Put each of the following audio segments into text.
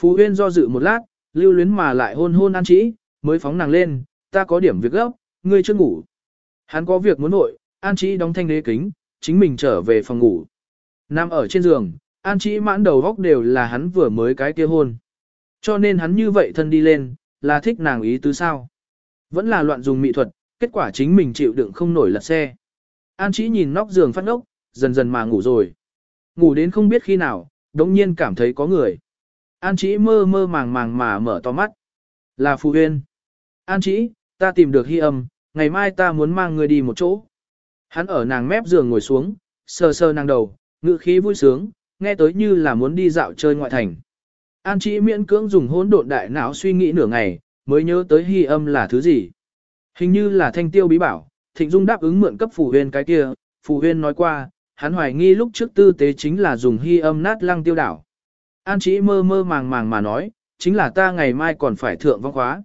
Phú Huyên do dự một lát, lưu luyến mà lại hôn hôn An Trí, mới phóng nàng lên, ta có điểm việc gấp, ngươi chưa ngủ. Hắn có việc muốn nội, An Trí đóng thanh đế kính, chính mình trở về phòng ngủ. Nam ở trên giường, An Trí mãn đầu góc đều là hắn vừa mới cái kia hôn. Cho nên hắn như vậy thân đi lên, là thích nàng ý tứ sao. Vẫn là loạn dùng mỹ thuật, kết quả chính mình chịu đựng không nổi lật xe. An Trí nhìn nóc giường phát ốc, dần dần mà ngủ rồi. Ngủ đến không biết khi nào, đống nhiên cảm thấy có người. An Chỉ mơ mơ màng màng mà mở to mắt. Là Phù Huyên. An Chỉ, ta tìm được hy âm, ngày mai ta muốn mang người đi một chỗ. Hắn ở nàng mép giường ngồi xuống, sờ sờ nàng đầu, ngữ khí vui sướng, nghe tới như là muốn đi dạo chơi ngoại thành. An Chỉ miễn cưỡng dùng hỗn độn đại não suy nghĩ nửa ngày, mới nhớ tới hy âm là thứ gì. Hình như là thanh tiêu bí bảo, Thịnh Dung đáp ứng mượn cấp Phù Huyên cái kia, Phù Huyên nói qua, hắn hoài nghi lúc trước tư tế chính là dùng hy âm nát lăng tiêu đảo. An Chí mơ mơ màng màng mà nói, chính là ta ngày mai còn phải thượng vong khóa.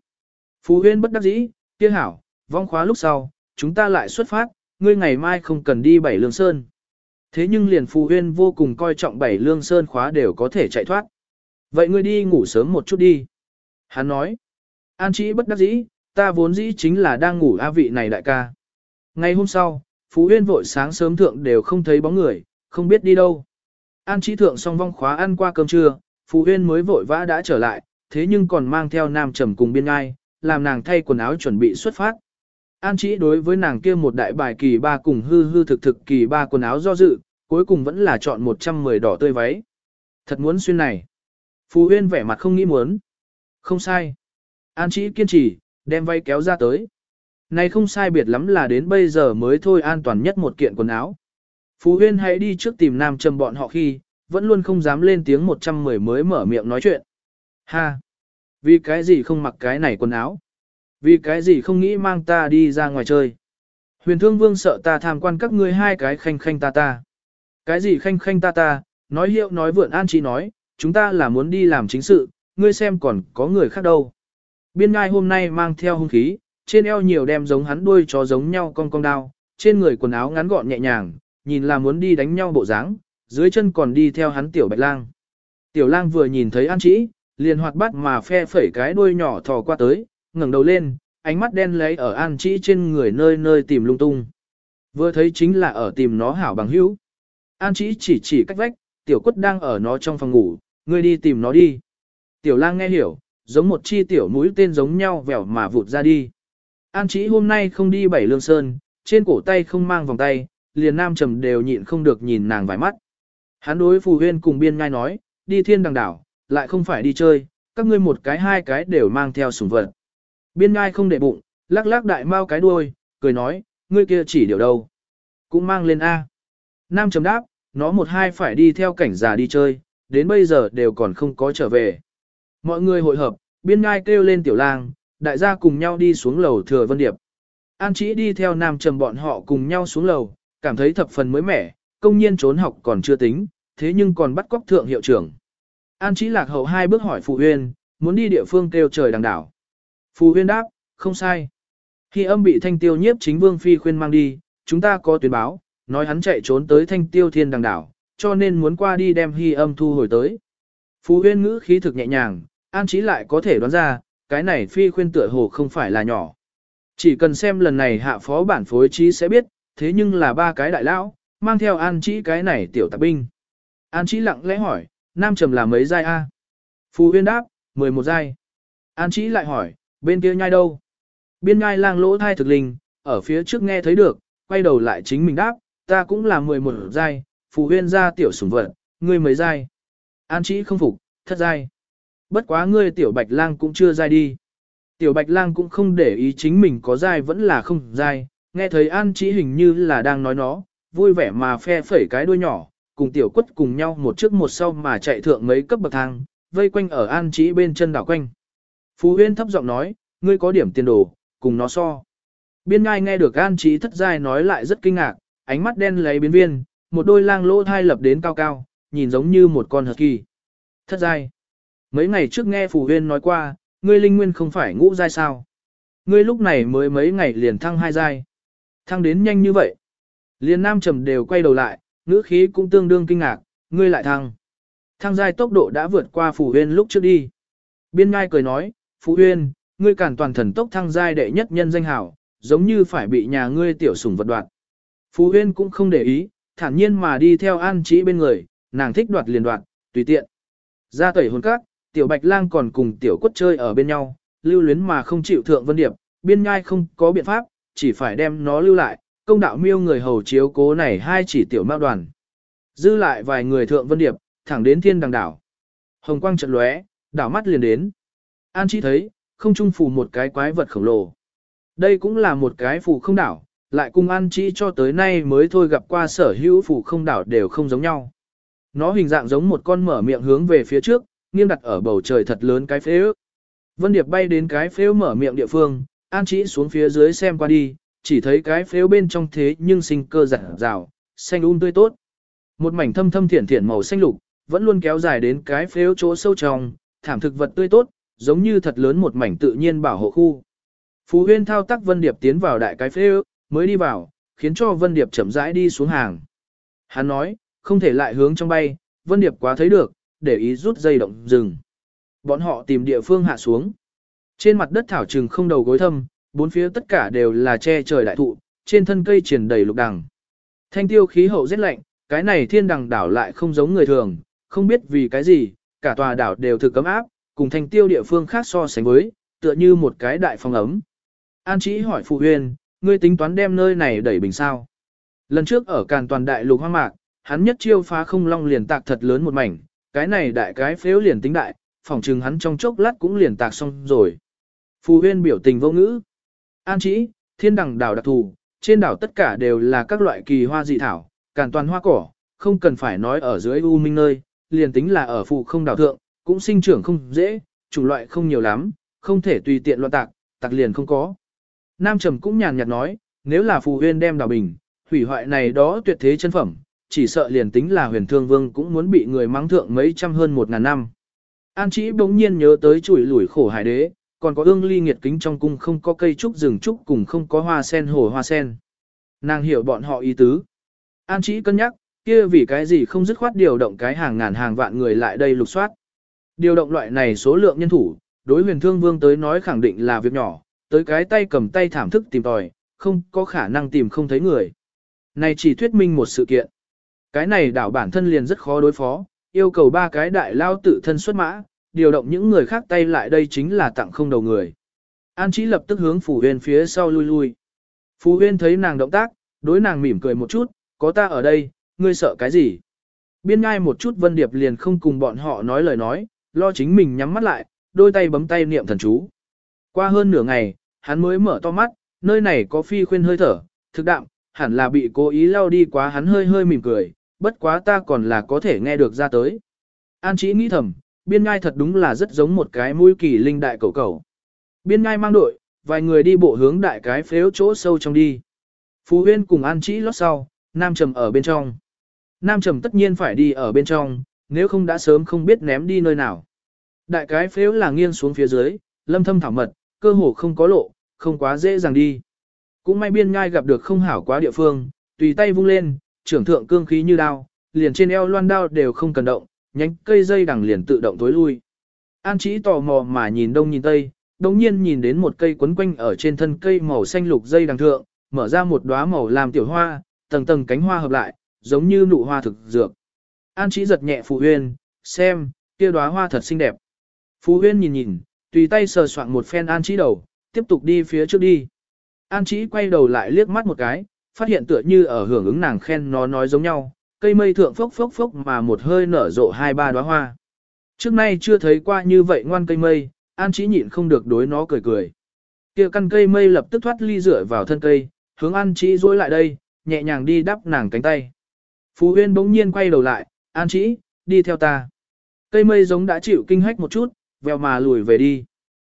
Phú huyên bất đắc dĩ, kia hảo, vong khóa lúc sau, chúng ta lại xuất phát, ngươi ngày mai không cần đi bảy lương sơn. Thế nhưng liền Phú huyên vô cùng coi trọng bảy lương sơn khóa đều có thể chạy thoát. Vậy ngươi đi ngủ sớm một chút đi. Hắn nói, an Chí bất đắc dĩ, ta vốn dĩ chính là đang ngủ a vị này đại ca. Ngày hôm sau, Phú Huyên vội sáng sớm thượng đều không thấy bóng người, không biết đi đâu. An trí thượng xong vong khóa ăn qua cơm trưa, Phú Huyên mới vội vã đã trở lại, thế nhưng còn mang theo nam trầm cùng biên ngai, làm nàng thay quần áo chuẩn bị xuất phát. An trí đối với nàng kia một đại bài kỳ ba cùng hư hư thực thực kỳ ba quần áo do dự, cuối cùng vẫn là chọn 110 đỏ tươi váy. Thật muốn xuyên này. Phú Huyên vẻ mặt không nghĩ muốn. Không sai. An trí kiên trì, đem váy kéo ra tới. Này không sai biệt lắm là đến bây giờ mới thôi an toàn nhất một kiện quần áo. Phú Huyên hãy đi trước tìm Nam Trầm bọn họ khi, vẫn luôn không dám lên tiếng 110 mới mở miệng nói chuyện. Ha! Vì cái gì không mặc cái này quần áo? Vì cái gì không nghĩ mang ta đi ra ngoài chơi? Huyền Thương Vương sợ ta tham quan các ngươi hai cái khanh khanh ta ta. Cái gì khanh khanh ta ta, nói hiệu nói vượn an trí nói, chúng ta là muốn đi làm chính sự, ngươi xem còn có người khác đâu. Biên ngai hôm nay mang theo hung khí, trên eo nhiều đem giống hắn đuôi chó giống nhau con con đao, trên người quần áo ngắn gọn nhẹ nhàng, nhìn là muốn đi đánh nhau bộ dáng, dưới chân còn đi theo hắn tiểu bạch lang. Tiểu lang vừa nhìn thấy An Trĩ, liền hoạt bát mà phe phẩy cái đuôi nhỏ thò qua tới, ngẩng đầu lên, ánh mắt đen lấy ở An Trĩ trên người nơi nơi tìm lung tung. Vừa thấy chính là ở tìm nó hảo bằng hữu. An Trĩ chỉ chỉ cách vách, tiểu quất đang ở nó trong phòng ngủ, ngươi đi tìm nó đi. Tiểu lang nghe hiểu, giống một chi tiểu mũi tên giống nhau vẻo mà vụt ra đi. An Trĩ hôm nay không đi bảy lương sơn, trên cổ tay không mang vòng tay, liền nam trầm đều nhịn không được nhìn nàng vài mắt. Hắn đối phù huyên cùng biên ngai nói, đi thiên đằng đảo, lại không phải đi chơi, các ngươi một cái hai cái đều mang theo sủng vật. Biên ngai không để bụng, lắc lắc đại mau cái đuôi, cười nói, ngươi kia chỉ điều đâu. Cũng mang lên A. Nam trầm đáp, nó một hai phải đi theo cảnh già đi chơi, đến bây giờ đều còn không có trở về. Mọi người hội hợp, biên ngai kêu lên tiểu lang, đại gia cùng nhau đi xuống lầu thừa vân điệp. An chỉ đi theo Nam Trầm bọn họ cùng nhau xuống lầu, cảm thấy thập phần mới mẻ, công nhiên trốn học còn chưa tính, thế nhưng còn bắt cóc thượng hiệu trưởng. An Chí lạc hậu hai bước hỏi Phù Huyên, muốn đi địa phương kêu trời đằng đảo. Phù Huyên đáp, không sai. Khi âm bị thanh tiêu nhiếp chính vương phi khuyên mang đi, chúng ta có tuyên báo, nói hắn chạy trốn tới thanh tiêu thiên đằng đảo, cho nên muốn qua đi đem hy âm thu hồi tới. Phù Huyên ngữ khí thực nhẹ nhàng, An Chí lại có thể đoán ra, cái này phi khuyên tựa hồ không phải là nhỏ. Chỉ cần xem lần này hạ phó bản phối trí sẽ biết, thế nhưng là ba cái đại lão, mang theo an chỉ cái này tiểu tạp binh. An chỉ lặng lẽ hỏi, nam trầm là mấy giai A? Phù huyên đáp, 11 giai. An chỉ lại hỏi, bên kia nhai đâu? Biên nhai lang lỗ thai thực linh, ở phía trước nghe thấy được, quay đầu lại chính mình đáp, ta cũng là 11 giai, phù huyên ra tiểu sủng vật, ngươi mấy giai. An chỉ không phục, thất giai. Bất quá ngươi tiểu bạch lang cũng chưa giai đi. Tiểu bạch lang cũng không để ý chính mình có giai vẫn là không giai nghe thấy an chỉ hình như là đang nói nó, vui vẻ mà phe phẩy cái đuôi nhỏ, cùng tiểu quất cùng nhau một trước một sau mà chạy thượng mấy cấp bậc thang, vây quanh ở an chỉ bên chân đảo quanh. Phú Huyên thấp giọng nói, ngươi có điểm tiền đồ, cùng nó so. Biên ngai nghe được an chỉ thất giai nói lại rất kinh ngạc, ánh mắt đen lấy biến viên, một đôi lang lỗ thai lập đến cao cao, nhìn giống như một con hợp kỳ. Thất giai. Mấy ngày trước nghe Phù Huyên nói qua, ngươi linh nguyên không phải ngũ giai sao. Ngươi lúc này mới mấy ngày liền thăng hai giai. Thăng đến nhanh như vậy. Liền nam trầm đều quay đầu lại, ngữ khí cũng tương đương kinh ngạc, ngươi lại thăng. thăng giai tốc độ đã vượt qua Phù Huyên lúc trước đi. Biên ngai cười nói, Phù Huyên, ngươi cản toàn thần tốc thăng giai đệ nhất nhân danh hảo, giống như phải bị nhà ngươi tiểu sủng vật đoạt. Phù Huyên cũng không để ý, thản nhiên mà đi theo An Chí bên người, nàng thích đoạt liền đoạt, tùy tiện. Ra tẩy hồn các, tiểu bạch lang còn cùng tiểu quất chơi ở bên nhau, lưu luyến mà không chịu thượng vân điệp, biên nhai không có biện pháp, chỉ phải đem nó lưu lại, công đạo miêu người hầu chiếu cố này hai chỉ tiểu mao đoàn. Dư lại vài người thượng vân điệp, thẳng đến thiên đằng đảo. Hồng quang trận lóe, đảo mắt liền đến. An Chi thấy, không trung phù một cái quái vật khổng lồ. Đây cũng là một cái phù không đảo, lại cùng An Chi cho tới nay mới thôi gặp qua sở hữu phù không đảo đều không giống nhau. Nó hình dạng giống một con mở miệng hướng về phía trước, nghiêng đặt ở bầu trời thật lớn cái phế ước. Vân Điệp bay đến cái phếu mở miệng địa phương, An Chỉ xuống phía dưới xem qua đi, chỉ thấy cái phếu bên trong thế nhưng sinh cơ rạng rào, xanh um tươi tốt. Một mảnh thâm thâm thiển thiển màu xanh lục, vẫn luôn kéo dài đến cái phếu chỗ sâu trong, thảm thực vật tươi tốt, giống như thật lớn một mảnh tự nhiên bảo hộ khu. Phú Huyên thao tác Vân Điệp tiến vào đại cái phếu, mới đi vào, khiến cho Vân Điệp chậm rãi đi xuống hàng. Hắn nói, không thể lại hướng trong bay, Vân Điệp quá thấy được, để ý rút dây động dừng. Bọn họ tìm địa phương hạ xuống. Trên mặt đất thảo trừng không đầu gối thâm, bốn phía tất cả đều là che trời đại thụ, trên thân cây triển đầy lục đằng. Thanh tiêu khí hậu rất lạnh, cái này thiên đằng đảo lại không giống người thường, không biết vì cái gì, cả tòa đảo đều thực cấm áp, cùng thanh tiêu địa phương khác so sánh với, tựa như một cái đại phòng ấm. An Chí hỏi Phụ Huyên, ngươi tính toán đem nơi này đẩy bình sao? Lần trước ở càn toàn đại lục hoang mạc, hắn nhất chiêu phá không long liền tạc thật lớn một mảnh, cái này đại cái phếu liền tính đại, phòng trừng hắn trong chốc lát cũng liền tạc xong rồi. Phù huyên biểu tình vô ngữ. An chỉ, thiên đẳng đảo đặc thù, trên đảo tất cả đều là các loại kỳ hoa dị thảo, càn toàn hoa cỏ, không cần phải nói ở dưới u minh nơi, liền tính là ở phụ không đảo thượng, cũng sinh trưởng không dễ, chủng loại không nhiều lắm, không thể tùy tiện loạn tạc, tạc liền không có. Nam Trầm cũng nhàn nhạt nói, nếu là phù huyên đem đảo bình, hủy hoại này đó tuyệt thế chân phẩm, chỉ sợ liền tính là huyền thương vương cũng muốn bị người mắng thượng mấy trăm hơn một ngàn năm. An Chỉ bỗng nhiên nhớ tới chuỗi lủi khổ hải đế, còn có ương ly nghiệt kính trong cung không có cây trúc rừng trúc cùng không có hoa sen hồ hoa sen. Nàng hiểu bọn họ ý tứ. An Chỉ cân nhắc, kia vì cái gì không dứt khoát điều động cái hàng ngàn hàng vạn người lại đây lục soát. Điều động loại này số lượng nhân thủ, đối huyền thương vương tới nói khẳng định là việc nhỏ, tới cái tay cầm tay thảm thức tìm tòi, không có khả năng tìm không thấy người. Này chỉ thuyết minh một sự kiện. Cái này đảo bản thân liền rất khó đối phó, yêu cầu ba cái đại lao tự thân xuất mã, điều động những người khác tay lại đây chính là tặng không đầu người. An Chí lập tức hướng Phù Huyên phía sau lui lui. Phù Huyên thấy nàng động tác, đối nàng mỉm cười một chút, có ta ở đây, ngươi sợ cái gì? Biên ngai một chút Vân Điệp liền không cùng bọn họ nói lời nói, lo chính mình nhắm mắt lại, đôi tay bấm tay niệm thần chú. Qua hơn nửa ngày, hắn mới mở to mắt, nơi này có phi khuyên hơi thở, thực đạm, hẳn là bị cố ý lao đi quá hắn hơi hơi mỉm cười, bất quá ta còn là có thể nghe được ra tới. An Chí nghĩ thầm, biên ngai thật đúng là rất giống một cái mũi kỳ linh đại cầu cầu. Biên ngai mang đội, vài người đi bộ hướng đại cái phếu chỗ sâu trong đi. Phú Huyên cùng An Chỉ lót sau, Nam Trầm ở bên trong. Nam Trầm tất nhiên phải đi ở bên trong, nếu không đã sớm không biết ném đi nơi nào. Đại cái phếu là nghiêng xuống phía dưới, lâm thâm thảo mật, cơ hồ không có lộ, không quá dễ dàng đi. Cũng may biên ngai gặp được không hảo quá địa phương, tùy tay vung lên, trưởng thượng cương khí như đao, liền trên eo loan đao đều không cần động, nhánh cây dây đằng liền tự động tối lui. An Chí tò mò mà nhìn đông nhìn tây, đồng nhiên nhìn đến một cây quấn quanh ở trên thân cây màu xanh lục dây đằng thượng, mở ra một đóa màu làm tiểu hoa, tầng tầng cánh hoa hợp lại, giống như nụ hoa thực dược. An Chí giật nhẹ Phù Huyên, xem, kia đóa hoa thật xinh đẹp. Phù Huyên nhìn nhìn, tùy tay sờ soạn một phen An Chí đầu, tiếp tục đi phía trước đi. An Chí quay đầu lại liếc mắt một cái, phát hiện tựa như ở hưởng ứng nàng khen nó nói giống nhau, cây mây thượng phốc phốc phốc mà một hơi nở rộ hai ba đóa hoa. Trước nay chưa thấy qua như vậy ngoan cây mây, An Chí nhịn không được đối nó cười cười. Kia căn cây mây lập tức thoát ly rửa vào thân cây, hướng An Chí dối lại đây, nhẹ nhàng đi đắp nàng cánh tay. Phú Huyên bỗng nhiên quay đầu lại, An Chí, đi theo ta. Cây mây giống đã chịu kinh hách một chút, vèo mà lùi về đi.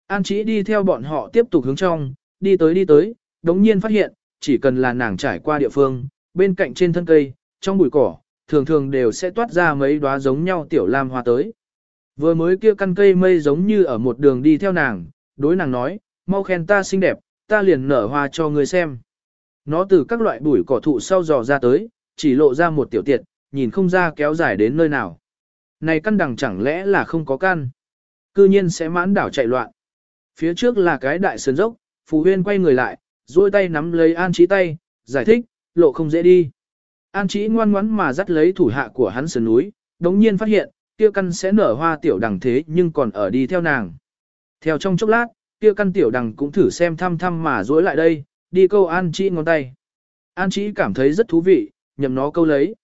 An Chí đi theo bọn họ tiếp tục hướng trong, đi tới đi tới, đống nhiên phát hiện, chỉ cần là nàng trải qua địa phương, bên cạnh trên thân cây, trong bụi cỏ, thường thường đều sẽ toát ra mấy đóa giống nhau tiểu lam hoa tới. Vừa mới kia căn cây mây giống như ở một đường đi theo nàng, đối nàng nói, mau khen ta xinh đẹp, ta liền nở hoa cho người xem. Nó từ các loại bụi cỏ thụ sau dò ra tới, chỉ lộ ra một tiểu tiệt, nhìn không ra kéo dài đến nơi nào. này căn đằng chẳng lẽ là không có căn. Cư nhiên sẽ mãn đảo chạy loạn. Phía trước là cái đại sườn dốc, Phù Huyên quay người lại, duỗi tay nắm lấy An trí tay, giải thích, lộ không dễ đi. An Chí ngoan ngoãn mà dắt lấy thủ hạ của hắn sườn núi, đống nhiên phát hiện, kia căn sẽ nở hoa tiểu đằng thế nhưng còn ở đi theo nàng. Theo trong chốc lát, kia căn tiểu đằng cũng thử xem thăm thăm mà duỗi lại đây, đi câu An Chí ngón tay. An Chí cảm thấy rất thú vị, nhầm nó câu lấy.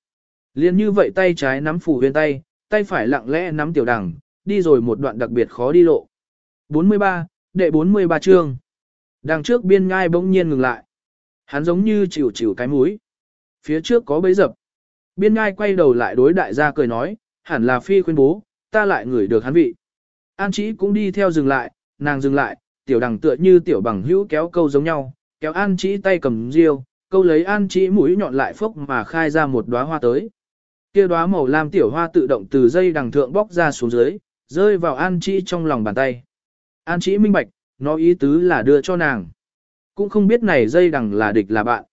Liên như vậy tay trái nắm phủ huyền tay, tay phải lặng lẽ nắm tiểu đằng, đi rồi một đoạn đặc biệt khó đi lộ. 43, đệ 43 chương. Đằng trước biên ngai bỗng nhiên ngừng lại. Hắn giống như chịu chịu cái mũi. Phía trước có bấy dập. Biên ngai quay đầu lại đối đại gia cười nói, hẳn là phi khuyên bố, ta lại ngửi được hắn vị. An Chí cũng đi theo dừng lại, nàng dừng lại, tiểu đằng tựa như tiểu bằng hữu kéo câu giống nhau, kéo An Chí tay cầm riêu, câu lấy An Chí mũi nhọn lại phốc mà khai ra một đóa hoa tới. Kia đóa màu lam tiểu hoa tự động từ dây đằng thượng bóc ra xuống dưới, rơi vào An Chí trong lòng bàn tay. An Chí minh bạch, nó ý tứ là đưa cho nàng. Cũng không biết này dây đằng là địch là bạn.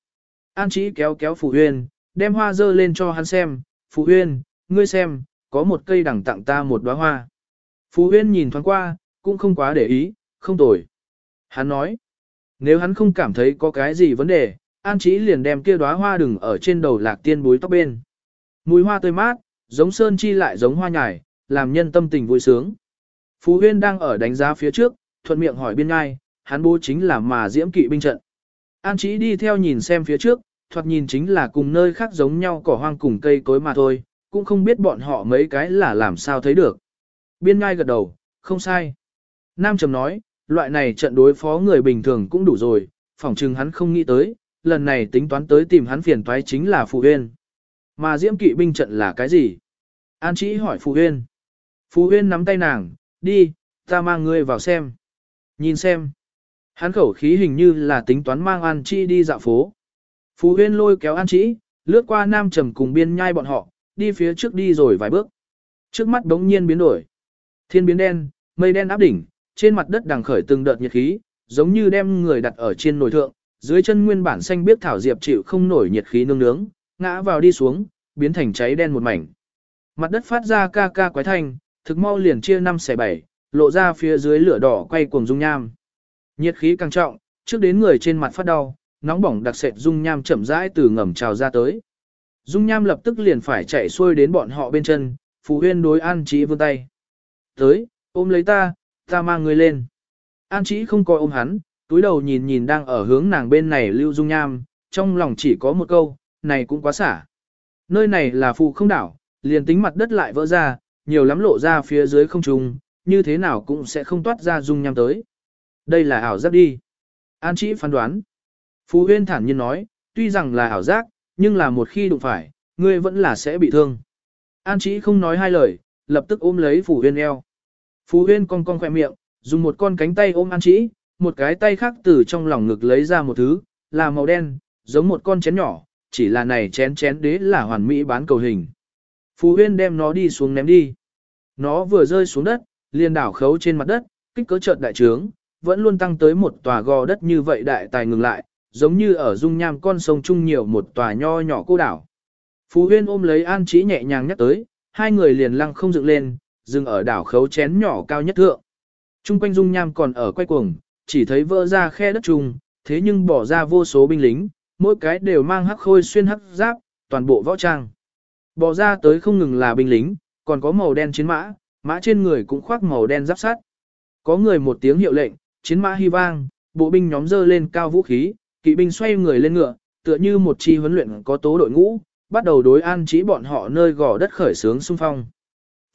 An Chí kéo kéo Phù Huyên, đem hoa dơ lên cho hắn xem, Phù Huyên, ngươi xem, có một cây đằng tặng ta một đóa hoa. Phù Huyên nhìn thoáng qua, cũng không quá để ý, không tồi. Hắn nói, nếu hắn không cảm thấy có cái gì vấn đề, An Chí liền đem kia đóa hoa đừng ở trên đầu lạc tiên búi tóc bên. Mùi hoa tươi mát, giống sơn chi lại giống hoa nhài, làm nhân tâm tình vui sướng. Phú Huyên đang ở đánh giá phía trước, thuận miệng hỏi biên ngai, hắn bố chính là mà diễm kỵ binh trận. An Chí đi theo nhìn xem phía trước, thoạt nhìn chính là cùng nơi khác giống nhau cỏ hoang cùng cây cối mà thôi, cũng không biết bọn họ mấy cái là làm sao thấy được. Biên ngai gật đầu, không sai. Nam Trầm nói, loại này trận đối phó người bình thường cũng đủ rồi, phỏng chừng hắn không nghĩ tới, lần này tính toán tới tìm hắn phiền toái chính là Phù Huyên. Mà diễm kỵ binh trận là cái gì? An Chí hỏi Phù Huyên. Phù Huyên nắm tay nàng, đi, ta mang ngươi vào xem. Nhìn xem. Hắn khẩu khí hình như là tính toán mang An Chi đi dạo phố. Phú Huyên lôi kéo An Chi, lướt qua Nam Trầm cùng biên nhai bọn họ, đi phía trước đi rồi vài bước. Trước mắt đống nhiên biến đổi. Thiên biến đen, mây đen áp đỉnh, trên mặt đất đằng khởi từng đợt nhiệt khí, giống như đem người đặt ở trên nồi thượng, dưới chân nguyên bản xanh biết thảo diệp chịu không nổi nhiệt khí nương nướng, ngã vào đi xuống, biến thành cháy đen một mảnh. Mặt đất phát ra ca ca quái thanh, thực mau liền chia năm xẻ bảy, lộ ra phía dưới lửa đỏ quay cuồng dung nham. Nhiệt khí càng trọng, trước đến người trên mặt phát đau, nóng bỏng đặc sệt dung nham chậm rãi từ ngầm trào ra tới. Dung nham lập tức liền phải chạy xuôi đến bọn họ bên chân, Phù Huyên đối An Chí vươn tay. Tới, ôm lấy ta, ta mang người lên. An Chí không coi ôm hắn, túi đầu nhìn nhìn đang ở hướng nàng bên này lưu dung nham, trong lòng chỉ có một câu, này cũng quá xả. Nơi này là phù không đảo, liền tính mặt đất lại vỡ ra, nhiều lắm lộ ra phía dưới không trùng, như thế nào cũng sẽ không toát ra dung nham tới. Đây là ảo giác đi. An Chí phán đoán. Phú Huyên thản nhiên nói, tuy rằng là ảo giác, nhưng là một khi đụng phải, ngươi vẫn là sẽ bị thương. An Chí không nói hai lời, lập tức ôm lấy Phú Huyên eo. Phú Huyên cong cong khỏe miệng, dùng một con cánh tay ôm An Chí, một cái tay khác từ trong lòng ngực lấy ra một thứ, là màu đen, giống một con chén nhỏ, chỉ là này chén chén đế là hoàn mỹ bán cầu hình. Phú Huyên đem nó đi xuống ném đi. Nó vừa rơi xuống đất, liền đảo khấu trên mặt đất, kích cỡ chợt đại trướng, vẫn luôn tăng tới một tòa gò đất như vậy đại tài ngừng lại, giống như ở dung nham con sông chung nhiều một tòa nho nhỏ cô đảo. Phú Huyên ôm lấy An Chí nhẹ nhàng nhắc tới, hai người liền lăng không dựng lên, dừng ở đảo khấu chén nhỏ cao nhất thượng. Trung quanh dung nham còn ở quay cuồng, chỉ thấy vỡ ra khe đất trùng, thế nhưng bỏ ra vô số binh lính, mỗi cái đều mang hắc khôi xuyên hắc giáp, toàn bộ võ trang. Bỏ ra tới không ngừng là binh lính, còn có màu đen chiến mã, mã trên người cũng khoác màu đen giáp sắt. Có người một tiếng hiệu lệnh, chiến mã hy vang, bộ binh nhóm dơ lên cao vũ khí, kỵ binh xoay người lên ngựa, tựa như một chi huấn luyện có tố đội ngũ, bắt đầu đối an trí bọn họ nơi gò đất khởi sướng xung phong.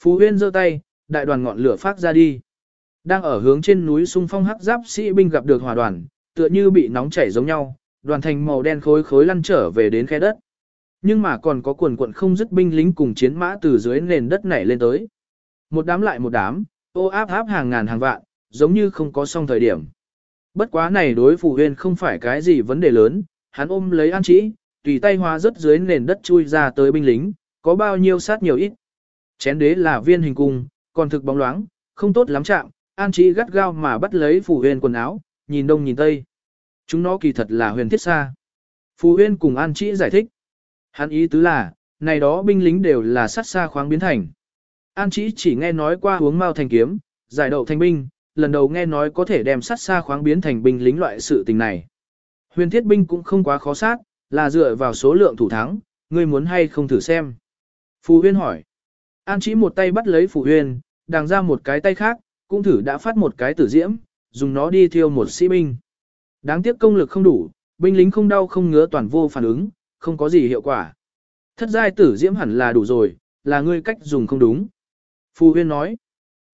Phú Huyên giơ tay, đại đoàn ngọn lửa phát ra đi. Đang ở hướng trên núi xung phong hắc giáp sĩ binh gặp được hỏa đoàn, tựa như bị nóng chảy giống nhau, đoàn thành màu đen khối khối lăn trở về đến khe đất. Nhưng mà còn có quần quận không dứt binh lính cùng chiến mã từ dưới nền đất nảy lên tới. Một đám lại một đám, ô áp áp hàng ngàn hàng vạn, giống như không có xong thời điểm. Bất quá này đối phù huyên không phải cái gì vấn đề lớn, hắn ôm lấy an chỉ, tùy tay hóa rất dưới nền đất chui ra tới binh lính, có bao nhiêu sát nhiều ít. Chén đế là viên hình cung, còn thực bóng loáng, không tốt lắm chạm, an chỉ gắt gao mà bắt lấy phù huyên quần áo, nhìn đông nhìn tây. Chúng nó kỳ thật là huyền thiết xa. Phù huyên cùng an chỉ giải thích. Hắn ý tứ là, này đó binh lính đều là sát xa khoáng biến thành. An Chí chỉ nghe nói qua uống mao thành kiếm, giải đậu thành binh, lần đầu nghe nói có thể đem sát xa khoáng biến thành binh lính loại sự tình này. Huyền thiết binh cũng không quá khó sát, là dựa vào số lượng thủ thắng, ngươi muốn hay không thử xem. Phù huyên hỏi. An chỉ một tay bắt lấy Phù huyên, đàng ra một cái tay khác, cũng thử đã phát một cái tử diễm, dùng nó đi thiêu một sĩ binh. Đáng tiếc công lực không đủ, binh lính không đau không ngứa toàn vô phản ứng, không có gì hiệu quả. Thất giai tử diễm hẳn là đủ rồi, là ngươi cách dùng không đúng. Phù huyên nói.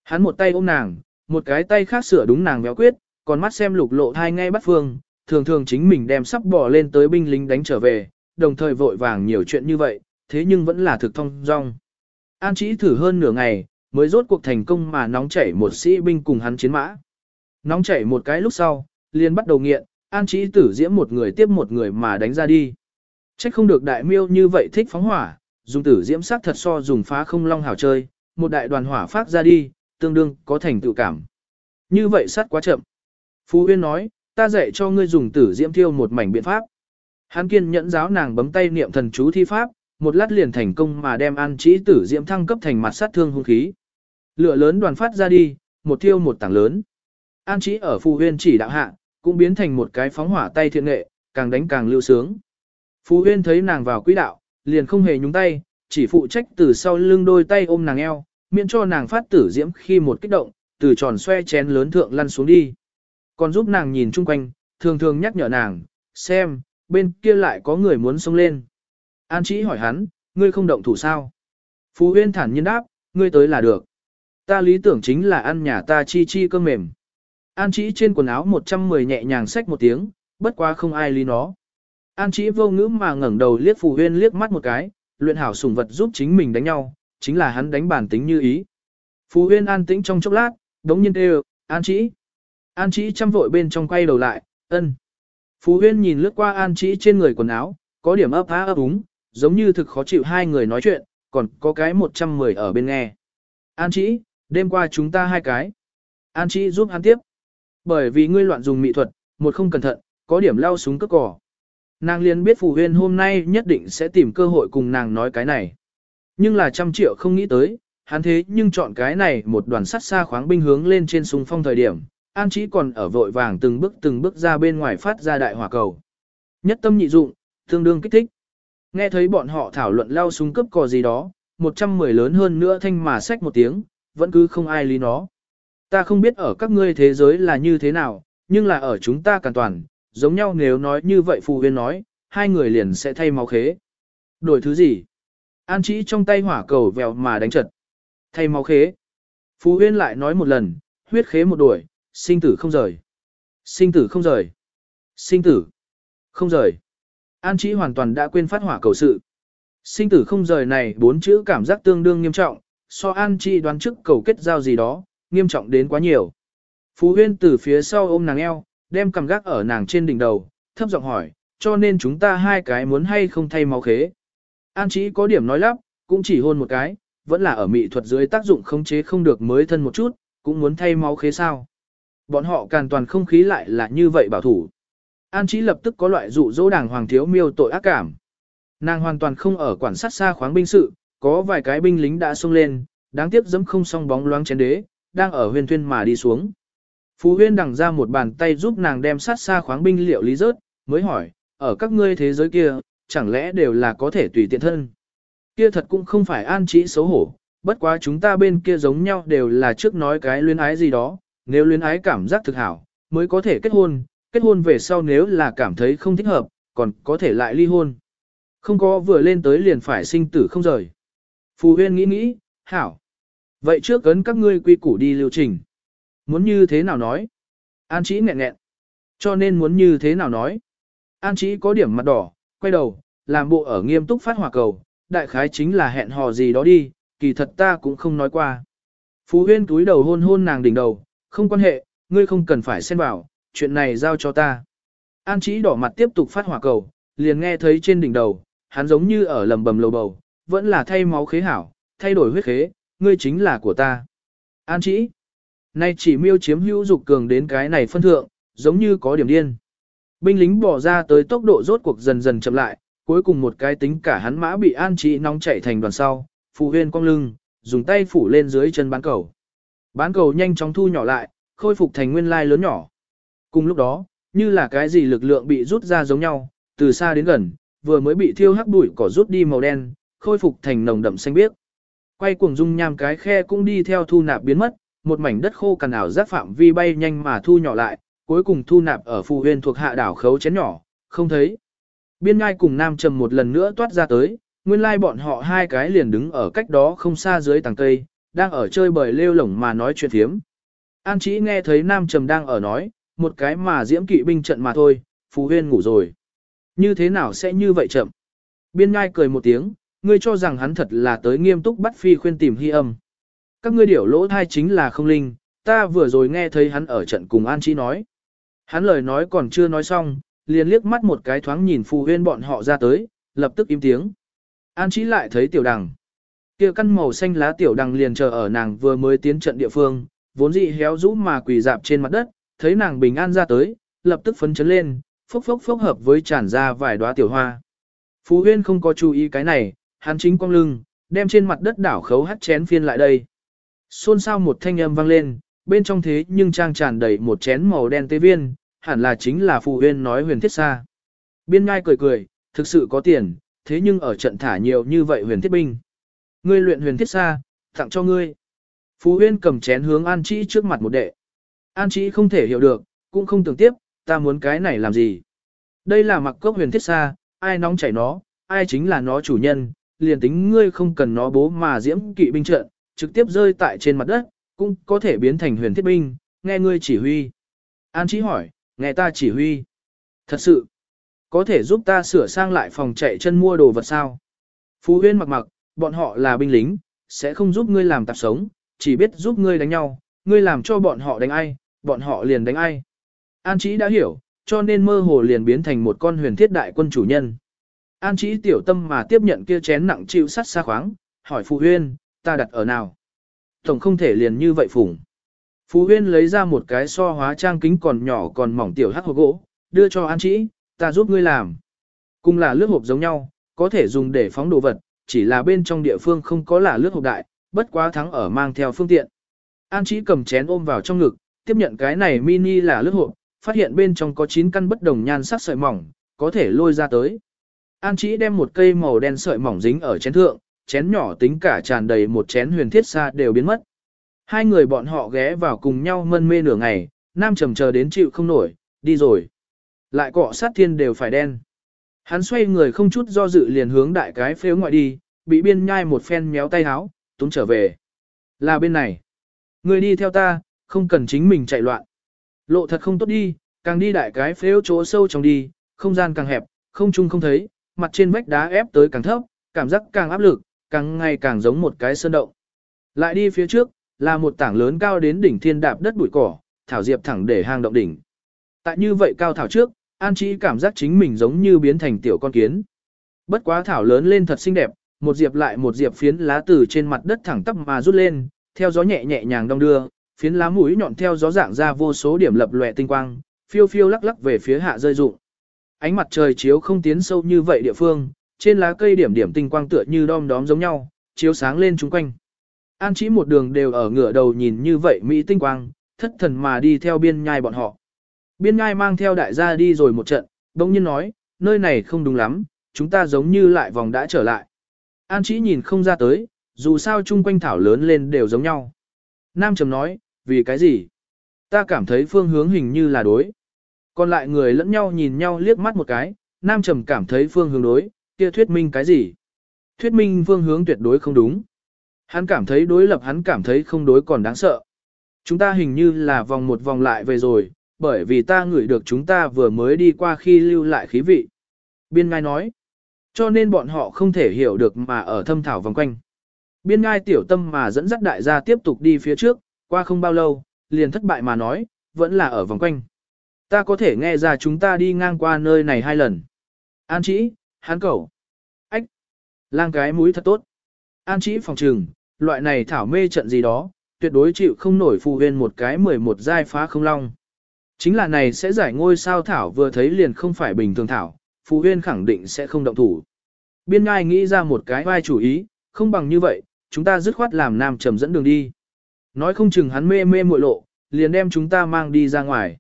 Hắn một tay ôm nàng, một cái tay khác sửa đúng nàng béo quyết, còn mắt xem lục lộ thai ngay bắt phương, thường thường chính mình đem sắp bỏ lên tới binh lính đánh trở về, đồng thời vội vàng nhiều chuyện như vậy, thế nhưng vẫn là thực thông dong. An chỉ thử hơn nửa ngày, mới rốt cuộc thành công mà nóng chảy một sĩ binh cùng hắn chiến mã. Nóng chảy một cái lúc sau, liền bắt đầu nghiện, an chỉ tử diễm một người tiếp một người mà đánh ra đi. Trách không được đại miêu như vậy thích phóng hỏa, dùng tử diễm sắc thật so dùng phá không long hảo chơi, một đại đoàn hỏa phát ra đi, tương đương có thành tựu cảm. Như vậy sát quá chậm. Phú Huyên nói, ta dạy cho ngươi dùng tử diễm thiêu một mảnh biện pháp. Hắn kiên nhẫn giáo nàng bấm tay niệm thần chú thi pháp, một lát liền thành công mà đem an trí tử diễm thăng cấp thành mặt sát thương hung khí. Lửa lớn đoàn phát ra đi, một thiêu một tảng lớn. An trí ở Phú Huyên chỉ đạo hạ, cũng biến thành một cái phóng hỏa tay thiện nghệ, càng đánh càng lưu sướng. Phú Huyên thấy nàng vào quỹ đạo, liền không hề nhúng tay, chỉ phụ trách từ sau lưng đôi tay ôm nàng eo, miễn cho nàng phát tử diễm khi một kích động, từ tròn xoe chén lớn thượng lăn xuống đi. Còn giúp nàng nhìn chung quanh, thường thường nhắc nhở nàng, xem, bên kia lại có người muốn xông lên. An chỉ hỏi hắn, ngươi không động thủ sao? Phú Huyên thản nhiên đáp, ngươi tới là được. Ta lý tưởng chính là ăn nhà ta chi chi cơm mềm. An chỉ trên quần áo 110 nhẹ nhàng xách một tiếng, bất quá không ai lý nó. An chỉ vô ngữ mà ngẩng đầu liếc Phù Huyên liếc mắt một cái, luyện hảo sùng vật giúp chính mình đánh nhau, chính là hắn đánh bản tính như ý. Phù Huyên an tĩnh trong chốc lát, đống nhiên kêu, An chỉ. An chỉ chăm vội bên trong quay đầu lại, ân. Phù Huyên nhìn lướt qua An chỉ trên người quần áo, có điểm ấp á ấp úng, giống như thực khó chịu hai người nói chuyện, còn có cái 110 ở bên nghe. An chỉ, đêm qua chúng ta hai cái. An chỉ giúp hắn tiếp. Bởi vì ngươi loạn dùng mỹ thuật, một không cẩn thận, có điểm lao súng cất cỏ. Nàng liền biết Phù Huyên hôm nay nhất định sẽ tìm cơ hội cùng nàng nói cái này. Nhưng là trăm triệu không nghĩ tới, hắn thế nhưng chọn cái này một đoàn sắt xa khoáng binh hướng lên trên súng phong thời điểm, An Chí còn ở vội vàng từng bước từng bước ra bên ngoài phát ra đại hỏa cầu. Nhất tâm nhị dụng, tương đương kích thích. Nghe thấy bọn họ thảo luận lao súng cấp cò gì đó, 110 lớn hơn nữa thanh mà sách một tiếng, vẫn cứ không ai lý nó. Ta không biết ở các ngươi thế giới là như thế nào, nhưng là ở chúng ta càn toàn, giống nhau nếu nói như vậy phù huyên nói, hai người liền sẽ thay máu khế. Đổi thứ gì? An Chí trong tay hỏa cầu vèo mà đánh trật. Thay máu khế. Phú huyên lại nói một lần, huyết khế một đuổi, sinh tử không rời. Sinh tử không rời. Sinh tử không rời. An Chí hoàn toàn đã quên phát hỏa cầu sự. Sinh tử không rời này bốn chữ cảm giác tương đương nghiêm trọng, so An Chí đoán trước cầu kết giao gì đó, nghiêm trọng đến quá nhiều. Phú Huyên từ phía sau ôm nàng eo, đem cầm gác ở nàng trên đỉnh đầu, thấp giọng hỏi, cho nên chúng ta hai cái muốn hay không thay máu khế. An Chí có điểm nói lắp, cũng chỉ hôn một cái, vẫn là ở mỹ thuật dưới tác dụng khống chế không được mới thân một chút, cũng muốn thay máu khế sao. Bọn họ càn toàn không khí lại là như vậy bảo thủ. An Chí lập tức có loại dụ dỗ đảng hoàng thiếu miêu tội ác cảm. Nàng hoàn toàn không ở quản sát xa khoáng binh sự, có vài cái binh lính đã xông lên, đáng tiếc dẫm không xong bóng loáng chén đế, đang ở huyền thuyên mà đi xuống. Phú huyên đằng ra một bàn tay giúp nàng đem sát xa khoáng binh liệu lý rớt, mới hỏi, ở các ngươi thế giới kia, chẳng lẽ đều là có thể tùy tiện thân. Kia thật cũng không phải an trí xấu hổ, bất quá chúng ta bên kia giống nhau đều là trước nói cái luyến ái gì đó, nếu luyến ái cảm giác thực hảo, mới có thể kết hôn, kết hôn về sau nếu là cảm thấy không thích hợp, còn có thể lại ly hôn. Không có vừa lên tới liền phải sinh tử không rời. Phù huyên nghĩ nghĩ, hảo. Vậy trước ấn các ngươi quy củ đi lưu trình. Muốn như thế nào nói? An chỉ nghẹn nghẹn. Cho nên muốn như thế nào nói? An chỉ có điểm mặt đỏ, quay đầu, làm bộ ở nghiêm túc phát hỏa cầu, đại khái chính là hẹn hò gì đó đi, kỳ thật ta cũng không nói qua. Phú huyên túi đầu hôn hôn nàng đỉnh đầu, không quan hệ, ngươi không cần phải xen vào, chuyện này giao cho ta. An chỉ đỏ mặt tiếp tục phát hỏa cầu, liền nghe thấy trên đỉnh đầu, hắn giống như ở lầm bầm lầu bầu, vẫn là thay máu khế hảo, thay đổi huyết khế, ngươi chính là của ta. An chỉ, nay chỉ miêu chiếm hữu dục cường đến cái này phân thượng, giống như có điểm điên. Binh lính bỏ ra tới tốc độ rốt cuộc dần dần chậm lại, cuối cùng một cái tính cả hắn mã bị an trí nóng chạy thành đoàn sau, phù huyên cong lưng, dùng tay phủ lên dưới chân bán cầu. Bán cầu nhanh chóng thu nhỏ lại, khôi phục thành nguyên lai lớn nhỏ. Cùng lúc đó, như là cái gì lực lượng bị rút ra giống nhau, từ xa đến gần, vừa mới bị thiêu hắc bụi cỏ rút đi màu đen, khôi phục thành nồng đậm xanh biếc. Quay cuồng dung nham cái khe cũng đi theo thu nạp biến mất, một mảnh đất khô cằn ảo giác phạm vi bay nhanh mà thu nhỏ lại, cuối cùng thu nạp ở phù huyền thuộc hạ đảo khấu chén nhỏ, không thấy. Biên ngai cùng nam trầm một lần nữa toát ra tới, nguyên lai bọn họ hai cái liền đứng ở cách đó không xa dưới tầng cây, đang ở chơi bời lêu lổng mà nói chuyện thiếm. An chỉ nghe thấy nam trầm đang ở nói, một cái mà diễm kỵ binh trận mà thôi, phù huyên ngủ rồi. Như thế nào sẽ như vậy chậm? Biên ngai cười một tiếng, ngươi cho rằng hắn thật là tới nghiêm túc bắt phi khuyên tìm hy âm. Các ngươi điểu lỗ thai chính là không linh, ta vừa rồi nghe thấy hắn ở trận cùng An Chí nói. Hắn lời nói còn chưa nói xong, liền liếc mắt một cái thoáng nhìn phù huyên bọn họ ra tới, lập tức im tiếng. An Chí lại thấy tiểu đằng. kia căn màu xanh lá tiểu đằng liền chờ ở nàng vừa mới tiến trận địa phương, vốn dị héo rũ mà quỳ dạp trên mặt đất, thấy nàng bình an ra tới, lập tức phấn chấn lên, phốc phốc phốc hợp với tràn ra vài đóa tiểu hoa. Phú Huyên không có chú ý cái này, hắn chính cong lưng, đem trên mặt đất đảo khấu hắt chén phiên lại đây. Xôn xao một thanh âm vang lên, bên trong thế nhưng trang tràn đầy một chén màu đen tế viên, hẳn là chính là Phù Huyên nói huyền thiết xa. Biên ngai cười cười, thực sự có tiền, thế nhưng ở trận thả nhiều như vậy huyền thiết binh. Ngươi luyện huyền thiết xa, tặng cho ngươi. Phú Huyên cầm chén hướng An Chí trước mặt một đệ. An Chí không thể hiểu được, cũng không tưởng tiếp, ta muốn cái này làm gì. Đây là mặc cốc huyền thiết xa, ai nóng chảy nó, ai chính là nó chủ nhân, liền tính ngươi không cần nó bố mà diễm kỵ binh trận, trực tiếp rơi tại trên mặt đất, cũng có thể biến thành huyền thiết binh, nghe ngươi chỉ huy. An Chí hỏi, nghe ta chỉ huy. Thật sự, có thể giúp ta sửa sang lại phòng chạy chân mua đồ vật sao? Phú Huyên mặc mặc, bọn họ là binh lính, sẽ không giúp ngươi làm tạp sống, chỉ biết giúp ngươi đánh nhau, ngươi làm cho bọn họ đánh ai, bọn họ liền đánh ai. An Chí đã hiểu, cho nên mơ hồ liền biến thành một con huyền thiết đại quân chủ nhân. An Chí tiểu tâm mà tiếp nhận kia chén nặng chịu sắt xa khoáng, hỏi Phù Huyên, ta đặt ở nào? Tổng không thể liền như vậy phủng. Phú Huyên lấy ra một cái so hóa trang kính còn nhỏ còn mỏng tiểu hắc hộp gỗ, đưa cho An Chĩ, ta giúp ngươi làm. Cùng là lướt hộp giống nhau, có thể dùng để phóng đồ vật, chỉ là bên trong địa phương không có là lướt hộp đại, bất quá thắng ở mang theo phương tiện. An Chĩ cầm chén ôm vào trong ngực, tiếp nhận cái này mini là lướt hộp, phát hiện bên trong có 9 căn bất đồng nhan sắc sợi mỏng, có thể lôi ra tới. An Chĩ đem một cây màu đen sợi mỏng dính ở chén thượng, chén nhỏ tính cả tràn đầy một chén huyền thiết xa đều biến mất. Hai người bọn họ ghé vào cùng nhau mân mê nửa ngày, nam trầm chờ đến chịu không nổi, đi rồi. Lại cọ sát thiên đều phải đen. Hắn xoay người không chút do dự liền hướng đại cái phếu ngoại đi, bị biên nhai một phen méo tay háo, túng trở về. Là bên này. Người đi theo ta, không cần chính mình chạy loạn. Lộ thật không tốt đi, càng đi đại cái phếu chỗ sâu trong đi, không gian càng hẹp, không chung không thấy, mặt trên vách đá ép tới càng thấp, cảm giác càng áp lực, càng ngày càng giống một cái sơn động. Lại đi phía trước, là một tảng lớn cao đến đỉnh thiên đạp đất bụi cỏ, thảo diệp thẳng để hang động đỉnh. Tại như vậy cao thảo trước, An Chí cảm giác chính mình giống như biến thành tiểu con kiến. Bất quá thảo lớn lên thật xinh đẹp, một diệp lại một diệp phiến lá từ trên mặt đất thẳng tắp mà rút lên, theo gió nhẹ nhẹ nhàng đong đưa, phiến lá mũi nhọn theo gió dạng ra vô số điểm lập lòe tinh quang, phiêu phiêu lắc lắc về phía hạ rơi rụng. Ánh mặt trời chiếu không tiến sâu như vậy địa phương, trên lá cây điểm điểm tinh quang tựa như đom đóm giống nhau, chiếu sáng lên chúng quanh. An chỉ một đường đều ở ngửa đầu nhìn như vậy mỹ tinh quang, thất thần mà đi theo biên nhai bọn họ. Biên nhai mang theo đại gia đi rồi một trận, bỗng nhiên nói, nơi này không đúng lắm, chúng ta giống như lại vòng đã trở lại. An chỉ nhìn không ra tới, dù sao chung quanh thảo lớn lên đều giống nhau. Nam trầm nói, vì cái gì? Ta cảm thấy phương hướng hình như là đối. Còn lại người lẫn nhau nhìn nhau liếc mắt một cái, Nam trầm cảm thấy phương hướng đối, kia thuyết minh cái gì? Thuyết minh phương hướng tuyệt đối không đúng. Hắn cảm thấy đối lập hắn cảm thấy không đối còn đáng sợ. Chúng ta hình như là vòng một vòng lại về rồi, bởi vì ta ngửi được chúng ta vừa mới đi qua khi lưu lại khí vị. Biên ngai nói. Cho nên bọn họ không thể hiểu được mà ở thâm thảo vòng quanh. Biên ngai tiểu tâm mà dẫn dắt đại gia tiếp tục đi phía trước, qua không bao lâu, liền thất bại mà nói, vẫn là ở vòng quanh. Ta có thể nghe ra chúng ta đi ngang qua nơi này hai lần. An chỉ, hắn cẩu. Ách. Lang cái mũi thật tốt. An chỉ phòng trừng, loại này thảo mê trận gì đó, tuyệt đối chịu không nổi phù huyên một cái 11 giai phá không long. Chính là này sẽ giải ngôi sao thảo vừa thấy liền không phải bình thường thảo, phù huyên khẳng định sẽ không động thủ. Biên ngai nghĩ ra một cái vai chủ ý, không bằng như vậy, chúng ta dứt khoát làm nam trầm dẫn đường đi. Nói không chừng hắn mê mê muội lộ, liền đem chúng ta mang đi ra ngoài.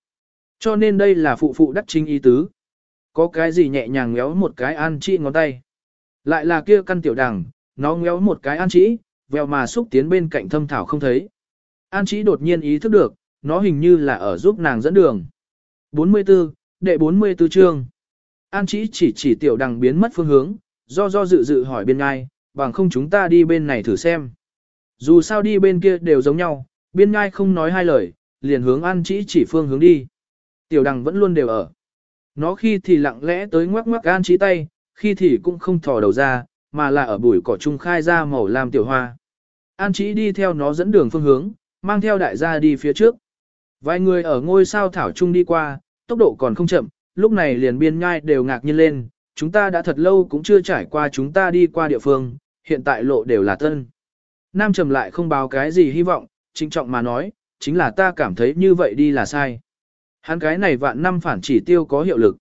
Cho nên đây là phụ phụ đắc chính ý tứ. Có cái gì nhẹ nhàng ngéo một cái an chi ngón tay. Lại là kia căn tiểu đằng, nó ngéo một cái an Chi, vèo mà xúc tiến bên cạnh thâm thảo không thấy. An Chi đột nhiên ý thức được, nó hình như là ở giúp nàng dẫn đường. 44, đệ 44 chương. An chỉ chỉ chỉ tiểu đằng biến mất phương hướng, do do dự dự hỏi bên ngai, bằng không chúng ta đi bên này thử xem. Dù sao đi bên kia đều giống nhau, biên ngai không nói hai lời, liền hướng an chỉ chỉ phương hướng đi. Tiểu đằng vẫn luôn đều ở. Nó khi thì lặng lẽ tới ngoắc ngoắc an trí tay, khi thì cũng không thò đầu ra, mà là ở bụi cỏ trung khai ra màu lam tiểu hoa. An trí đi theo nó dẫn đường phương hướng, mang theo đại gia đi phía trước. Vài người ở ngôi sao thảo trung đi qua, tốc độ còn không chậm, lúc này liền biên nhai đều ngạc nhiên lên, chúng ta đã thật lâu cũng chưa trải qua chúng ta đi qua địa phương, hiện tại lộ đều là tân. Nam trầm lại không báo cái gì hy vọng, trinh trọng mà nói, chính là ta cảm thấy như vậy đi là sai. Hắn cái này vạn năm phản chỉ tiêu có hiệu lực.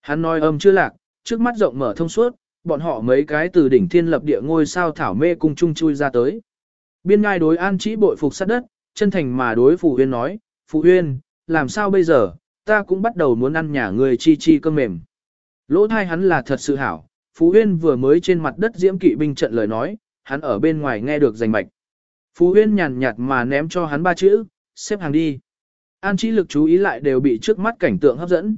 Hắn nói âm chưa lạc, trước mắt rộng mở thông suốt, bọn họ mấy cái từ đỉnh thiên lập địa ngôi sao thảo mê cung chung chui ra tới. Biên ngai đối an chỉ bội phục sát đất, chân thành mà đối phụ Huyên nói, phụ Huyên, làm sao bây giờ, ta cũng bắt đầu muốn ăn nhà người chi chi cơm mềm. Lỗ thai hắn là thật sự hảo, Phú Huyên vừa mới trên mặt đất diễm kỵ binh trận lời nói, hắn ở bên ngoài nghe được rành mạch. Phú Huyên nhàn nhạt mà ném cho hắn ba chữ, xếp hàng đi. An Trí lực chú ý lại đều bị trước mắt cảnh tượng hấp dẫn.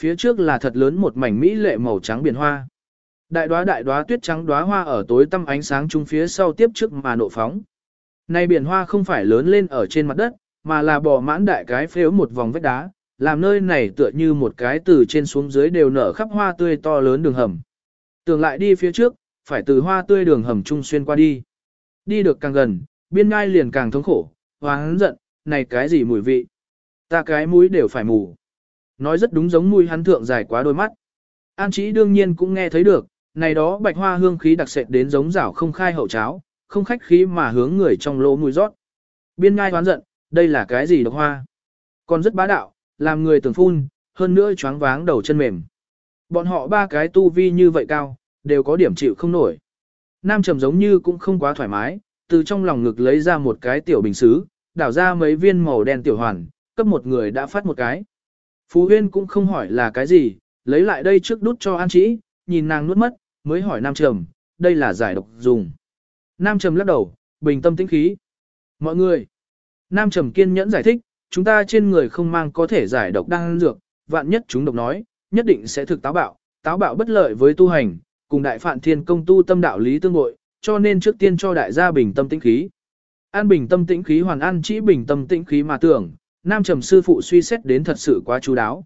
Phía trước là thật lớn một mảnh mỹ lệ màu trắng biển hoa. Đại đóa đại đóa tuyết trắng đóa hoa ở tối tăm ánh sáng chung phía sau tiếp trước mà nộ phóng. Nay biển hoa không phải lớn lên ở trên mặt đất, mà là bò mãn đại cái phếu một vòng vách đá, làm nơi này tựa như một cái từ trên xuống dưới đều nở khắp hoa tươi to lớn đường hầm. Tưởng lại đi phía trước, phải từ hoa tươi đường hầm trung xuyên qua đi. Đi được càng gần, biên ngai liền càng thống khổ, hoáng giận, này cái gì mùi vị. Ta cái mũi đều phải mù. Nói rất đúng giống mùi hắn thượng dài quá đôi mắt. An chỉ đương nhiên cũng nghe thấy được, này đó bạch hoa hương khí đặc sệt đến giống rảo không khai hậu cháo, không khách khí mà hướng người trong lỗ mũi rót. Biên ngai hoán giận, đây là cái gì độc hoa? Còn rất bá đạo, làm người tưởng phun, hơn nữa choáng váng đầu chân mềm. Bọn họ ba cái tu vi như vậy cao, đều có điểm chịu không nổi. Nam trầm giống như cũng không quá thoải mái, từ trong lòng ngực lấy ra một cái tiểu bình xứ, đảo ra mấy viên màu đen tiểu hoàn, cấp một người đã phát một cái. Phú Huyên cũng không hỏi là cái gì, lấy lại đây trước đút cho An Chỉ, nhìn nàng nuốt mất, mới hỏi Nam Trầm, đây là giải độc dùng. Nam Trầm lắc đầu, bình tâm tĩnh khí. Mọi người. Nam Trầm kiên nhẫn giải thích, chúng ta trên người không mang có thể giải độc đang dược, vạn nhất chúng độc nói, nhất định sẽ thực táo bạo, táo bạo bất lợi với tu hành, cùng đại phạn thiên công tu tâm đạo lý tương bội, cho nên trước tiên cho đại gia bình tâm tĩnh khí. An bình tâm tĩnh khí hoàn an chỉ bình tâm tĩnh khí mà tưởng, nam trầm sư phụ suy xét đến thật sự quá chú đáo.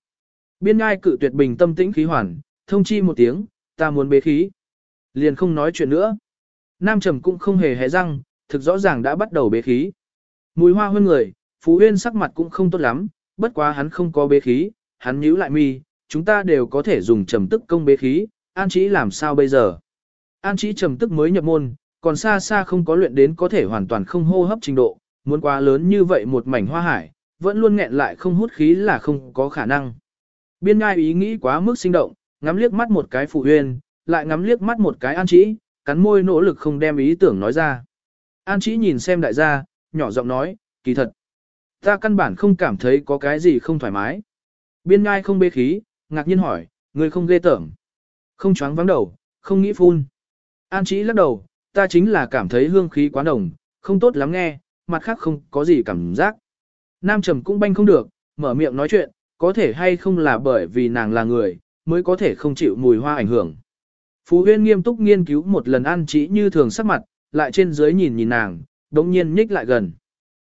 Biên ngai cự tuyệt bình tâm tĩnh khí hoàn, thông chi một tiếng, ta muốn bế khí. Liền không nói chuyện nữa. Nam trầm cũng không hề hé răng, thực rõ ràng đã bắt đầu bế khí. Mùi hoa hơn người, Phú Huyên sắc mặt cũng không tốt lắm, bất quá hắn không có bế khí, hắn nhíu lại mi, chúng ta đều có thể dùng trầm tức công bế khí, an Trí làm sao bây giờ. An Trí trầm tức mới nhập môn, còn xa xa không có luyện đến có thể hoàn toàn không hô hấp trình độ, muốn quá lớn như vậy một mảnh hoa hải, vẫn luôn nghẹn lại không hút khí là không có khả năng. Biên ngai ý nghĩ quá mức sinh động, ngắm liếc mắt một cái phụ huyên, lại ngắm liếc mắt một cái an Trĩ, cắn môi nỗ lực không đem ý tưởng nói ra. An Trĩ nhìn xem đại gia, nhỏ giọng nói, kỳ thật. Ta căn bản không cảm thấy có cái gì không thoải mái. Biên ngai không bê khí, ngạc nhiên hỏi, người không ghê tởm. Không choáng vắng đầu, không nghĩ phun. An Trĩ lắc đầu, ta chính là cảm thấy hương khí quá nồng, không tốt lắm nghe, mặt khác không có gì cảm giác. Nam trầm cũng banh không được, mở miệng nói chuyện, có thể hay không là bởi vì nàng là người, mới có thể không chịu mùi hoa ảnh hưởng. Phú Huyên nghiêm túc nghiên cứu một lần an chỉ như thường sắc mặt, lại trên dưới nhìn nhìn nàng, đống nhiên nhích lại gần.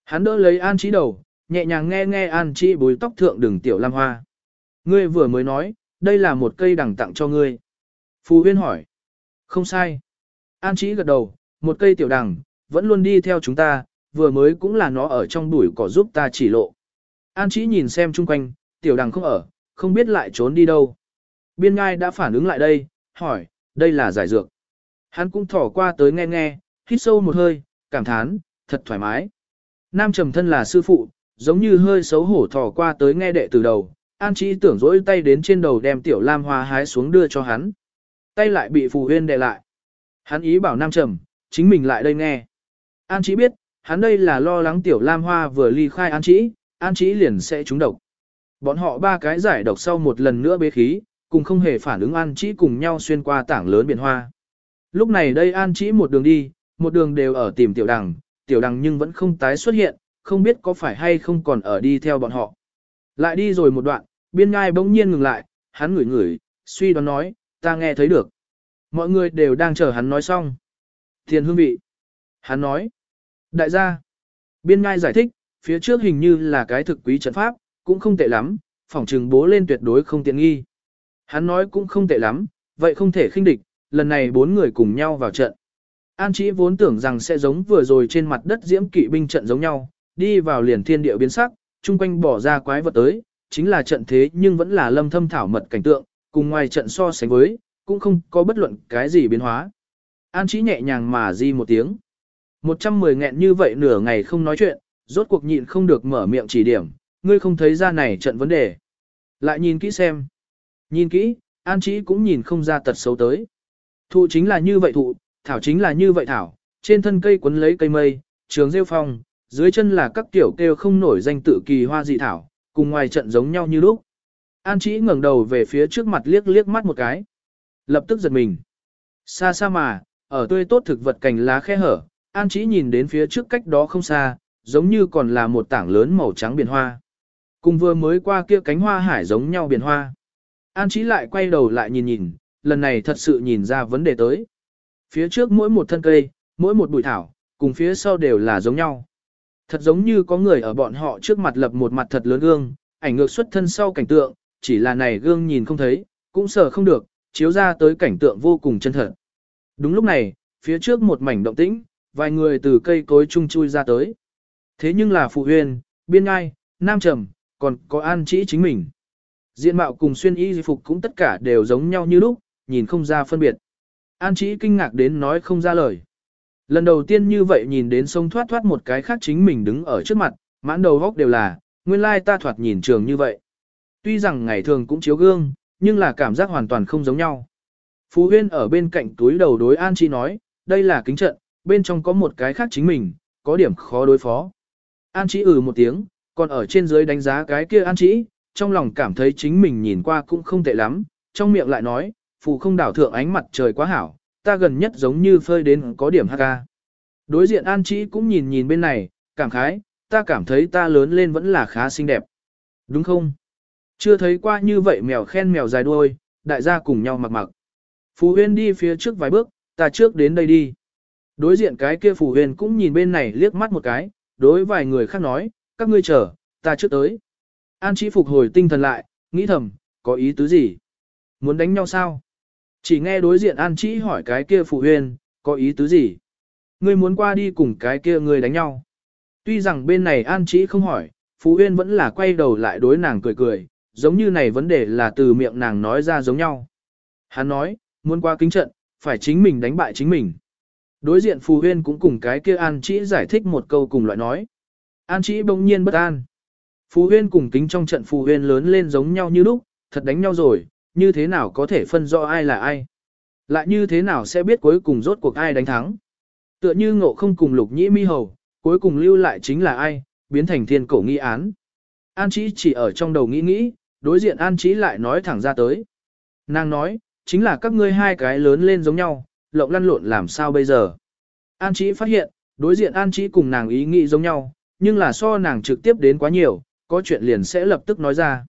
Hắn đỡ lấy an chỉ đầu, nhẹ nhàng nghe nghe an chỉ bùi tóc thượng đường tiểu lam hoa. Ngươi vừa mới nói, đây là một cây đằng tặng cho ngươi. Phú Huyên hỏi. Không sai. An chỉ gật đầu, một cây tiểu đằng, vẫn luôn đi theo chúng ta, vừa mới cũng là nó ở trong bụi cỏ giúp ta chỉ lộ. An chỉ nhìn xem chung quanh, tiểu đằng không ở, không biết lại trốn đi đâu. Biên ngai đã phản ứng lại đây, hỏi, đây là giải dược. Hắn cũng thỏ qua tới nghe nghe, hít sâu một hơi, cảm thán, thật thoải mái. Nam trầm thân là sư phụ, giống như hơi xấu hổ thỏ qua tới nghe đệ từ đầu, an chỉ tưởng dỗi tay đến trên đầu đem tiểu lam hoa hái xuống đưa cho hắn. Tay lại bị phù huyên đệ lại. Hắn ý bảo nam trầm, chính mình lại đây nghe. An Chí biết, hắn đây là lo lắng tiểu Lam Hoa vừa ly khai An Chí, An Chí liền sẽ trúng độc. Bọn họ ba cái giải độc sau một lần nữa bế khí, cùng không hề phản ứng An Chí cùng nhau xuyên qua tảng lớn biển hoa. Lúc này đây An Chí một đường đi, một đường đều ở tìm tiểu đằng, tiểu đằng nhưng vẫn không tái xuất hiện, không biết có phải hay không còn ở đi theo bọn họ. Lại đi rồi một đoạn, biên ngai bỗng nhiên ngừng lại, hắn ngửi ngửi, suy đoán nói, ta nghe thấy được. Mọi người đều đang chờ hắn nói xong. Thiền hương vị. Hắn nói. Đại gia. Biên ngai giải thích, phía trước hình như là cái thực quý trận pháp, cũng không tệ lắm, phỏng trừng bố lên tuyệt đối không tiện nghi. Hắn nói cũng không tệ lắm, vậy không thể khinh địch, lần này bốn người cùng nhau vào trận. An Chí vốn tưởng rằng sẽ giống vừa rồi trên mặt đất diễm kỵ binh trận giống nhau, đi vào liền thiên địa biến sắc, chung quanh bỏ ra quái vật tới, chính là trận thế nhưng vẫn là lâm thâm thảo mật cảnh tượng, cùng ngoài trận so sánh với, cũng không có bất luận cái gì biến hóa. An Chí nhẹ nhàng mà di một tiếng. 110 nghẹn như vậy nửa ngày không nói chuyện, rốt cuộc nhịn không được mở miệng chỉ điểm, ngươi không thấy ra này trận vấn đề. Lại nhìn kỹ xem. Nhìn kỹ, An Chí cũng nhìn không ra tật xấu tới. Thụ chính là như vậy thụ, thảo chính là như vậy thảo, trên thân cây quấn lấy cây mây, trường rêu phong, dưới chân là các tiểu kêu không nổi danh tự kỳ hoa dị thảo, cùng ngoài trận giống nhau như lúc. An Chí ngẩng đầu về phía trước mặt liếc liếc mắt một cái. Lập tức giật mình. Xa xa mà, ở tươi tốt thực vật cành lá khe hở, An Chí nhìn đến phía trước cách đó không xa, giống như còn là một tảng lớn màu trắng biển hoa. Cùng vừa mới qua kia cánh hoa hải giống nhau biển hoa. An Chí lại quay đầu lại nhìn nhìn, lần này thật sự nhìn ra vấn đề tới. Phía trước mỗi một thân cây, mỗi một bụi thảo, cùng phía sau đều là giống nhau. Thật giống như có người ở bọn họ trước mặt lập một mặt thật lớn gương, ảnh ngược xuất thân sau cảnh tượng, chỉ là này gương nhìn không thấy, cũng sợ không được, chiếu ra tới cảnh tượng vô cùng chân thật. Đúng lúc này, phía trước một mảnh động tĩnh, vài người từ cây cối chung chui ra tới. Thế nhưng là phụ huyền, biên ngai, nam trầm, còn có an Trĩ chính mình. Diện mạo cùng xuyên y phục cũng tất cả đều giống nhau như lúc, nhìn không ra phân biệt. An Trĩ kinh ngạc đến nói không ra lời. Lần đầu tiên như vậy nhìn đến sông thoát thoát một cái khác chính mình đứng ở trước mặt, mãn đầu góc đều là, nguyên lai ta thoạt nhìn trường như vậy. Tuy rằng ngày thường cũng chiếu gương, nhưng là cảm giác hoàn toàn không giống nhau. Phú Huyên ở bên cạnh túi đầu đối An Chi nói, đây là kính trận, bên trong có một cái khác chính mình, có điểm khó đối phó. An Chí ừ một tiếng, còn ở trên dưới đánh giá cái kia An Chí, trong lòng cảm thấy chính mình nhìn qua cũng không tệ lắm, trong miệng lại nói, phù không đảo thượng ánh mặt trời quá hảo, ta gần nhất giống như phơi đến có điểm HK. Đối diện An Chí cũng nhìn nhìn bên này, cảm khái, ta cảm thấy ta lớn lên vẫn là khá xinh đẹp. Đúng không? Chưa thấy qua như vậy mèo khen mèo dài đuôi, đại gia cùng nhau mặc mặc. Phú huyên đi phía trước vài bước, ta trước đến đây đi. Đối diện cái kia phù huyền cũng nhìn bên này liếc mắt một cái, đối vài người khác nói, các ngươi chờ, ta trước tới. An Chí phục hồi tinh thần lại, nghĩ thầm, có ý tứ gì? Muốn đánh nhau sao? Chỉ nghe đối diện An Chí hỏi cái kia phù huyền, có ý tứ gì? Ngươi muốn qua đi cùng cái kia người đánh nhau. Tuy rằng bên này An Chí không hỏi, phù huyền vẫn là quay đầu lại đối nàng cười cười, giống như này vấn đề là từ miệng nàng nói ra giống nhau. Hắn nói, muốn qua kính trận, phải chính mình đánh bại chính mình. Đối diện Phù Huyên cũng cùng cái kia An Chỉ giải thích một câu cùng loại nói. An Chỉ bỗng nhiên bất an. Phù Huyên cùng kính trong trận Phù Huyên lớn lên giống nhau như lúc, thật đánh nhau rồi, như thế nào có thể phân rõ ai là ai. Lại như thế nào sẽ biết cuối cùng rốt cuộc ai đánh thắng. Tựa như ngộ không cùng lục nhĩ mi hầu, cuối cùng lưu lại chính là ai, biến thành thiên cổ nghi án. An Chỉ chỉ ở trong đầu nghĩ nghĩ, đối diện An Chí lại nói thẳng ra tới. Nàng nói, chính là các ngươi hai cái lớn lên giống nhau, lộng lăn lộn làm sao bây giờ. An Chí phát hiện, đối diện An Chí cùng nàng ý nghĩ giống nhau, nhưng là so nàng trực tiếp đến quá nhiều, có chuyện liền sẽ lập tức nói ra.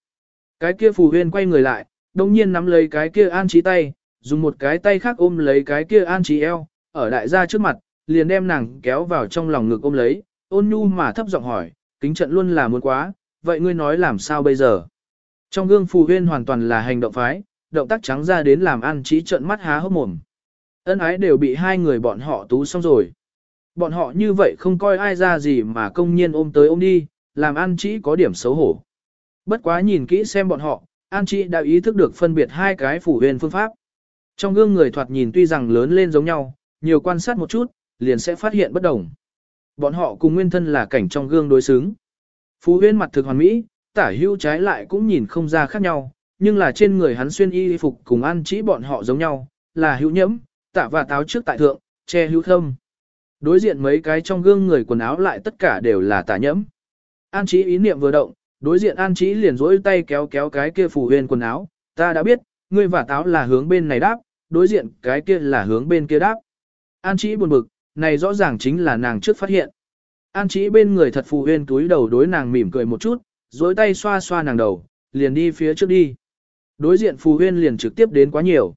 Cái kia phù huyên quay người lại, đồng nhiên nắm lấy cái kia An Chí tay, dùng một cái tay khác ôm lấy cái kia An Chí eo, ở đại gia trước mặt, liền đem nàng kéo vào trong lòng ngực ôm lấy, ôn nhu mà thấp giọng hỏi, kính trận luôn là muốn quá, vậy ngươi nói làm sao bây giờ? Trong gương phù huyên hoàn toàn là hành động phái, động tác trắng ra đến làm An trí trận mắt há hốc mồm. Ân ái đều bị hai người bọn họ tú xong rồi. Bọn họ như vậy không coi ai ra gì mà công nhiên ôm tới ôm đi, làm an trí có điểm xấu hổ. Bất quá nhìn kỹ xem bọn họ, an trí đã ý thức được phân biệt hai cái phủ huyền phương pháp. Trong gương người thoạt nhìn tuy rằng lớn lên giống nhau, nhiều quan sát một chút, liền sẽ phát hiện bất đồng. Bọn họ cùng nguyên thân là cảnh trong gương đối xứng. Phú huyên mặt thực hoàn mỹ, tả hưu trái lại cũng nhìn không ra khác nhau, nhưng là trên người hắn xuyên y phục cùng an chỉ bọn họ giống nhau, là hữu nhẫm, Tạ và táo trước tại thượng, che hữu thâm, Đối diện mấy cái trong gương người quần áo lại tất cả đều là tả nhẫm. An Chí ý niệm vừa động, đối diện An Chí liền rỗi tay kéo kéo cái kia phù huyền quần áo, ta đã biết, ngươi và táo là hướng bên này đáp, đối diện cái kia là hướng bên kia đáp. An Chí buồn bực, này rõ ràng chính là nàng trước phát hiện. An Chí bên người thật phù huyền túi đầu đối nàng mỉm cười một chút, rỗi tay xoa xoa nàng đầu, liền đi phía trước đi. Đối diện phù huyên liền trực tiếp đến quá nhiều.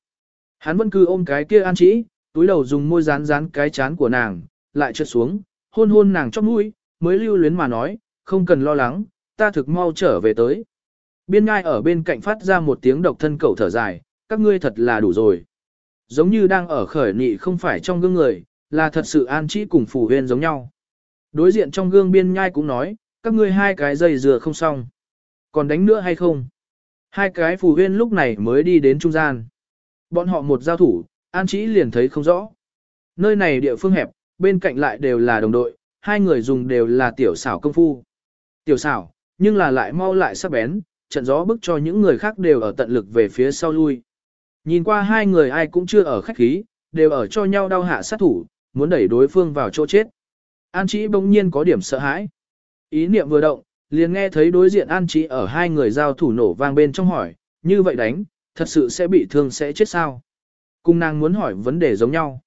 Hắn vẫn cứ ôm cái kia An trĩ, túi đầu dùng môi dán dán cái chán của nàng, lại trượt xuống, hôn hôn nàng chóp mũi, mới lưu luyến mà nói, không cần lo lắng, ta thực mau trở về tới. Biên ngai ở bên cạnh phát ra một tiếng độc thân cẩu thở dài, các ngươi thật là đủ rồi. Giống như đang ở khởi nị không phải trong gương người, là thật sự an trí cùng phủ huyên giống nhau. Đối diện trong gương biên nhai cũng nói, các ngươi hai cái dây dừa không xong. Còn đánh nữa hay không? Hai cái phù huyên lúc này mới đi đến trung gian. Bọn họ một giao thủ, an trí liền thấy không rõ. Nơi này địa phương hẹp, bên cạnh lại đều là đồng đội, hai người dùng đều là tiểu xảo công phu. Tiểu xảo, nhưng là lại mau lại sắc bén, trận gió bức cho những người khác đều ở tận lực về phía sau lui. Nhìn qua hai người ai cũng chưa ở khách khí, đều ở cho nhau đau hạ sát thủ, muốn đẩy đối phương vào chỗ chết. An Chí bỗng nhiên có điểm sợ hãi. Ý niệm vừa động, liền nghe thấy đối diện An Chí ở hai người giao thủ nổ vang bên trong hỏi, như vậy đánh, thật sự sẽ bị thương sẽ chết sao? Cùng nàng muốn hỏi vấn đề giống nhau.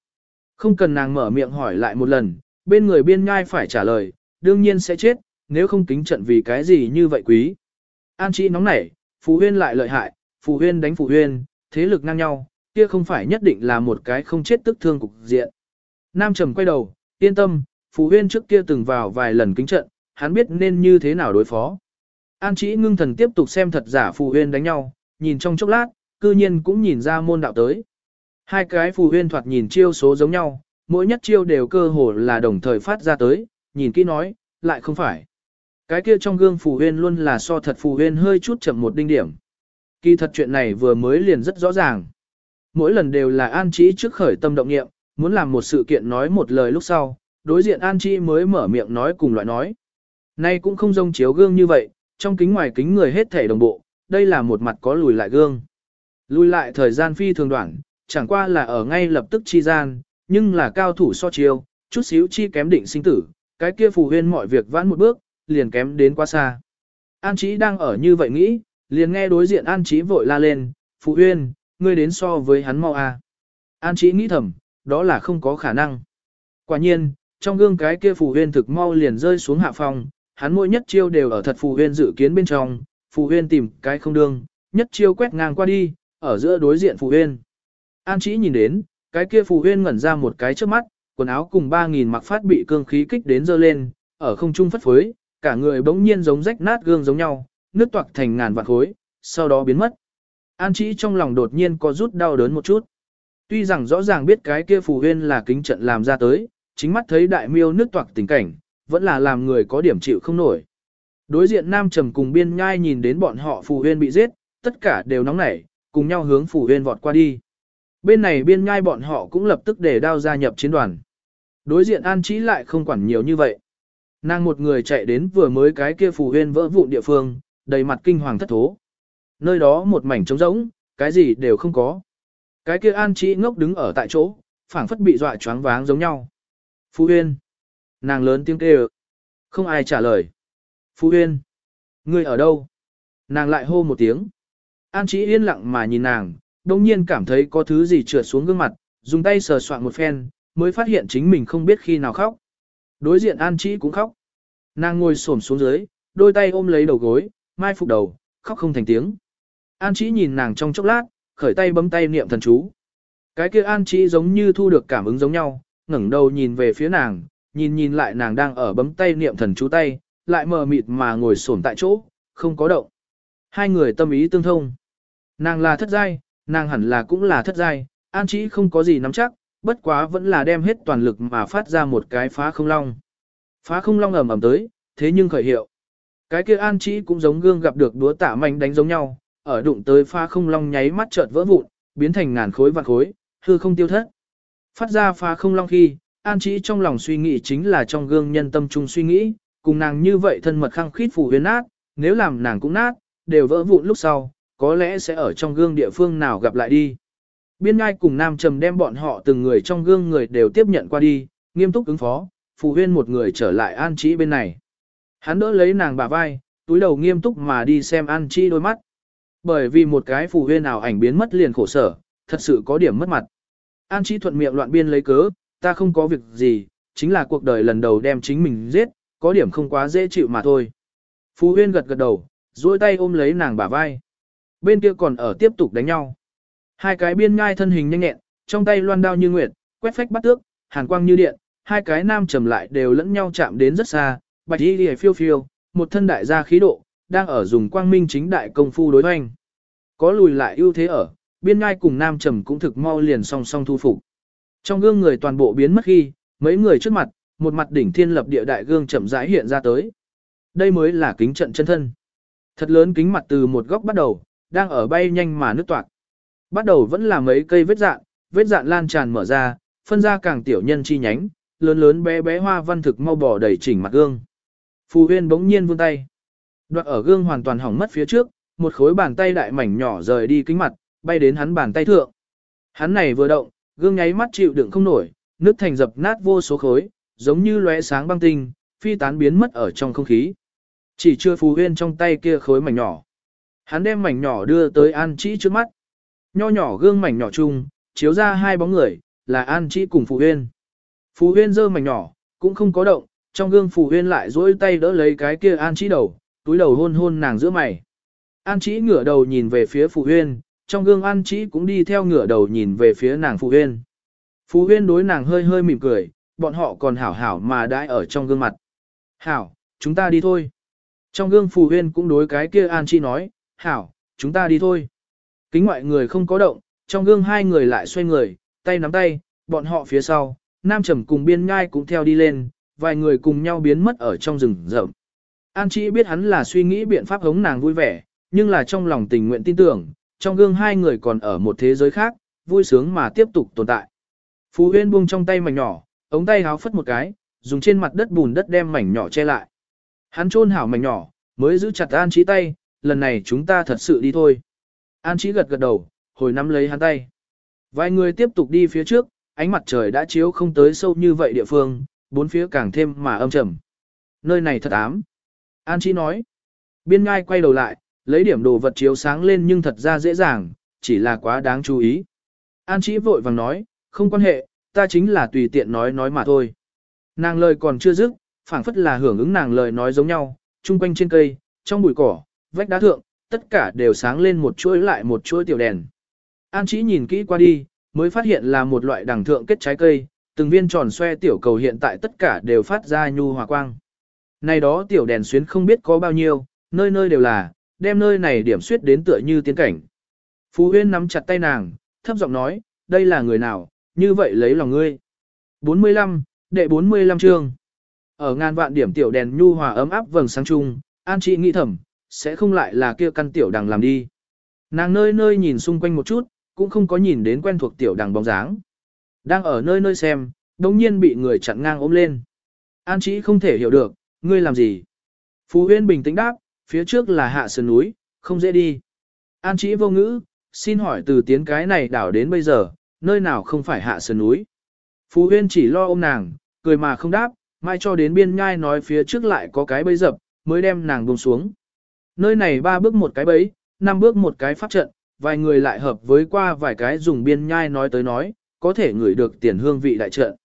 Không cần nàng mở miệng hỏi lại một lần, bên người biên ngai phải trả lời, đương nhiên sẽ chết, nếu không kính trận vì cái gì như vậy quý. An Chí nóng nảy, Phù Huyên lại lợi hại, Phù Huyên đánh Phù Huyên, thế lực ngang nhau, kia không phải nhất định là một cái không chết tức thương cục diện. Nam Trầm quay đầu, yên tâm, Phù Huyên trước kia từng vào vài lần kính trận, hắn biết nên như thế nào đối phó. An chỉ ngưng thần tiếp tục xem thật giả Phù Huyên đánh nhau, nhìn trong chốc lát, cư nhiên cũng nhìn ra môn đạo tới. Hai cái Phù Huyên thoạt nhìn chiêu số giống nhau, mỗi nhất chiêu đều cơ hồ là đồng thời phát ra tới, nhìn kỹ nói, lại không phải. Cái kia trong gương phù huyên luôn là so thật phù huyên hơi chút chậm một đinh điểm. Kỳ thật chuyện này vừa mới liền rất rõ ràng. Mỗi lần đều là an trí trước khởi tâm động nghiệm, muốn làm một sự kiện nói một lời lúc sau, đối diện an trí mới mở miệng nói cùng loại nói. Nay cũng không rông chiếu gương như vậy, trong kính ngoài kính người hết thể đồng bộ, đây là một mặt có lùi lại gương. Lùi lại thời gian phi thường đoạn, chẳng qua là ở ngay lập tức chi gian, nhưng là cao thủ so chiêu, chút xíu chi kém định sinh tử, cái kia phù huyên mọi việc vãn một bước, liền kém đến quá xa. An Chí đang ở như vậy nghĩ, liền nghe đối diện An Chí vội la lên, phù Huyên, ngươi đến so với hắn mau à. An Chí nghĩ thầm, đó là không có khả năng. Quả nhiên, trong gương cái kia phù Huyên thực mau liền rơi xuống hạ phòng, hắn mỗi nhất chiêu đều ở thật phù Huyên dự kiến bên trong, phù Huyên tìm cái không đương, nhất chiêu quét ngang qua đi, ở giữa đối diện phù Huyên. An Chí nhìn đến, cái kia phù Huyên ngẩn ra một cái trước mắt, quần áo cùng 3.000 mặc phát bị cương khí kích đến dơ lên, ở không trung phất phới, cả người bỗng nhiên giống rách nát gương giống nhau, nứt toạc thành ngàn vạn khối, sau đó biến mất. An Chí trong lòng đột nhiên có rút đau đớn một chút. Tuy rằng rõ ràng biết cái kia phù huyên là kính trận làm ra tới, chính mắt thấy đại miêu nứt toạc tình cảnh, vẫn là làm người có điểm chịu không nổi. Đối diện Nam Trầm cùng biên nhai nhìn đến bọn họ phù huyên bị giết, tất cả đều nóng nảy, cùng nhau hướng phủ huyên vọt qua đi. Bên này biên ngai bọn họ cũng lập tức để đao gia nhập chiến đoàn. Đối diện An Chí lại không quản nhiều như vậy. Nàng một người chạy đến vừa mới cái kia phủ huyên vỡ vụn địa phương, đầy mặt kinh hoàng thất thố. Nơi đó một mảnh trống rỗng, cái gì đều không có. Cái kia an trí ngốc đứng ở tại chỗ, phảng phất bị dọa choáng váng giống nhau. phủ huyên. Nàng lớn tiếng kêu. Không ai trả lời. phủ huyên. Ngươi ở đâu? Nàng lại hô một tiếng. An trí yên lặng mà nhìn nàng, đồng nhiên cảm thấy có thứ gì trượt xuống gương mặt, dùng tay sờ soạn một phen, mới phát hiện chính mình không biết khi nào khóc. Đối diện An Chí cũng khóc. Nàng ngồi xổm xuống dưới, đôi tay ôm lấy đầu gối, mai phục đầu, khóc không thành tiếng. An Chí nhìn nàng trong chốc lát, khởi tay bấm tay niệm thần chú. Cái kia An Chí giống như thu được cảm ứng giống nhau, ngẩng đầu nhìn về phía nàng, nhìn nhìn lại nàng đang ở bấm tay niệm thần chú tay, lại mờ mịt mà ngồi xổm tại chỗ, không có động. Hai người tâm ý tương thông. Nàng là thất giai, nàng hẳn là cũng là thất giai, An chỉ không có gì nắm chắc, bất quá vẫn là đem hết toàn lực mà phát ra một cái phá không long. Phá không long ầm ầm tới, thế nhưng khởi hiệu. Cái kia an chỉ cũng giống gương gặp được đúa tạ manh đánh giống nhau, ở đụng tới phá không long nháy mắt chợt vỡ vụn, biến thành ngàn khối vạn khối, hư không tiêu thất. Phát ra phá không long khi, an chỉ trong lòng suy nghĩ chính là trong gương nhân tâm trung suy nghĩ, cùng nàng như vậy thân mật khăng khít phủ huyến nát, nếu làm nàng cũng nát, đều vỡ vụn lúc sau, có lẽ sẽ ở trong gương địa phương nào gặp lại đi. Biên ngai cùng Nam Trầm đem bọn họ từng người trong gương người đều tiếp nhận qua đi, nghiêm túc ứng phó, Phù Huyên một người trở lại An chi bên này. Hắn đỡ lấy nàng bà vai, túi đầu nghiêm túc mà đi xem An chi đôi mắt. Bởi vì một cái Phù Huyên nào ảnh biến mất liền khổ sở, thật sự có điểm mất mặt. An chi thuận miệng loạn biên lấy cớ, ta không có việc gì, chính là cuộc đời lần đầu đem chính mình giết, có điểm không quá dễ chịu mà thôi. Phù Huyên gật gật đầu, duỗi tay ôm lấy nàng bả vai. Bên kia còn ở tiếp tục đánh nhau. Hai cái biên ngai thân hình nhanh nhẹn, trong tay loan đao như nguyệt, quét phách bắt tước, hàn quang như điện, hai cái nam trầm lại đều lẫn nhau chạm đến rất xa, bạch y liễu phiêu phiêu, một thân đại gia khí độ, đang ở dùng quang minh chính đại công phu đối hoành. Có lùi lại ưu thế ở, biên ngai cùng nam trầm cũng thực mau liền song song thu phục. Trong gương người toàn bộ biến mất khi, mấy người trước mặt, một mặt đỉnh thiên lập địa đại gương chậm rãi hiện ra tới. Đây mới là kính trận chân thân. Thật lớn kính mặt từ một góc bắt đầu, đang ở bay nhanh mà nước toạc. Bắt đầu vẫn là mấy cây vết dạn, vết dạn lan tràn mở ra, phân ra càng tiểu nhân chi nhánh, lớn lớn bé bé hoa văn thực mau bỏ đầy chỉnh mặt gương. Phù Huyên bỗng nhiên vươn tay. đoạn ở gương hoàn toàn hỏng mất phía trước, một khối bàn tay đại mảnh nhỏ rời đi kính mặt, bay đến hắn bàn tay thượng. Hắn này vừa động, gương nháy mắt chịu đựng không nổi, nước thành dập nát vô số khối, giống như lóe sáng băng tinh, phi tán biến mất ở trong không khí. Chỉ chưa Phù Huyên trong tay kia khối mảnh nhỏ. Hắn đem mảnh nhỏ đưa tới An Chỉ trước mắt. Nho nhỏ gương mảnh nhỏ chung, chiếu ra hai bóng người, là An Chỉ cùng Phù Huyên. Phù Huyên giơ mảnh nhỏ, cũng không có động, trong gương Phù Huyên lại duỗi tay đỡ lấy cái kia An Chỉ đầu, túi đầu hôn hôn nàng giữa mày. An Chỉ ngửa đầu nhìn về phía Phù Huyên, trong gương An Chỉ cũng đi theo ngửa đầu nhìn về phía nàng Phù Huyên. Phù Huyên đối nàng hơi hơi mỉm cười, bọn họ còn hảo hảo mà đãi ở trong gương mặt. Hảo, chúng ta đi thôi. Trong gương Phù Huyên cũng đối cái kia An Chi nói, hảo, chúng ta đi thôi. Kính ngoại người không có động, trong gương hai người lại xoay người, tay nắm tay, bọn họ phía sau, Nam Trầm cùng biên ngai cũng theo đi lên, vài người cùng nhau biến mất ở trong rừng rậm. An Chi biết hắn là suy nghĩ biện pháp hống nàng vui vẻ, nhưng là trong lòng tình nguyện tin tưởng, trong gương hai người còn ở một thế giới khác, vui sướng mà tiếp tục tồn tại. Phú Huyên buông trong tay mảnh nhỏ, ống tay háo phất một cái, dùng trên mặt đất bùn đất đem mảnh nhỏ che lại. Hắn chôn hảo mảnh nhỏ, mới giữ chặt An Chí tay, lần này chúng ta thật sự đi thôi. An Chí gật gật đầu, hồi nắm lấy hắn tay. Vài người tiếp tục đi phía trước, ánh mặt trời đã chiếu không tới sâu như vậy địa phương, bốn phía càng thêm mà âm trầm. Nơi này thật ám. An Chí nói. Biên ngai quay đầu lại, lấy điểm đồ vật chiếu sáng lên nhưng thật ra dễ dàng, chỉ là quá đáng chú ý. An Chí vội vàng nói, không quan hệ, ta chính là tùy tiện nói nói mà thôi. Nàng lời còn chưa dứt, phảng phất là hưởng ứng nàng lời nói giống nhau, chung quanh trên cây, trong bụi cỏ, vách đá thượng, tất cả đều sáng lên một chuỗi lại một chuỗi tiểu đèn. An Chí nhìn kỹ qua đi, mới phát hiện là một loại đằng thượng kết trái cây, từng viên tròn xoe tiểu cầu hiện tại tất cả đều phát ra nhu hòa quang. Này đó tiểu đèn xuyến không biết có bao nhiêu, nơi nơi đều là, đem nơi này điểm suyết đến tựa như tiến cảnh. Phú Huyên nắm chặt tay nàng, thấp giọng nói, đây là người nào, như vậy lấy lòng ngươi. 45, đệ 45 chương. Ở ngàn vạn điểm tiểu đèn nhu hòa ấm áp vầng sáng chung, An Chị nghĩ thầm, sẽ không lại là kia căn tiểu đằng làm đi. Nàng nơi nơi nhìn xung quanh một chút, cũng không có nhìn đến quen thuộc tiểu đằng bóng dáng. Đang ở nơi nơi xem, đồng nhiên bị người chặn ngang ôm lên. An chỉ không thể hiểu được, ngươi làm gì. Phú Huyên bình tĩnh đáp, phía trước là hạ sườn núi, không dễ đi. An chỉ vô ngữ, xin hỏi từ tiến cái này đảo đến bây giờ, nơi nào không phải hạ sườn núi. Phú Huyên chỉ lo ôm nàng, cười mà không đáp, mai cho đến biên nhai nói phía trước lại có cái bẫy dập, mới đem nàng buông xuống. Nơi này ba bước một cái bẫy, năm bước một cái pháp trận, vài người lại hợp với qua vài cái dùng biên nhai nói tới nói, có thể ngửi được tiền hương vị đại trận.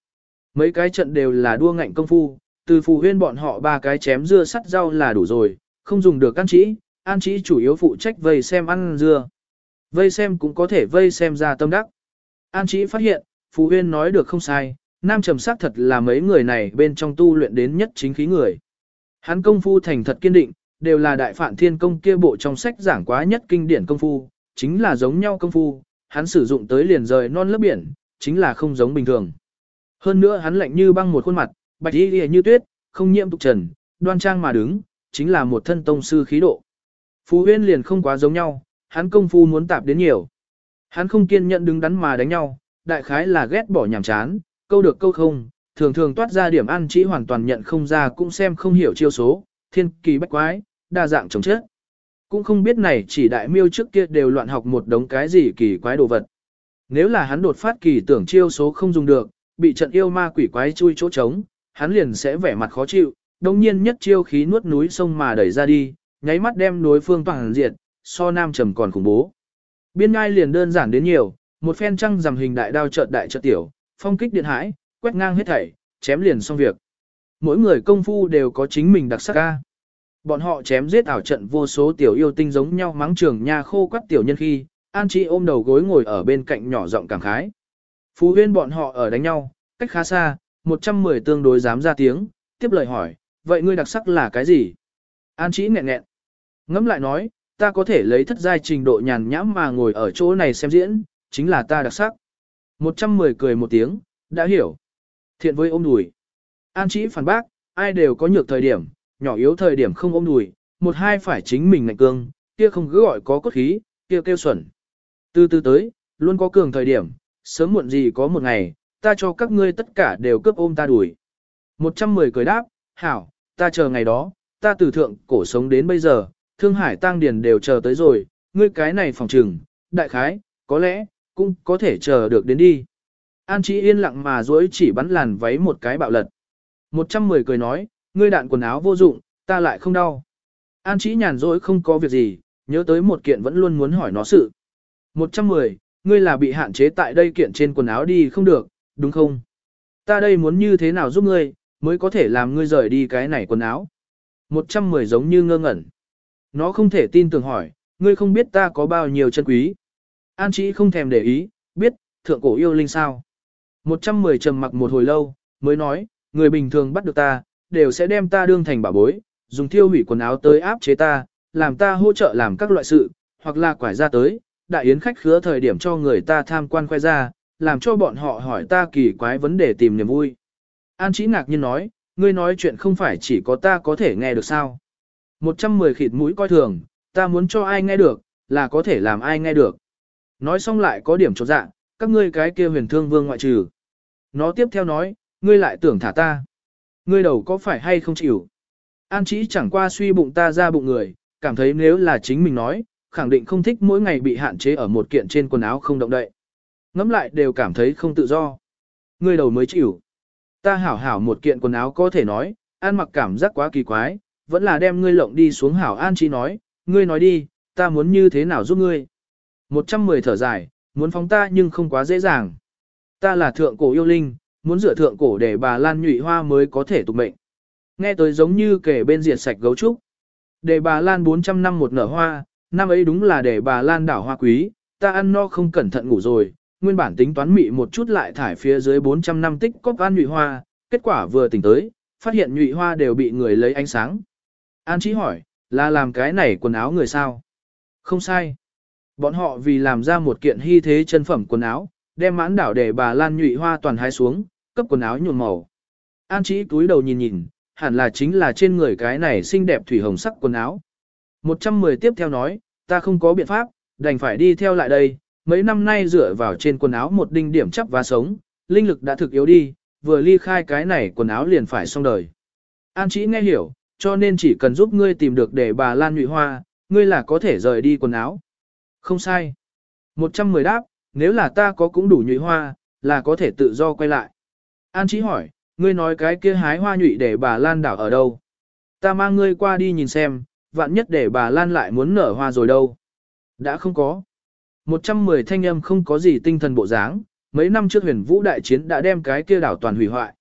Mấy cái trận đều là đua ngạnh công phu, từ phù huyên bọn họ ba cái chém dưa sắt rau là đủ rồi, không dùng được an chỉ, An chỉ chủ yếu phụ trách vây xem ăn dưa. Vây xem cũng có thể vây xem ra tâm đắc. An chỉ phát hiện, phù huyên nói được không sai, nam trầm sắc thật là mấy người này bên trong tu luyện đến nhất chính khí người. Hắn công phu thành thật kiên định, đều là đại phạn thiên công kia bộ trong sách giảng quá nhất kinh điển công phu, chính là giống nhau công phu, hắn sử dụng tới liền rời non lớp biển, chính là không giống bình thường. Hơn nữa hắn lạnh như băng một khuôn mặt, bạch y như tuyết, không nhiễm tục trần, đoan trang mà đứng, chính là một thân tông sư khí độ. Phú huyên liền không quá giống nhau, hắn công phu muốn tạp đến nhiều. Hắn không kiên nhẫn đứng đắn mà đánh nhau, đại khái là ghét bỏ nhảm chán, câu được câu không, thường thường toát ra điểm ăn chỉ hoàn toàn nhận không ra cũng xem không hiểu chiêu số, thiên kỳ bách quái, đa dạng chống chết. Cũng không biết này chỉ đại miêu trước kia đều loạn học một đống cái gì kỳ quái đồ vật. Nếu là hắn đột phát kỳ tưởng chiêu số không dùng được, bị trận yêu ma quỷ quái chui chỗ trống, hắn liền sẽ vẻ mặt khó chịu, đồng nhiên nhất chiêu khí nuốt núi sông mà đẩy ra đi, nháy mắt đem đối phương toàn diệt, so nam trầm còn khủng bố. Biên ngai liền đơn giản đến nhiều, một phen trăng rằm hình đại đao trợt đại trợt tiểu, phong kích điện hải, quét ngang hết thảy, chém liền xong việc. Mỗi người công phu đều có chính mình đặc sắc ca. Bọn họ chém giết ảo trận vô số tiểu yêu tinh giống nhau mắng trường nha khô quắt tiểu nhân khi, An Chi ôm đầu gối ngồi ở bên cạnh nhỏ giọng cảm khái. Phú huyên bọn họ ở đánh nhau, cách khá xa, 110 tương đối dám ra tiếng, tiếp lời hỏi, vậy ngươi đặc sắc là cái gì? An Chi nghẹn nghẹn. Ngẫm lại nói, ta có thể lấy thất giai trình độ nhàn nhãm mà ngồi ở chỗ này xem diễn, chính là ta đặc sắc. 110 cười một tiếng, đã hiểu. Thiện với ôm đùi. An Chí phản bác, ai đều có nhược thời điểm, nhỏ yếu thời điểm không ôm đùi, một hai phải chính mình ngạnh cương, kia không cứ gọi có cốt khí, kia kêu xuẩn. Từ từ tới, luôn có cường thời điểm, sớm muộn gì có một ngày, ta cho các ngươi tất cả đều cướp ôm ta đuổi. 110 cười đáp, hảo, ta chờ ngày đó, ta từ thượng cổ sống đến bây giờ, thương hải tăng điền đều chờ tới rồi, ngươi cái này phòng trừng, đại khái, có lẽ, cũng có thể chờ được đến đi. An Chí yên lặng mà dối chỉ bắn làn váy một cái bạo lật. 110 cười nói, ngươi đạn quần áo vô dụng, ta lại không đau. An Chí nhàn rỗi không có việc gì, nhớ tới một kiện vẫn luôn muốn hỏi nó sự. 110, ngươi là bị hạn chế tại đây kiện trên quần áo đi không được, đúng không? Ta đây muốn như thế nào giúp ngươi, mới có thể làm ngươi rời đi cái này quần áo. 110 giống như ngơ ngẩn. Nó không thể tin tưởng hỏi, ngươi không biết ta có bao nhiêu chân quý. An Chí không thèm để ý, biết, thượng cổ yêu linh sao. 110 trầm mặc một hồi lâu, mới nói, người bình thường bắt được ta, đều sẽ đem ta đương thành bảo bối, dùng thiêu hủy quần áo tới áp chế ta, làm ta hỗ trợ làm các loại sự, hoặc là quải ra tới, đại yến khách khứa thời điểm cho người ta tham quan khoe ra, làm cho bọn họ hỏi ta kỳ quái vấn đề tìm niềm vui. An Chí ngạc nhiên nói, ngươi nói chuyện không phải chỉ có ta có thể nghe được sao. 110 khịt mũi coi thường, ta muốn cho ai nghe được, là có thể làm ai nghe được. Nói xong lại có điểm chột dạng, các ngươi cái kia huyền thương vương ngoại trừ. Nó tiếp theo nói, ngươi lại tưởng thả ta. Ngươi đầu có phải hay không chịu? An Chí chẳng qua suy bụng ta ra bụng người, cảm thấy nếu là chính mình nói, khẳng định không thích mỗi ngày bị hạn chế ở một kiện trên quần áo không động đậy. Ngắm lại đều cảm thấy không tự do. Ngươi đầu mới chịu. Ta hảo hảo một kiện quần áo có thể nói, an mặc cảm giác quá kỳ quái, vẫn là đem ngươi lộng đi xuống hảo an Chí nói, ngươi nói đi, ta muốn như thế nào giúp ngươi. 110 thở dài, muốn phóng ta nhưng không quá dễ dàng. Ta là thượng cổ yêu linh, muốn dựa thượng cổ để bà Lan nhụy hoa mới có thể tục mệnh. Nghe tới giống như kể bên diệt sạch gấu trúc. Để bà Lan 400 năm một nở hoa, năm ấy đúng là để bà Lan đảo hoa quý, ta ăn no không cẩn thận ngủ rồi, nguyên bản tính toán mị một chút lại thải phía dưới 400 năm tích cóp an nhụy hoa, kết quả vừa tỉnh tới, phát hiện nhụy hoa đều bị người lấy ánh sáng. An Chí hỏi, là làm cái này quần áo người sao? Không sai. Bọn họ vì làm ra một kiện hy thế chân phẩm quần áo, đem mãn đảo để bà Lan nhụy hoa toàn hái xuống, cấp quần áo nhuộm màu. An Chí cúi đầu nhìn nhìn, hẳn là chính là trên người cái này xinh đẹp thủy hồng sắc quần áo. 110 tiếp theo nói, ta không có biện pháp, đành phải đi theo lại đây, mấy năm nay dựa vào trên quần áo một đinh điểm chấp và sống, linh lực đã thực yếu đi, vừa ly khai cái này quần áo liền phải xong đời. An Chí nghe hiểu, cho nên chỉ cần giúp ngươi tìm được để bà Lan nhụy hoa, ngươi là có thể rời đi quần áo. Không sai. 110 đáp, nếu là ta có cũng đủ nhụy hoa, là có thể tự do quay lại. An Chí hỏi, ngươi nói cái kia hái hoa nhụy để bà Lan đảo ở đâu? Ta mang ngươi qua đi nhìn xem, vạn nhất để bà Lan lại muốn nở hoa rồi đâu. Đã không có. 110 thanh âm không có gì tinh thần bộ dáng, mấy năm trước huyền vũ đại chiến đã đem cái kia đảo toàn hủy hoại.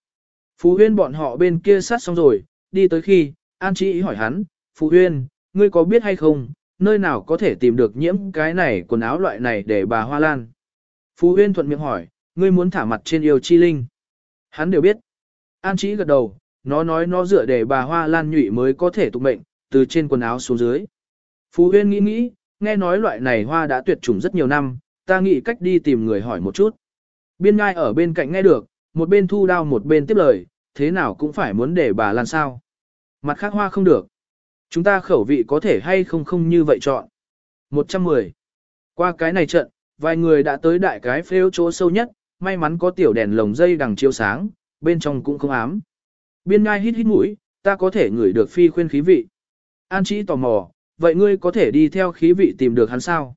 Phú huyên bọn họ bên kia sát xong rồi, đi tới khi, An Chí hỏi hắn, Phú huyên, ngươi có biết hay không, nơi nào có thể tìm được nhiễm cái này quần áo loại này để bà Hoa Lan? Phú huyên thuận miệng hỏi, ngươi muốn thả mặt trên yêu chi linh. Hắn đều biết. An Chí gật đầu, nó nói nó dựa để bà Hoa Lan nhụy mới có thể tục mệnh, từ trên quần áo xuống dưới. Phú huyên nghĩ nghĩ, nghe nói loại này hoa đã tuyệt chủng rất nhiều năm, ta nghĩ cách đi tìm người hỏi một chút. Biên ngai ở bên cạnh nghe được, một bên thu đao một bên tiếp lời, thế nào cũng phải muốn để bà Lan sao. Mặt khác hoa không được. Chúng ta khẩu vị có thể hay không không như vậy chọn. 110. Qua cái này trận, vài người đã tới đại cái phêu chỗ sâu nhất, may mắn có tiểu đèn lồng dây đằng chiếu sáng, bên trong cũng không ám. Biên ngai hít hít mũi, ta có thể ngửi được phi khuyên khí vị. An Chí tò mò, vậy ngươi có thể đi theo khí vị tìm được hắn sao?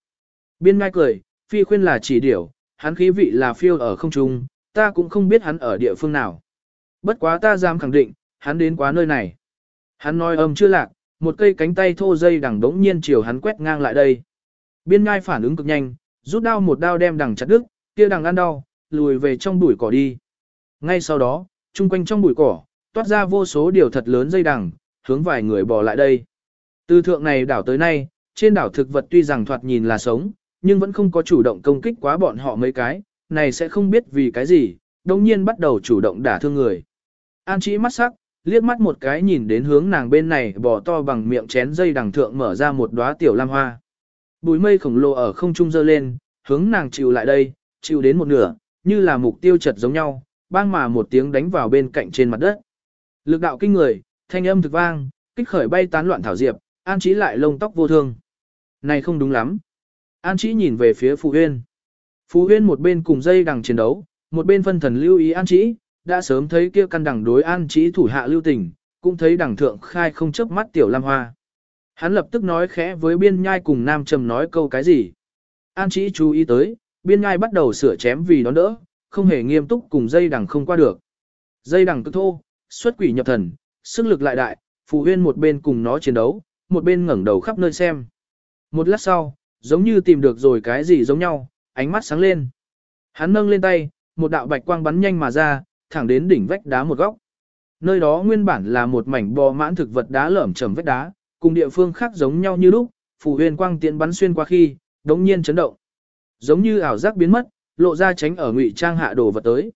Biên ngai cười, phi khuyên là chỉ điểu, hắn khí vị là phiêu ở không trung, ta cũng không biết hắn ở địa phương nào. Bất quá ta dám khẳng định, hắn đến quá nơi này. Hắn nói âm chưa lạc, một cây cánh tay thô dây đằng đống nhiên chiều hắn quét ngang lại đây. Biên ngai phản ứng cực nhanh, rút đao một đao đem đằng chặt đứt, kia đằng ăn đau, lùi về trong bụi cỏ đi. Ngay sau đó, chung quanh trong bụi cỏ, toát ra vô số điều thật lớn dây đằng, hướng vài người bò lại đây. Từ thượng này đảo tới nay, trên đảo thực vật tuy rằng thoạt nhìn là sống, nhưng vẫn không có chủ động công kích quá bọn họ mấy cái, này sẽ không biết vì cái gì, đồng nhiên bắt đầu chủ động đả thương người. An chỉ mắt sắc, liếc mắt một cái nhìn đến hướng nàng bên này bò to bằng miệng chén dây đằng thượng mở ra một đóa tiểu lam hoa. Bùi mây khổng lồ ở không trung dơ lên, hướng nàng chịu lại đây, chịu đến một nửa, như là mục tiêu chật giống nhau, bang mà một tiếng đánh vào bên cạnh trên mặt đất. Lực đạo kinh người, thanh âm thực vang, kích khởi bay tán loạn thảo diệp, an trí lại lông tóc vô thương. Này không đúng lắm. An trí nhìn về phía Phù Huyên. Phù Huyên một bên cùng dây đằng chiến đấu, một bên phân thần lưu ý an trí, đã sớm thấy kia căn đằng đối an trí thủ hạ lưu tình, cũng thấy đằng thượng khai không chớp mắt tiểu lam hoa. Hắn lập tức nói khẽ với biên nhai cùng nam trầm nói câu cái gì. An trí chú ý tới, biên ngai bắt đầu sửa chém vì đón đỡ, không hề nghiêm túc cùng dây đằng không qua được. Dây đằng cực thô, xuất quỷ nhập thần, sức lực lại đại, phù huyên một bên cùng nó chiến đấu, một bên ngẩng đầu khắp nơi xem. Một lát sau, giống như tìm được rồi cái gì giống nhau, ánh mắt sáng lên. Hắn nâng lên tay, một đạo bạch quang bắn nhanh mà ra, thẳng đến đỉnh vách đá một góc. Nơi đó nguyên bản là một mảnh bò mãn thực vật đá lởm chởm vách đá, cùng địa phương khác giống nhau như lúc, phù huyền quang tiện bắn xuyên qua khi, đống nhiên chấn động. Giống như ảo giác biến mất, lộ ra tránh ở ngụy trang hạ đồ vật tới.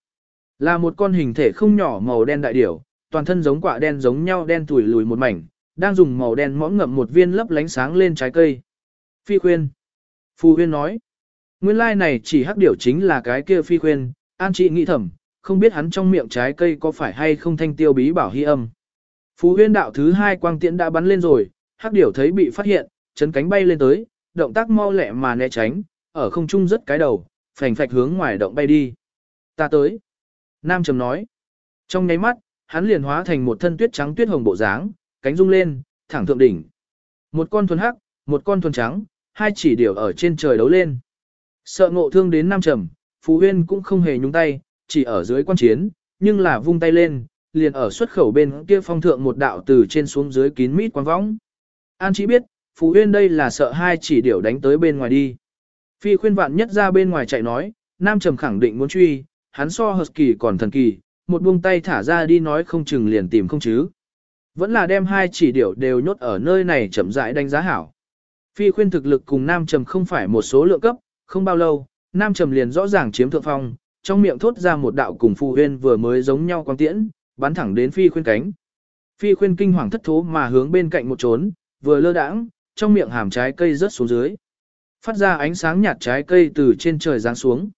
Là một con hình thể không nhỏ màu đen đại điểu, toàn thân giống quả đen giống nhau đen tuổi lùi một mảnh, đang dùng màu đen mõm ngậm một viên lấp lánh sáng lên trái cây. Phi khuyên. Phù huyên nói. Nguyên lai này chỉ hắc điểu chính là cái kia phi khuyên, an trị nghĩ thầm, không biết hắn trong miệng trái cây có phải hay không thanh tiêu bí bảo hy âm. Phù huyên đạo thứ hai quang tiễn đã bắn lên rồi, hắc điểu thấy bị phát hiện, chấn cánh bay lên tới, động tác mau lẹ mà né tránh, ở không trung rất cái đầu, phành phạch hướng ngoài động bay đi. Ta tới. Nam trầm nói. Trong nháy mắt, hắn liền hóa thành một thân tuyết trắng tuyết hồng bộ dáng, cánh rung lên, thẳng thượng đỉnh. Một con thuần hắc, một con thuần trắng, hai chỉ điểu ở trên trời đấu lên. Sợ ngộ thương đến Nam trầm, Phú Huyên cũng không hề nhúng tay, chỉ ở dưới quan chiến, nhưng là vung tay lên, liền ở xuất khẩu bên kia phong thượng một đạo từ trên xuống dưới kín mít quang võng. An chỉ biết, Phú Huyên đây là sợ hai chỉ điểu đánh tới bên ngoài đi. Phi khuyên vạn nhất ra bên ngoài chạy nói, Nam Trầm khẳng định muốn truy, hắn so hợp kỳ còn thần kỳ, một buông tay thả ra đi nói không chừng liền tìm không chứ. Vẫn là đem hai chỉ điểu đều nhốt ở nơi này chậm rãi đánh giá hảo. Phi khuyên thực lực cùng Nam Trầm không phải một số lượng cấp, không bao lâu, Nam Trầm liền rõ ràng chiếm thượng phong, trong miệng thốt ra một đạo cùng Phu Huyên vừa mới giống nhau quang tiễn, bắn thẳng đến Phi khuyên cánh. Phi khuyên kinh hoàng thất thố mà hướng bên cạnh một trốn, vừa lơ đãng, trong miệng hàm trái cây rớt xuống dưới. Phát ra ánh sáng nhạt trái cây từ trên trời giáng xuống.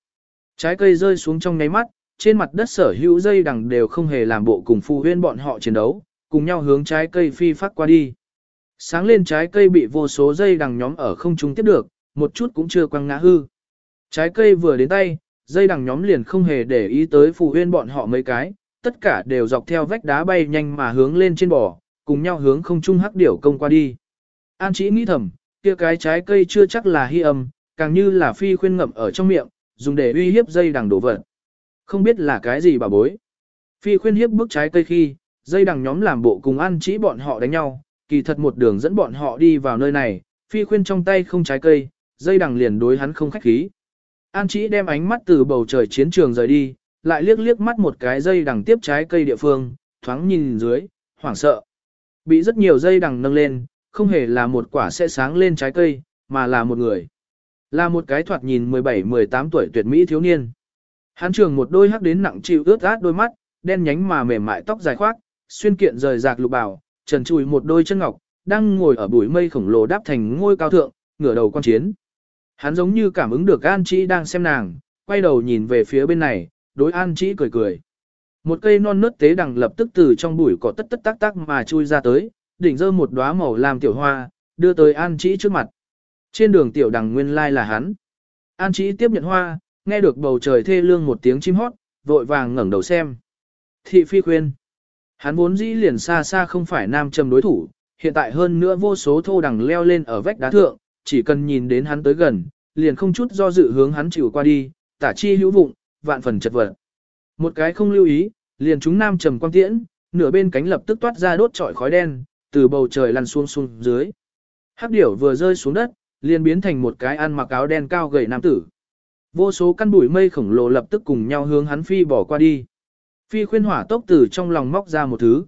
Trái cây rơi xuống trong nháy mắt, trên mặt đất sở hữu dây đằng đều không hề làm bộ cùng Phu Huyên bọn họ chiến đấu, cùng nhau hướng trái cây phi phát qua đi. Sáng lên trái cây bị vô số dây đằng nhóm ở không trung tiếp được, một chút cũng chưa quăng ngã hư. Trái cây vừa đến tay, dây đằng nhóm liền không hề để ý tới phù huyên bọn họ mấy cái, tất cả đều dọc theo vách đá bay nhanh mà hướng lên trên bò, cùng nhau hướng không trung hắc điểu công qua đi. An chỉ nghĩ thầm, kia cái trái cây chưa chắc là hy âm, càng như là phi khuyên ngậm ở trong miệng, dùng để uy hiếp dây đằng đổ vật. Không biết là cái gì bà bối. Phi khuyên hiếp bước trái cây khi, dây đằng nhóm làm bộ cùng ăn chỉ bọn họ đánh nhau, kỳ thật một đường dẫn bọn họ đi vào nơi này, phi khuyên trong tay không trái cây, dây đằng liền đối hắn không khách khí. An chỉ đem ánh mắt từ bầu trời chiến trường rời đi, lại liếc liếc mắt một cái dây đằng tiếp trái cây địa phương, thoáng nhìn dưới, hoảng sợ. Bị rất nhiều dây đằng nâng lên, không hề là một quả sẽ sáng lên trái cây, mà là một người. Là một cái thoạt nhìn 17-18 tuổi tuyệt mỹ thiếu niên. Hắn trường một đôi hắc đến nặng chịu ướt át đôi mắt, đen nhánh mà mềm mại tóc dài khoác, xuyên kiện rời rạc lục bào, trần chùi một đôi chân ngọc, đang ngồi ở bụi mây khổng lồ đáp thành ngôi cao thượng, ngửa đầu quan chiến. Hắn giống như cảm ứng được An Chí đang xem nàng, quay đầu nhìn về phía bên này, đối An Chí cười cười. Một cây non nớt tế đằng lập tức từ trong bụi cỏ tất tất tác tác mà chui ra tới, đỉnh dơ một đóa màu làm tiểu hoa, đưa tới An Chí trước mặt. Trên đường tiểu đằng nguyên lai là hắn. An Chí tiếp nhận hoa, nghe được bầu trời thê lương một tiếng chim hót, vội vàng ngẩng đầu xem. Thị phi khuyên. Hắn vốn dĩ liền xa xa không phải nam trầm đối thủ, hiện tại hơn nữa vô số thô đằng leo lên ở vách đá thượng, chỉ cần nhìn đến hắn tới gần, liền không chút do dự hướng hắn chịu qua đi, tả chi hữu vụng, vạn phần chật vật. Một cái không lưu ý, liền chúng nam trầm quang tiễn, nửa bên cánh lập tức toát ra đốt trọi khói đen, từ bầu trời lăn xuống xuống dưới. Hắc điểu vừa rơi xuống đất, liền biến thành một cái ăn mặc áo đen cao gầy nam tử. Vô số căn bụi mây khổng lồ lập tức cùng nhau hướng hắn phi bỏ qua đi. Phi khuyên hỏa tốc từ trong lòng móc ra một thứ.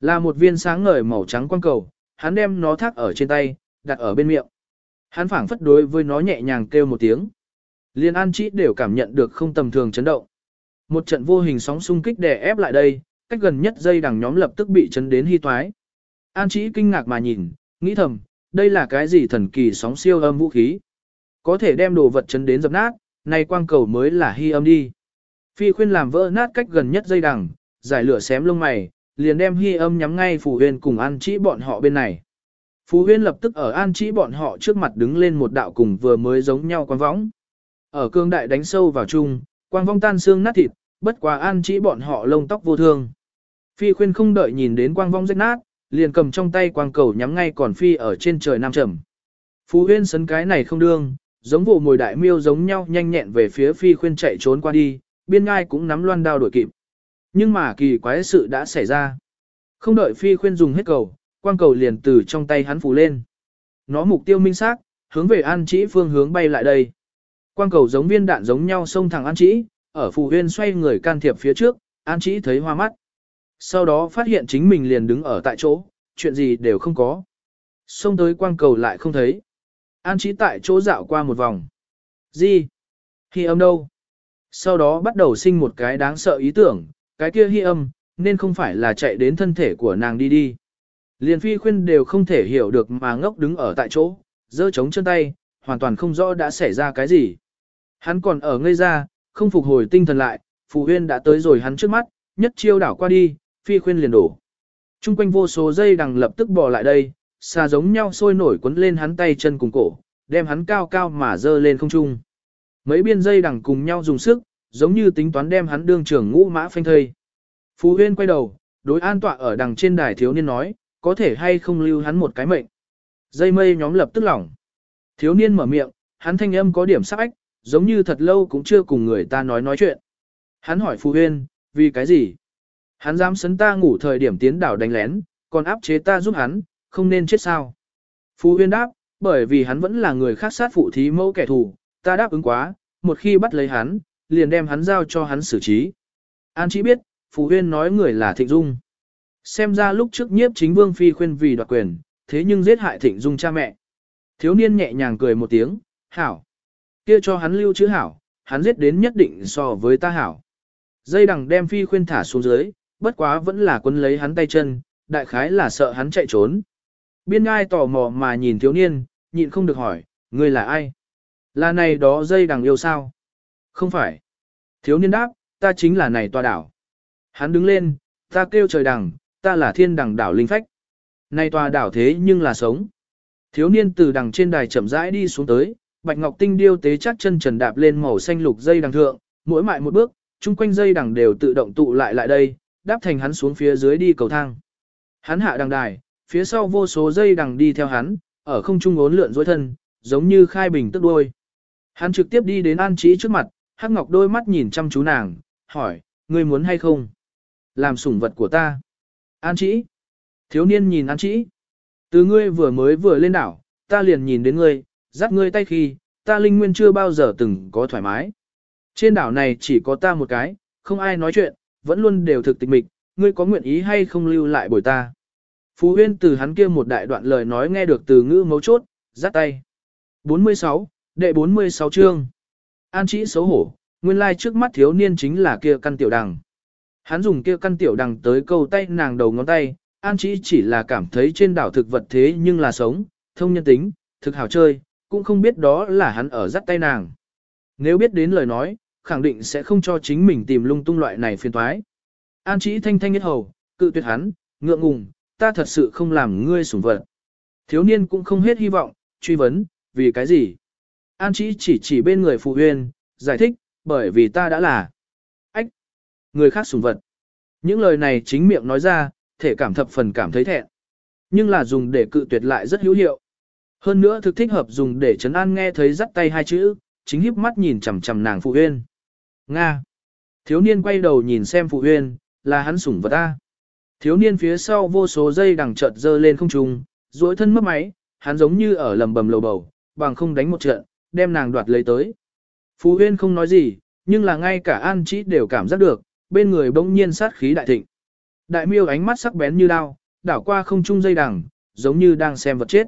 Là một viên sáng ngời màu trắng quang cầu, hắn đem nó thác ở trên tay, đặt ở bên miệng. Hắn phảng phất đối với nó nhẹ nhàng kêu một tiếng. Liên An Chí đều cảm nhận được không tầm thường chấn động. Một trận vô hình sóng xung kích đè ép lại đây, cách gần nhất dây đằng nhóm lập tức bị chấn đến hy toái. An Chí kinh ngạc mà nhìn, nghĩ thầm, đây là cái gì thần kỳ sóng siêu âm vũ khí. Có thể đem đồ vật chấn đến dập nát, này quang cầu mới là hy âm đi. Phi khuyên làm vỡ nát cách gần nhất dây đằng, giải lửa xém lông mày, liền đem hy âm nhắm ngay Phù Huyên cùng An Chí bọn họ bên này. Phù Huyên lập tức ở An Chí bọn họ trước mặt đứng lên một đạo cùng vừa mới giống nhau quang võng. Ở cương đại đánh sâu vào chung, quang vong tan xương nát thịt, bất quá An Chí bọn họ lông tóc vô thương. Phi khuyên không đợi nhìn đến quang vong rách nát, liền cầm trong tay quang cầu nhắm ngay còn phi ở trên trời nam trầm. Phú huyên sấn cái này không đương, giống vụ mồi đại miêu giống nhau nhanh nhẹn về phía phi khuyên chạy trốn qua đi, biên ngai cũng nắm loan đao đuổi kịp. Nhưng mà kỳ quái sự đã xảy ra. Không đợi phi khuyên dùng hết cầu, quang cầu liền từ trong tay hắn phủ lên. Nó mục tiêu minh xác, hướng về an chỉ phương hướng bay lại đây. Quang cầu giống viên đạn giống nhau xông thẳng an chỉ, ở phù huyên xoay người can thiệp phía trước, an chỉ thấy hoa mắt. Sau đó phát hiện chính mình liền đứng ở tại chỗ, chuyện gì đều không có. Xông tới quang cầu lại không thấy. An trí tại chỗ dạo qua một vòng. Gì? Hy âm đâu? Sau đó bắt đầu sinh một cái đáng sợ ý tưởng, cái kia hy âm, nên không phải là chạy đến thân thể của nàng đi đi. Liền phi khuyên đều không thể hiểu được mà ngốc đứng ở tại chỗ, giơ trống chân tay, hoàn toàn không rõ đã xảy ra cái gì. Hắn còn ở ngây ra, không phục hồi tinh thần lại, phù huyên đã tới rồi hắn trước mắt, nhất chiêu đảo qua đi, phi khuyên liền đổ. Trung quanh vô số dây đằng lập tức bò lại đây, xà giống nhau sôi nổi quấn lên hắn tay chân cùng cổ, đem hắn cao cao mà dơ lên không trung. Mấy biên dây đằng cùng nhau dùng sức, giống như tính toán đem hắn đương trưởng ngũ mã phanh thây. Phú Huyên quay đầu, đối an tọa ở đằng trên đài thiếu niên nói, có thể hay không lưu hắn một cái mệnh. Dây mây nhóm lập tức lỏng. Thiếu niên mở miệng, hắn thanh âm có điểm sắc ách, giống như thật lâu cũng chưa cùng người ta nói nói chuyện. Hắn hỏi Phú Huyên, vì cái gì? Hắn dám sấn ta ngủ thời điểm tiến đảo đánh lén, còn áp chế ta giúp hắn, không nên chết sao. Phú huyên đáp, bởi vì hắn vẫn là người khác sát phụ thí mẫu kẻ thù, ta đáp ứng quá, một khi bắt lấy hắn, liền đem hắn giao cho hắn xử trí. An chỉ biết, Phú huyên nói người là Thịnh Dung. Xem ra lúc trước nhiếp chính vương phi khuyên vì đoạt quyền, thế nhưng giết hại Thịnh Dung cha mẹ. Thiếu niên nhẹ nhàng cười một tiếng, hảo. kia cho hắn lưu chữ hảo, hắn giết đến nhất định so với ta hảo. Dây đằng đem phi khuyên thả xuống dưới, bất quá vẫn là quấn lấy hắn tay chân, đại khái là sợ hắn chạy trốn. Biên ngai tò mò mà nhìn thiếu niên, nhịn không được hỏi, ngươi là ai? Là này đó dây đằng yêu sao? Không phải. Thiếu niên đáp, ta chính là này tòa đảo. Hắn đứng lên, ta kêu trời đằng, ta là thiên đằng đảo linh phách. Này tòa đảo thế nhưng là sống. Thiếu niên từ đằng trên đài chậm rãi đi xuống tới, bạch ngọc tinh điêu tế chắc chân trần đạp lên màu xanh lục dây đằng thượng, mỗi mại một bước, chung quanh dây đằng đều tự động tụ lại lại đây, đáp thành hắn xuống phía dưới đi cầu thang. Hắn hạ đằng đài, phía sau vô số dây đằng đi theo hắn, ở không trung ốn lượn dối thân, giống như khai bình tức đôi. Hắn trực tiếp đi đến An Trí trước mặt, Hắc Ngọc đôi mắt nhìn chăm chú nàng, hỏi, ngươi muốn hay không? Làm sủng vật của ta. An Trí. Thiếu niên nhìn An Trí. Từ ngươi vừa mới vừa lên đảo, ta liền nhìn đến ngươi, dắt ngươi tay khi, ta linh nguyên chưa bao giờ từng có thoải mái. Trên đảo này chỉ có ta một cái, không ai nói chuyện, vẫn luôn đều thực tịch mịch, ngươi có nguyện ý hay không lưu lại bồi ta. Phú Huyên từ hắn kia một đại đoạn lời nói nghe được từ ngữ mấu chốt, giắt tay. 46, đệ 46 chương. An chỉ xấu hổ, nguyên lai like trước mắt thiếu niên chính là kia căn tiểu đằng. Hắn dùng kia căn tiểu đằng tới câu tay nàng đầu ngón tay, An chỉ chỉ là cảm thấy trên đảo thực vật thế nhưng là sống, thông nhân tính, thực hảo chơi, cũng không biết đó là hắn ở dắt tay nàng. Nếu biết đến lời nói, khẳng định sẽ không cho chính mình tìm lung tung loại này phiền toái. An chỉ thanh thanh nhất hầu, cự tuyệt hắn, ngượng ngùng, ta thật sự không làm ngươi sủng vật. Thiếu niên cũng không hết hy vọng, truy vấn, vì cái gì? An chỉ chỉ chỉ bên người phụ huyên, giải thích, bởi vì ta đã là ách, người khác sủng vật. Những lời này chính miệng nói ra, thể cảm thập phần cảm thấy thẹn. Nhưng là dùng để cự tuyệt lại rất hữu hiệu. Hơn nữa thực thích hợp dùng để chấn an nghe thấy dắt tay hai chữ, chính híp mắt nhìn chằm chằm nàng phụ huyên. Nga. Thiếu niên quay đầu nhìn xem Phụ Huyên, là hắn sủng vật ta. Thiếu niên phía sau vô số dây đằng chợt dơ lên không trung, duỗi thân mất máy, hắn giống như ở lầm bầm lầu bầu, bằng không đánh một trận, đem nàng đoạt lấy tới. Phú Huyên không nói gì, nhưng là ngay cả An Chỉ đều cảm giác được, bên người bỗng nhiên sát khí đại thịnh. Đại miêu ánh mắt sắc bén như đao, đảo qua không trung dây đằng, giống như đang xem vật chết.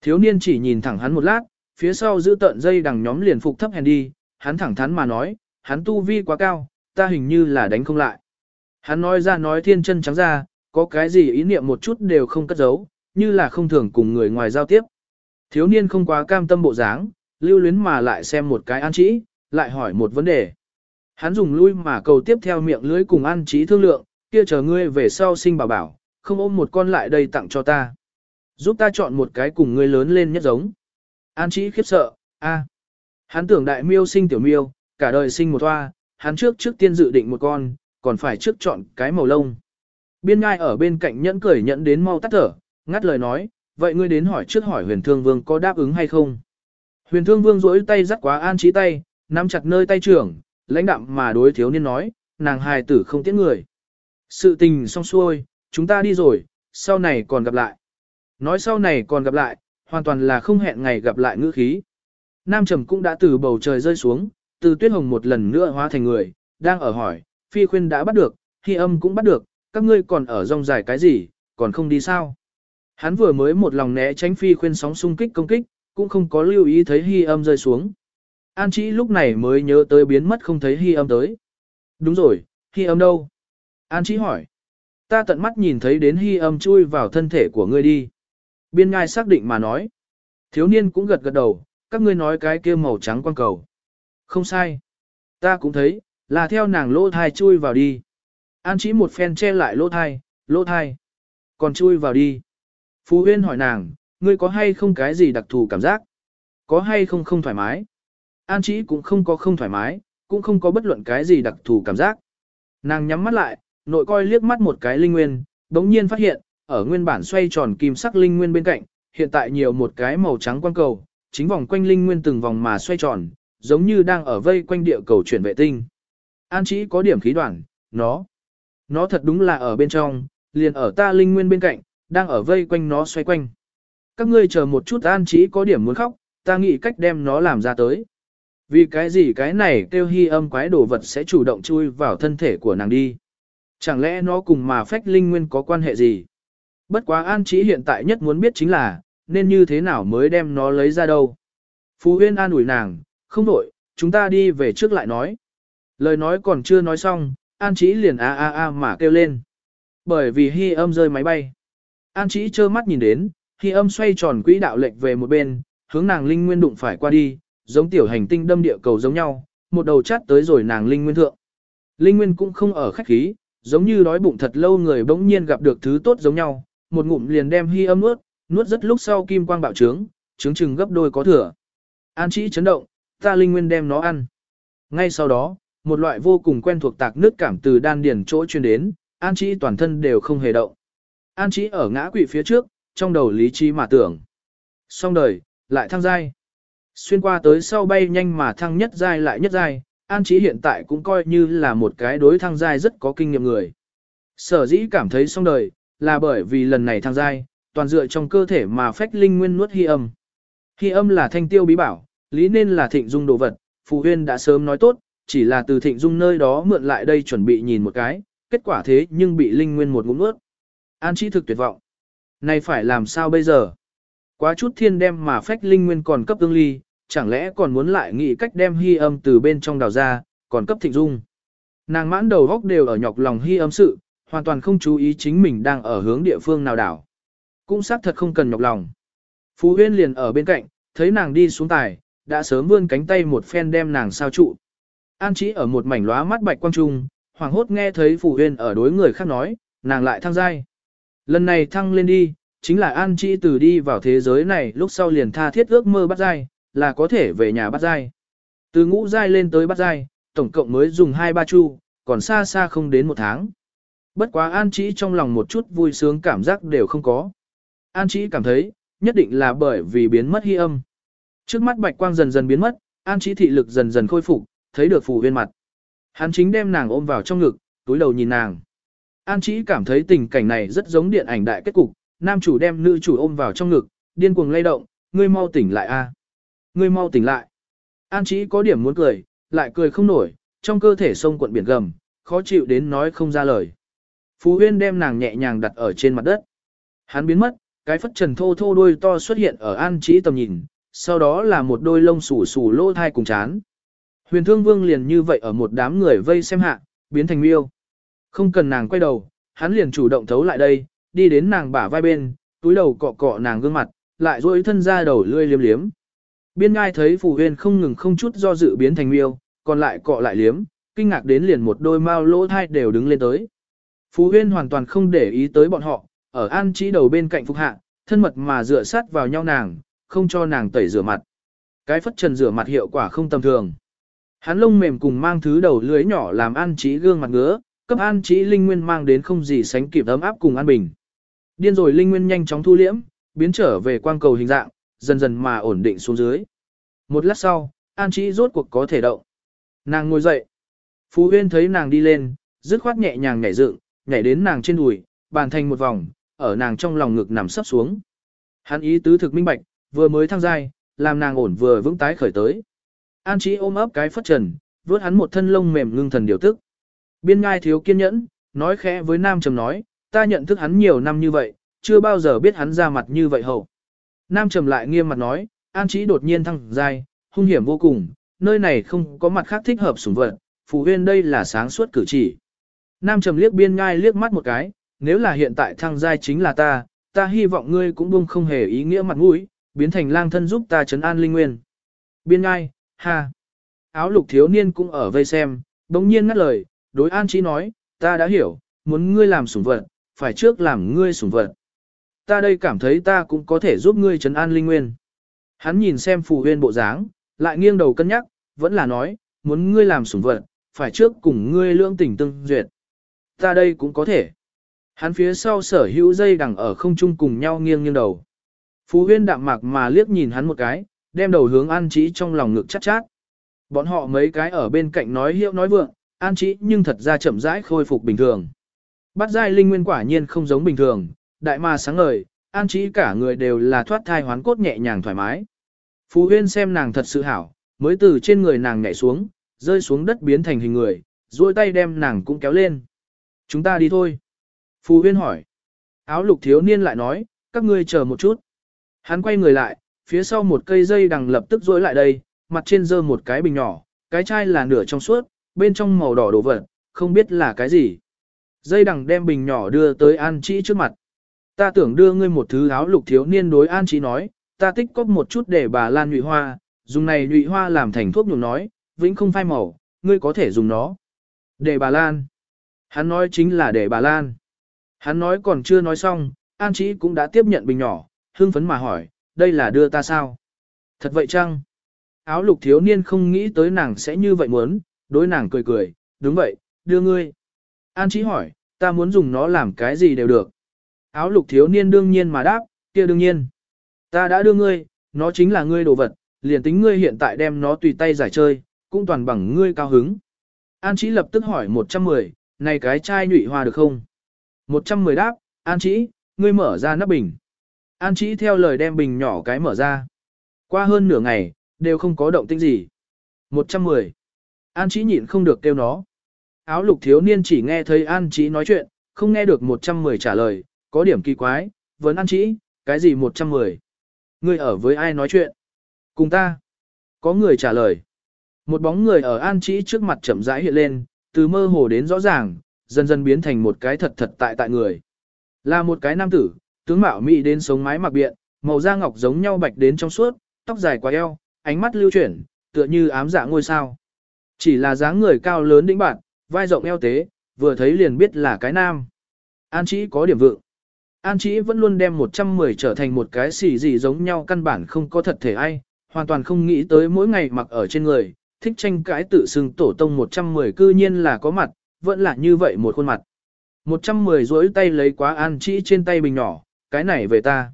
Thiếu niên chỉ nhìn thẳng hắn một lát, phía sau giữ tận dây đằng nhóm liền phục thấp hèn đi, hắn thẳng thắn mà nói, hắn tu vi quá cao, ta hình như là đánh không lại. Hắn nói ra nói thiên chân trắng ra, có cái gì ý niệm một chút đều không cất giấu, như là không thường cùng người ngoài giao tiếp. Thiếu niên không quá cam tâm bộ dáng, lưu luyến mà lại xem một cái an trĩ, lại hỏi một vấn đề. Hắn dùng lui mà cầu tiếp theo miệng lưới cùng an trí thương lượng, kia chờ ngươi về sau sinh bảo bảo, không ôm một con lại đây tặng cho ta. Giúp ta chọn một cái cùng ngươi lớn lên nhất giống. An trí khiếp sợ, a, Hắn tưởng đại miêu sinh tiểu miêu, cả đời sinh một hoa, hắn trước trước tiên dự định một con, còn phải trước chọn cái màu lông. Biên ngai ở bên cạnh nhẫn cười nhẫn đến mau tắt thở, ngắt lời nói, vậy ngươi đến hỏi trước hỏi huyền thương vương có đáp ứng hay không. Huyền thương vương rỗi tay dắt quá an trí tay, nắm chặt nơi tay trưởng, lãnh đạm mà đối thiếu niên nói, nàng hài tử không tiễn người. Sự tình xong xuôi, chúng ta đi rồi, sau này còn gặp lại. Nói sau này còn gặp lại, hoàn toàn là không hẹn ngày gặp lại ngữ khí. Nam Trầm cũng đã từ bầu trời rơi xuống, từ tuyết hồng một lần nữa hóa thành người, đang ở hỏi, phi khuyên đã bắt được, hy âm cũng bắt được, các ngươi còn ở rong dài cái gì, còn không đi sao. Hắn vừa mới một lòng né tránh phi khuyên sóng xung kích công kích, cũng không có lưu ý thấy hy âm rơi xuống. An Chỉ lúc này mới nhớ tới biến mất không thấy hy âm tới. Đúng rồi, hy âm đâu? An Chỉ hỏi. Ta tận mắt nhìn thấy đến hy âm chui vào thân thể của ngươi đi. Biên ngai xác định mà nói. Thiếu niên cũng gật gật đầu, các ngươi nói cái kia màu trắng quan cầu. Không sai. Ta cũng thấy, là theo nàng lỗ thai chui vào đi. An Chỉ một phen che lại lỗ thai, lỗ thai. Còn chui vào đi. Phú Huyên hỏi nàng, ngươi có hay không cái gì đặc thù cảm giác? Có hay không không thoải mái? An chỉ cũng không có không thoải mái, cũng không có bất luận cái gì đặc thù cảm giác. Nàng nhắm mắt lại, nội coi liếc mắt một cái linh nguyên, đống nhiên phát hiện, ở nguyên bản xoay tròn kim sắc linh nguyên bên cạnh, hiện tại nhiều một cái màu trắng quang cầu, chính vòng quanh linh nguyên từng vòng mà xoay tròn, giống như đang ở vây quanh địa cầu chuyển vệ tinh. An Chí có điểm khí đoạn, nó, nó thật đúng là ở bên trong, liền ở ta linh nguyên bên cạnh, đang ở vây quanh nó xoay quanh. Các ngươi chờ một chút An Chí có điểm muốn khóc, ta nghĩ cách đem nó làm ra tới. Vì cái gì cái này kêu hy âm quái đồ vật sẽ chủ động chui vào thân thể của nàng đi. Chẳng lẽ nó cùng mà phách linh nguyên có quan hệ gì? Bất quá an chỉ hiện tại nhất muốn biết chính là, nên như thế nào mới đem nó lấy ra đâu. Phú Huyên an ủi nàng, không đổi, chúng ta đi về trước lại nói. Lời nói còn chưa nói xong, an trí liền a a a mà kêu lên. Bởi vì hy âm rơi máy bay. An trí trơ mắt nhìn đến, hy âm xoay tròn quỹ đạo lệch về một bên, hướng nàng linh nguyên đụng phải qua đi, giống tiểu hành tinh đâm địa cầu giống nhau, một đầu chát tới rồi nàng linh nguyên thượng. Linh nguyên cũng không ở khách khí, giống như đói bụng thật lâu người bỗng nhiên gặp được thứ tốt giống nhau, một ngụm liền đem hy âm nuốt, nuốt rất lúc sau kim quang bạo trướng, trứng chừng gấp đôi có thừa. An Chí chấn động, ta linh nguyên đem nó ăn. Ngay sau đó, một loại vô cùng quen thuộc tạc nước cảm từ đan điền chỗ truyền đến, An Chí toàn thân đều không hề động. An Chí ở ngã quỵ phía trước, trong đầu lý trí mà tưởng. Xong đời, lại thăng giai. Xuyên qua tới sau bay nhanh mà thăng nhất giai lại nhất giai, An Chí hiện tại cũng coi như là một cái đối thăng giai rất có kinh nghiệm người. Sở dĩ cảm thấy xong đời, là bởi vì lần này thăng giai, toàn dựa trong cơ thể mà phách linh nguyên nuốt hy âm. Hy âm là thanh tiêu bí bảo, lý nên là thịnh dung đồ vật, Phù Huyên đã sớm nói tốt, chỉ là từ thịnh dung nơi đó mượn lại đây chuẩn bị nhìn một cái, kết quả thế nhưng bị linh nguyên một ngụm nuốt. An Chí thực tuyệt vọng. Này phải làm sao bây giờ? Quá chút thiên đem mà phách linh nguyên còn cấp tương ly, chẳng lẽ còn muốn lại nghĩ cách đem hy âm từ bên trong đào ra, còn cấp thịnh dung. Nàng mãn đầu góc đều ở nhọc lòng hy âm sự, hoàn toàn không chú ý chính mình đang ở hướng địa phương nào đảo. Cũng xác thật không cần nhọc lòng. Phú Huyên liền ở bên cạnh, thấy nàng đi xuống tài, đã sớm vươn cánh tay một phen đem nàng sao trụ. An Chí ở một mảnh lóa mắt bạch quang trung, hoàng hốt nghe thấy Phù Huyên ở đối người khác nói, nàng lại thăng giai. Lần này thăng lên đi, chính là An Chí từ đi vào thế giới này lúc sau liền tha thiết ước mơ bắt giai, là có thể về nhà bắt giai. Từ ngũ giai lên tới bắt giai, tổng cộng mới dùng 2-3 chu, còn xa xa không đến một tháng. Bất quá An Chí trong lòng một chút vui sướng cảm giác đều không có. An Chí cảm thấy, nhất định là bởi vì biến mất hy âm. Trước mắt bạch quang dần dần biến mất, An trí thị lực dần dần khôi phục, thấy được phù huyên mặt. Hắn chính đem nàng ôm vào trong ngực, túi đầu nhìn nàng. An trí cảm thấy tình cảnh này rất giống điện ảnh đại kết cục, nam chủ đem nữ chủ ôm vào trong ngực, điên cuồng lay động, ngươi mau tỉnh lại a, Ngươi mau tỉnh lại. An trí có điểm muốn cười, lại cười không nổi, trong cơ thể sông cuộn biển gầm, khó chịu đến nói không ra lời. Phú Huyên đem nàng nhẹ nhàng đặt ở trên mặt đất. Hắn biến mất, cái phất trần thô thô đuôi to xuất hiện ở An Trí tầm nhìn, sau đó là một đôi lông xù xù lỗ thai cùng chán. Huyền Thương Vương liền như vậy ở một đám người vây xem hạ, biến thành miêu. Không cần nàng quay đầu, hắn liền chủ động thấu lại đây, đi đến nàng bả vai bên, túi đầu cọ cọ nàng gương mặt, lại duỗi thân ra đầu lươi liếm liếm. Biên ngai thấy Phù Huyên không ngừng không chút do dự biến thành miêu, còn lại cọ lại liếm, kinh ngạc đến liền một đôi mao lỗ thai đều đứng lên tới. Phú Huyên hoàn toàn không để ý tới bọn họ, ở an chỉ đầu bên cạnh phục hạ, thân mật mà dựa sát vào nhau nàng, không cho nàng tẩy rửa mặt. Cái phất trần rửa mặt hiệu quả không tầm thường. Hắn lông mềm cùng mang thứ đầu lưới nhỏ làm an trí gương mặt ngứa, cấp an trí linh nguyên mang đến không gì sánh kịp ấm áp cùng an bình. Điên rồi linh nguyên nhanh chóng thu liễm, biến trở về quang cầu hình dạng, dần dần mà ổn định xuống dưới. Một lát sau, an trí rốt cuộc có thể động. Nàng ngồi dậy. Phú Huyên thấy nàng đi lên, dứt khoát nhẹ nhàng nhảy dựng, nhảy đến nàng trên đùi, bàn thành một vòng, ở nàng trong lòng ngực nằm sấp xuống. Hắn ý tứ thực minh bạch, vừa mới thăng giai, làm nàng ổn vừa vững tái khởi tới. An Chí ôm ấp cái phất trần, vớt hắn một thân lông mềm ngưng thần điều tức. Biên ngai thiếu kiên nhẫn, nói khẽ với Nam Trầm nói, ta nhận thức hắn nhiều năm như vậy, chưa bao giờ biết hắn ra mặt như vậy hậu. Nam Trầm lại nghiêm mặt nói, An Chí đột nhiên thăng giai, hung hiểm vô cùng, nơi này không có mặt khác thích hợp sủng vật, phù huyên đây là sáng suốt cử chỉ. Nam Trầm liếc biên ngai liếc mắt một cái, nếu là hiện tại thăng giai chính là ta, ta hy vọng ngươi cũng buông không hề ý nghĩa mặt mũi, biến thành lang thân giúp ta trấn an linh nguyên. Biên ngai, ha. Áo lục thiếu niên cũng ở vây xem, bỗng nhiên ngắt lời, đối an trí nói, ta đã hiểu, muốn ngươi làm sủng vật, phải trước làm ngươi sủng vật. Ta đây cảm thấy ta cũng có thể giúp ngươi trấn an linh nguyên. Hắn nhìn xem phù huyên bộ dáng, lại nghiêng đầu cân nhắc, vẫn là nói, muốn ngươi làm sủng vật, phải trước cùng ngươi lương tình tương duyệt. Ta đây cũng có thể. Hắn phía sau sở hữu dây đằng ở không trung cùng nhau nghiêng nghiêng đầu. Phú huyên đạm mạc mà liếc nhìn hắn một cái, đem đầu hướng an trí trong lòng ngực chát chát. Bọn họ mấy cái ở bên cạnh nói hiệu nói vượng, an trí nhưng thật ra chậm rãi khôi phục bình thường. Bắt giai linh nguyên quả nhiên không giống bình thường, đại ma sáng ngời, an trí cả người đều là thoát thai hoán cốt nhẹ nhàng thoải mái. Phú huyên xem nàng thật sự hảo, mới từ trên người nàng nhảy xuống, rơi xuống đất biến thành hình người, duỗi tay đem nàng cũng kéo lên. Chúng ta đi thôi. Phú huyên hỏi. Áo lục thiếu niên lại nói, các ngươi chờ một chút. Hắn quay người lại, phía sau một cây dây đằng lập tức duỗi lại đây, mặt trên dơ một cái bình nhỏ, cái chai là nửa trong suốt, bên trong màu đỏ đổ vật, không biết là cái gì. Dây đằng đem bình nhỏ đưa tới An Chi trước mặt. Ta tưởng đưa ngươi một thứ áo lục thiếu niên đối An Chi nói, ta tích cóp một chút để bà Lan nhụy hoa, dùng này nhụy hoa làm thành thuốc nhuộm nói, vĩnh không phai màu, ngươi có thể dùng nó. Để bà Lan. Hắn nói chính là để bà Lan. Hắn nói còn chưa nói xong, An Chí cũng đã tiếp nhận bình nhỏ, hưng phấn mà hỏi, đây là đưa ta sao? Thật vậy chăng? Áo lục thiếu niên không nghĩ tới nàng sẽ như vậy muốn, đối nàng cười cười, đúng vậy, đưa ngươi. An Chí hỏi, ta muốn dùng nó làm cái gì đều được. Áo lục thiếu niên đương nhiên mà đáp, kia đương nhiên. Ta đã đưa ngươi, nó chính là ngươi đồ vật, liền tính ngươi hiện tại đem nó tùy tay giải chơi, cũng toàn bằng ngươi cao hứng. An Chí lập tức hỏi 110, này cái chai nhụy hoa được không? 110 đáp, An Chí, ngươi mở ra nắp bình. An Chí theo lời đem bình nhỏ cái mở ra. Qua hơn nửa ngày, đều không có động tĩnh gì. 110. An Chí nhịn không được kêu nó. Áo lục thiếu niên chỉ nghe thấy An Chí nói chuyện, không nghe được 110 trả lời, có điểm kỳ quái, vấn An Chí, cái gì 110? Ngươi ở với ai nói chuyện? Cùng ta. Có người trả lời. Một bóng người ở An Chí trước mặt chậm rãi hiện lên, từ mơ hồ đến rõ ràng, dần dần biến thành một cái thật thật tại tại người. Là một cái nam tử, tướng mạo mỹ đến sống mái mặc biện, màu da ngọc giống nhau bạch đến trong suốt, tóc dài quá eo, ánh mắt lưu chuyển, tựa như ám dạ ngôi sao. Chỉ là dáng người cao lớn đĩnh bạn, vai rộng eo tế, vừa thấy liền biết là cái nam. An Chí có điểm vượng. An Chí vẫn luôn đem 110 trở thành một cái xỉ gì giống nhau căn bản không có thật thể ai, hoàn toàn không nghĩ tới mỗi ngày mặc ở trên người, thích tranh cãi tự xưng tổ tông 110 cư nhiên là có mặt, vẫn là như vậy một khuôn mặt. 110 rỗi tay lấy quá An Chí trên tay bình nhỏ, cái này về ta.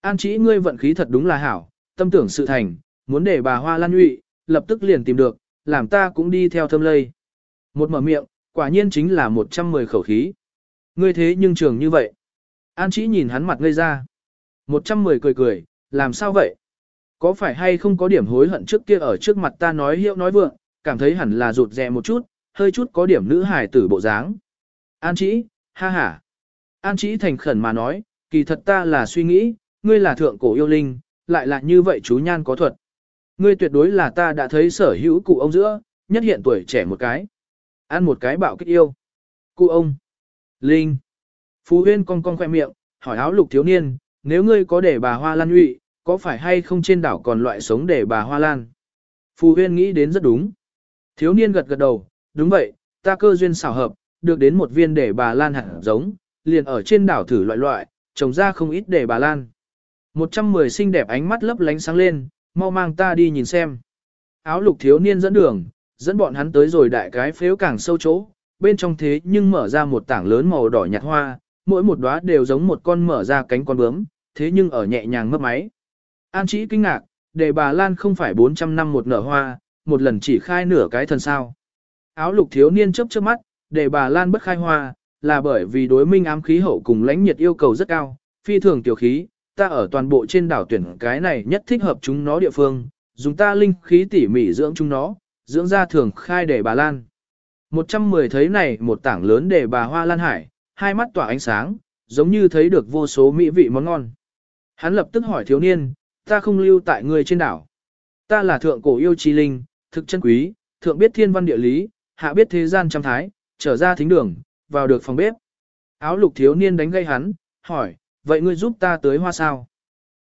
An Chỉ ngươi vận khí thật đúng là hảo, tâm tưởng sự thành, muốn để bà Hoa Lan nhụy, lập tức liền tìm được, làm ta cũng đi theo thâm lây. Một mở miệng, quả nhiên chính là 110 khẩu khí. Ngươi thế nhưng trường như vậy. An chỉ nhìn hắn mặt ngây ra. 110 cười cười, làm sao vậy? Có phải hay không có điểm hối hận trước kia ở trước mặt ta nói hiệu nói vượng, cảm thấy hẳn là rụt rè một chút, hơi chút có điểm nữ hài tử bộ dáng. An chỉ, ha ha. An chỉ thành khẩn mà nói, kỳ thật ta là suy nghĩ, ngươi là thượng cổ yêu linh, lại là như vậy chú nhan có thuật. Ngươi tuyệt đối là ta đã thấy sở hữu cụ ông giữa, nhất hiện tuổi trẻ một cái. Ăn một cái bạo kích yêu. Cụ ông. Linh. Phú huyên cong cong khoe miệng, hỏi áo lục thiếu niên, nếu ngươi có để bà hoa lan nhụy, có phải hay không trên đảo còn loại sống để bà hoa lan? Phú huyên nghĩ đến rất đúng. Thiếu niên gật gật đầu, đúng vậy, ta cơ duyên xảo hợp, được đến một viên để bà lan hạt giống, liền ở trên đảo thử loại loại, trồng ra không ít để bà lan. 110 xinh đẹp ánh mắt lấp lánh sáng lên, mau mang ta đi nhìn xem. Áo lục thiếu niên dẫn đường, dẫn bọn hắn tới rồi đại cái phếu càng sâu chỗ, bên trong thế nhưng mở ra một tảng lớn màu đỏ nhạt hoa, mỗi một đóa đều giống một con mở ra cánh con bướm, thế nhưng ở nhẹ nhàng mấp máy. An chỉ kinh ngạc, để bà Lan không phải 400 năm một nở hoa, một lần chỉ khai nửa cái thân sao. Áo lục thiếu niên chớp chớp mắt, để bà Lan bất khai hoa, là bởi vì đối minh ám khí hậu cùng lãnh nhiệt yêu cầu rất cao, phi thường tiểu khí, ta ở toàn bộ trên đảo tuyển cái này nhất thích hợp chúng nó địa phương, dùng ta linh khí tỉ mỉ dưỡng chúng nó, dưỡng ra thường khai để bà Lan. 110 thấy này một tảng lớn để bà Hoa Lan Hải, hai mắt tỏa ánh sáng, giống như thấy được vô số mỹ vị món ngon. Hắn lập tức hỏi thiếu niên, ta không lưu tại người trên đảo. Ta là thượng cổ yêu chi linh, thực chân quý, thượng biết thiên văn địa lý, hạ biết thế gian trăm thái, trở ra thính đường, vào được phòng bếp. Áo lục thiếu niên đánh gây hắn, hỏi, vậy ngươi giúp ta tới hoa sao?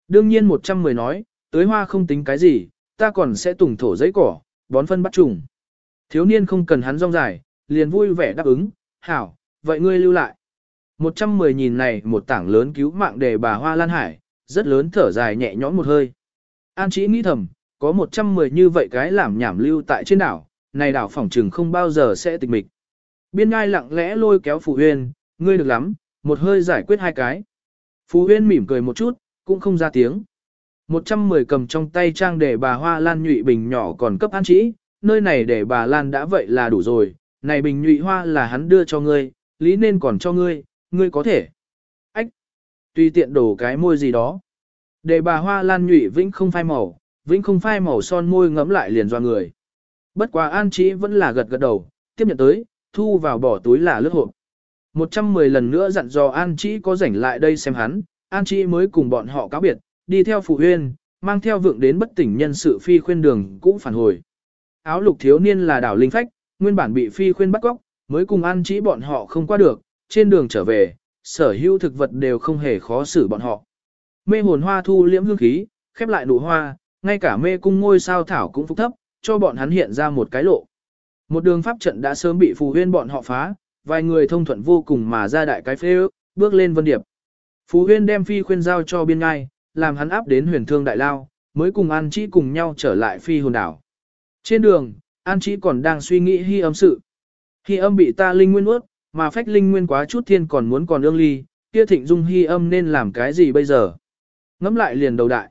Đương nhiên 110 nói, tới hoa không tính cái gì, ta còn sẽ tùng thổ giấy cỏ, bón phân bắt trùng. Thiếu niên không cần hắn rong dài, liền vui vẻ đáp ứng, hảo, vậy ngươi lưu lại. 110 nhìn này một tảng lớn cứu mạng để bà Hoa Lan Hải, rất lớn thở dài nhẹ nhõm một hơi. An chỉ nghĩ thầm, có 110 như vậy cái làm nhảm lưu tại trên đảo, này đảo phỏng trừng không bao giờ sẽ tịch mịch. Biên ngai lặng lẽ lôi kéo Phù Huyên, ngươi được lắm, một hơi giải quyết hai cái. Phù Huyên mỉm cười một chút, cũng không ra tiếng. 110 cầm trong tay trang để bà Hoa Lan nhụy bình nhỏ còn cấp an trí nơi này để bà Lan đã vậy là đủ rồi, này bình nhụy hoa là hắn đưa cho ngươi, lý nên còn cho ngươi, ngươi có thể. Ách! Tùy tiện đổ cái môi gì đó. Để bà Hoa Lan nhụy vĩnh không phai màu, vĩnh không phai màu son môi ngấm lại liền doa người. Bất quá an trí vẫn là gật gật đầu, tiếp nhận tới, thu vào bỏ túi là lướt hộp. 110 lần nữa dặn dò An Chí có rảnh lại đây xem hắn, An Chí mới cùng bọn họ cáo biệt, đi theo phụ huyên, mang theo vượng đến bất tỉnh nhân sự phi khuyên đường cũng phản hồi. Áo lục thiếu niên là đảo linh phách, nguyên bản bị phi khuyên bắt góc, mới cùng An Chí bọn họ không qua được, trên đường trở về, sở hữu thực vật đều không hề khó xử bọn họ. Mê hồn hoa thu liễm hương khí, khép lại nụ hoa, ngay cả mê cung ngôi sao thảo cũng phục thấp, cho bọn hắn hiện ra một cái lộ. Một đường pháp trận đã sớm bị phù huyên bọn họ phá, vài người thông thuận vô cùng mà ra đại cái phê ước, bước lên vân điệp. Phù huyên đem phi khuyên giao cho biên ngai, làm hắn áp đến huyền thương đại lao, mới cùng An Chí cùng nhau trở lại phi hồn đảo. Trên đường, An Chí còn đang suy nghĩ hy âm sự. Hy âm bị ta linh nguyên ướt, mà phách linh nguyên quá chút thiên còn muốn còn ương ly, kia thịnh dung hy âm nên làm cái gì bây giờ? Ngắm lại liền đầu đại.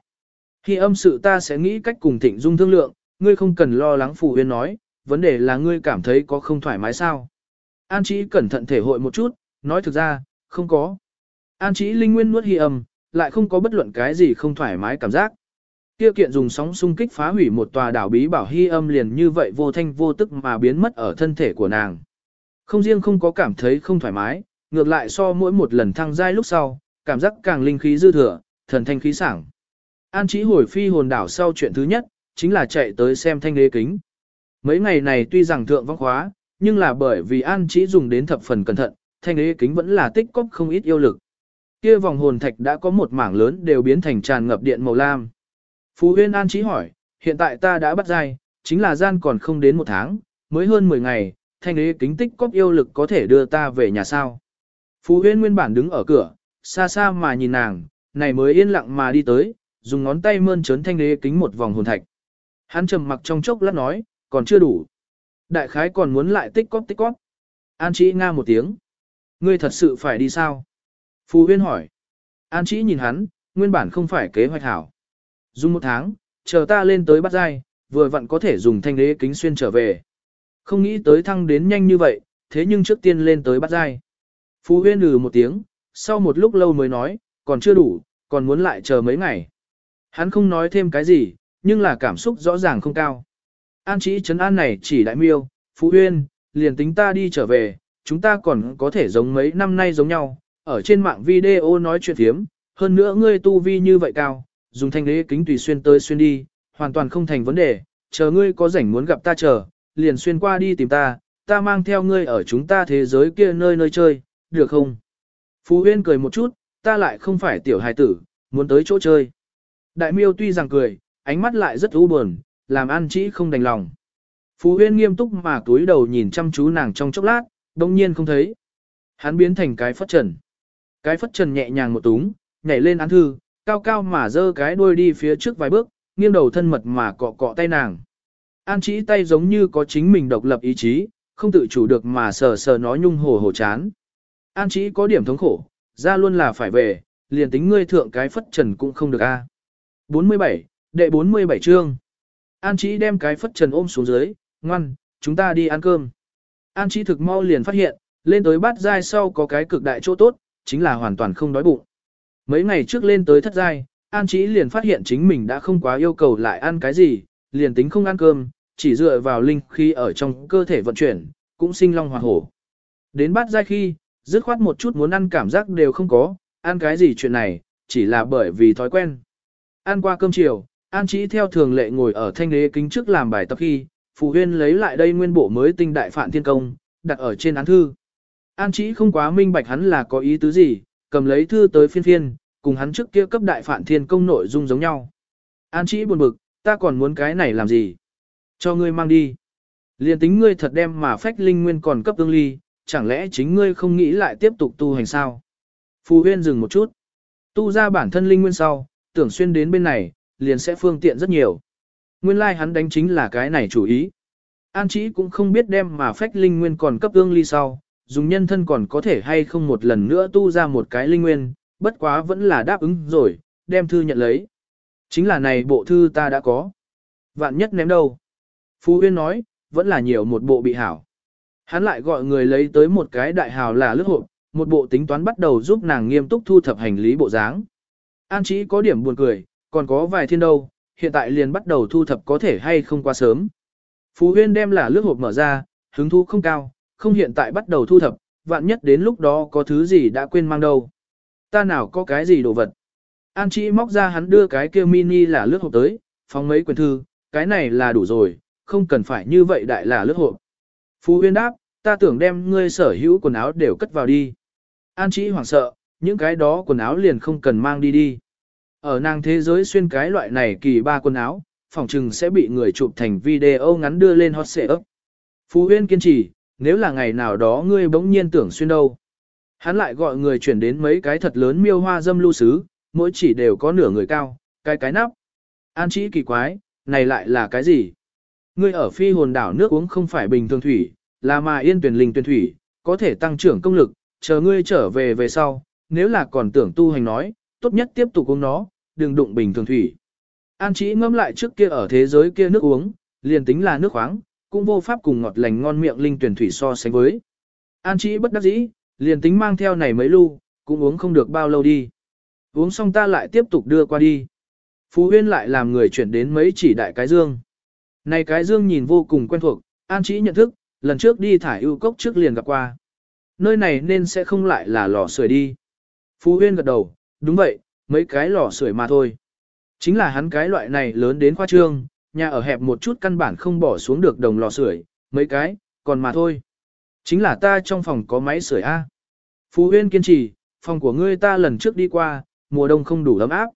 Hy âm sự ta sẽ nghĩ cách cùng thịnh dung thương lượng, ngươi không cần lo lắng phù huyên nói, vấn đề là ngươi cảm thấy có không thoải mái sao. An Chí cẩn thận thể hội một chút, nói thực ra, không có. An Chí linh nguyên nuốt hi âm, lại không có bất luận cái gì không thoải mái cảm giác. Tiêu kiện dùng sóng xung kích phá hủy một tòa đảo bí bảo hy âm liền như vậy vô thanh vô tức mà biến mất ở thân thể của nàng. Không riêng không có cảm thấy không thoải mái, ngược lại so mỗi một lần thăng giai lúc sau, cảm giác càng linh khí dư thừa, thần thanh khí sảng. An Chí hồi phi hồn đảo sau chuyện thứ nhất, chính là chạy tới xem thanh đế kính. Mấy ngày này tuy rằng thượng vong khóa, nhưng là bởi vì An Chí dùng đến thập phần cẩn thận, thanh đế kính vẫn là tích cóp không ít yêu lực. Kia vòng hồn thạch đã có một mảng lớn đều biến thành tràn ngập điện màu lam. Phú Huyên An Chí hỏi, hiện tại ta đã bắt dai, chính là gian còn không đến một tháng, mới hơn 10 ngày, thanh đế kính tích cóp yêu lực có thể đưa ta về nhà sao. Phú Huyên nguyên bản đứng ở cửa, xa xa mà nhìn nàng, này mới yên lặng mà đi tới, dùng ngón tay mơn trớn thanh đế kính một vòng hồn thạch. Hắn trầm mặc trong chốc lát nói, còn chưa đủ. Đại khái còn muốn lại tích cóp tích cóp. An Chí nga một tiếng. Ngươi thật sự phải đi sao? Phù huyên hỏi. An Chí nhìn hắn, nguyên bản không phải kế hoạch hảo. Dùng một tháng, chờ ta lên tới bắt dai, vừa vặn có thể dùng thanh đế kính xuyên trở về. Không nghĩ tới thăng đến nhanh như vậy, thế nhưng trước tiên lên tới bắt dai. Phú huyên lừ một tiếng, sau một lúc lâu mới nói, còn chưa đủ, còn muốn lại chờ mấy ngày. Hắn không nói thêm cái gì, nhưng là cảm xúc rõ ràng không cao. An chỉ chấn an này chỉ đại miêu, Phú huyên, liền tính ta đi trở về, chúng ta còn có thể giống mấy năm nay giống nhau, ở trên mạng video nói chuyện thiếm, hơn nữa ngươi tu vi như vậy cao, dùng thanh đế kính tùy xuyên tới xuyên đi, hoàn toàn không thành vấn đề, chờ ngươi có rảnh muốn gặp ta chờ, liền xuyên qua đi tìm ta, ta mang theo ngươi ở chúng ta thế giới kia nơi nơi chơi, được không? Phú Huyên cười một chút, ta lại không phải tiểu hài tử, muốn tới chỗ chơi. Đại miêu tuy rằng cười, ánh mắt lại rất u buồn, làm An chỉ không đành lòng. Phú Huyên nghiêm túc mà túi đầu nhìn chăm chú nàng trong chốc lát, đồng nhiên không thấy. Hắn biến thành cái phất trần. Cái phất trần nhẹ nhàng một túng, nhảy lên án thư, cao cao mà giơ cái đuôi đi phía trước vài bước, nghiêng đầu thân mật mà cọ cọ tay nàng. An chỉ tay giống như có chính mình độc lập ý chí, không tự chủ được mà sờ sờ nó nhung hồ hồ chán. An chỉ có điểm thống khổ, ra luôn là phải về, liền tính ngươi thượng cái phất trần cũng không được a. 47, đệ 47 chương. An Chí đem cái phất trần ôm xuống dưới, ngoan, chúng ta đi ăn cơm. An Chí thực mau liền phát hiện, lên tới bát giai sau có cái cực đại chỗ tốt, chính là hoàn toàn không đói bụng. Mấy ngày trước lên tới thất giai, An Chí liền phát hiện chính mình đã không quá yêu cầu lại ăn cái gì, liền tính không ăn cơm, chỉ dựa vào linh khí ở trong cơ thể vận chuyển, cũng sinh long hoạt hổ. Đến bát giai khi, dứt khoát một chút muốn ăn cảm giác đều không có, ăn cái gì chuyện này, chỉ là bởi vì thói quen. Ăn qua cơm chiều, An Chí theo thường lệ ngồi ở thanh đế kính trước làm bài tập khi, Phù Huyên lấy lại đây nguyên bộ mới tinh đại phạn thiên công, đặt ở trên án thư. An Chí không quá minh bạch hắn là có ý tứ gì, cầm lấy thư tới phiên phiên, cùng hắn trước kia cấp đại phạn thiên công nội dung giống nhau. An Chí buồn bực, ta còn muốn cái này làm gì? Cho ngươi mang đi. Liên tính ngươi thật đem mà phách linh nguyên còn cấp tương ly, chẳng lẽ chính ngươi không nghĩ lại tiếp tục tu hành sao? Phù huyên dừng một chút. Tu ra bản thân linh nguyên sau, tưởng xuyên đến bên này, liền sẽ phương tiện rất nhiều. Nguyên lai like hắn đánh chính là cái này chủ ý. An Chí cũng không biết đem mà phách linh nguyên còn cấp ương ly sau, dùng nhân thân còn có thể hay không một lần nữa tu ra một cái linh nguyên, bất quá vẫn là đáp ứng rồi, đem thư nhận lấy. Chính là này bộ thư ta đã có. Vạn nhất ném đâu. Phú Uyên nói, vẫn là nhiều một bộ bị hảo. Hắn lại gọi người lấy tới một cái đại hào là lướt hộp, một bộ tính toán bắt đầu giúp nàng nghiêm túc thu thập hành lý bộ dáng. An chỉ có điểm buồn cười, còn có vài thiên đâu, hiện tại liền bắt đầu thu thập có thể hay không quá sớm. Phú Huyên đem là lướt hộp mở ra, hứng thú không cao, không hiện tại bắt đầu thu thập, vạn nhất đến lúc đó có thứ gì đã quên mang đâu. Ta nào có cái gì đồ vật. An Chi móc ra hắn đưa cái kia mini là lướt hộp tới, phóng mấy quyển thư, cái này là đủ rồi, không cần phải như vậy đại là lướt hộp. Phú huyên đáp, ta tưởng đem ngươi sở hữu quần áo đều cất vào đi. An Chi hoảng sợ, những cái đó quần áo liền không cần mang đi đi. Ở nàng thế giới xuyên cái loại này kỳ ba quần áo, phòng trừng sẽ bị người chụp thành video ngắn đưa lên hot ấp. Phú huyên kiên trì, nếu là ngày nào đó ngươi bỗng nhiên tưởng xuyên đâu. Hắn lại gọi người chuyển đến mấy cái thật lớn miêu hoa dâm lưu sứ, mỗi chỉ đều có nửa người cao, cái cái nắp. An chỉ kỳ quái, này lại là cái gì? Ngươi ở phi hồn đảo nước uống không phải bình thường thủy, là mà yên tuyển linh tuyển thủy, có thể tăng trưởng công lực, chờ ngươi trở về về sau, nếu là còn tưởng tu hành nói, tốt nhất tiếp tục uống nó, đừng đụng bình thường thủy. An chỉ ngâm lại trước kia ở thế giới kia nước uống, liền tính là nước khoáng, cũng vô pháp cùng ngọt lành ngon miệng linh tuyển thủy so sánh với. An chỉ bất đắc dĩ, liền tính mang theo này mấy lu, cũng uống không được bao lâu đi. Uống xong ta lại tiếp tục đưa qua đi. Phú Huyên lại làm người chuyển đến mấy chỉ đại cái dương. Này cái dương nhìn vô cùng quen thuộc, An Chí nhận thức, lần trước đi thải ưu cốc trước liền gặp qua. Nơi này nên sẽ không lại là lò sưởi đi. Phú Huyên gật đầu, đúng vậy, mấy cái lò sưởi mà thôi. Chính là hắn cái loại này lớn đến khoa trương, nhà ở hẹp một chút căn bản không bỏ xuống được đồng lò sưởi, mấy cái, còn mà thôi. Chính là ta trong phòng có máy sưởi A. Phú Huyên kiên trì, phòng của ngươi ta lần trước đi qua, mùa đông không đủ ấm áp.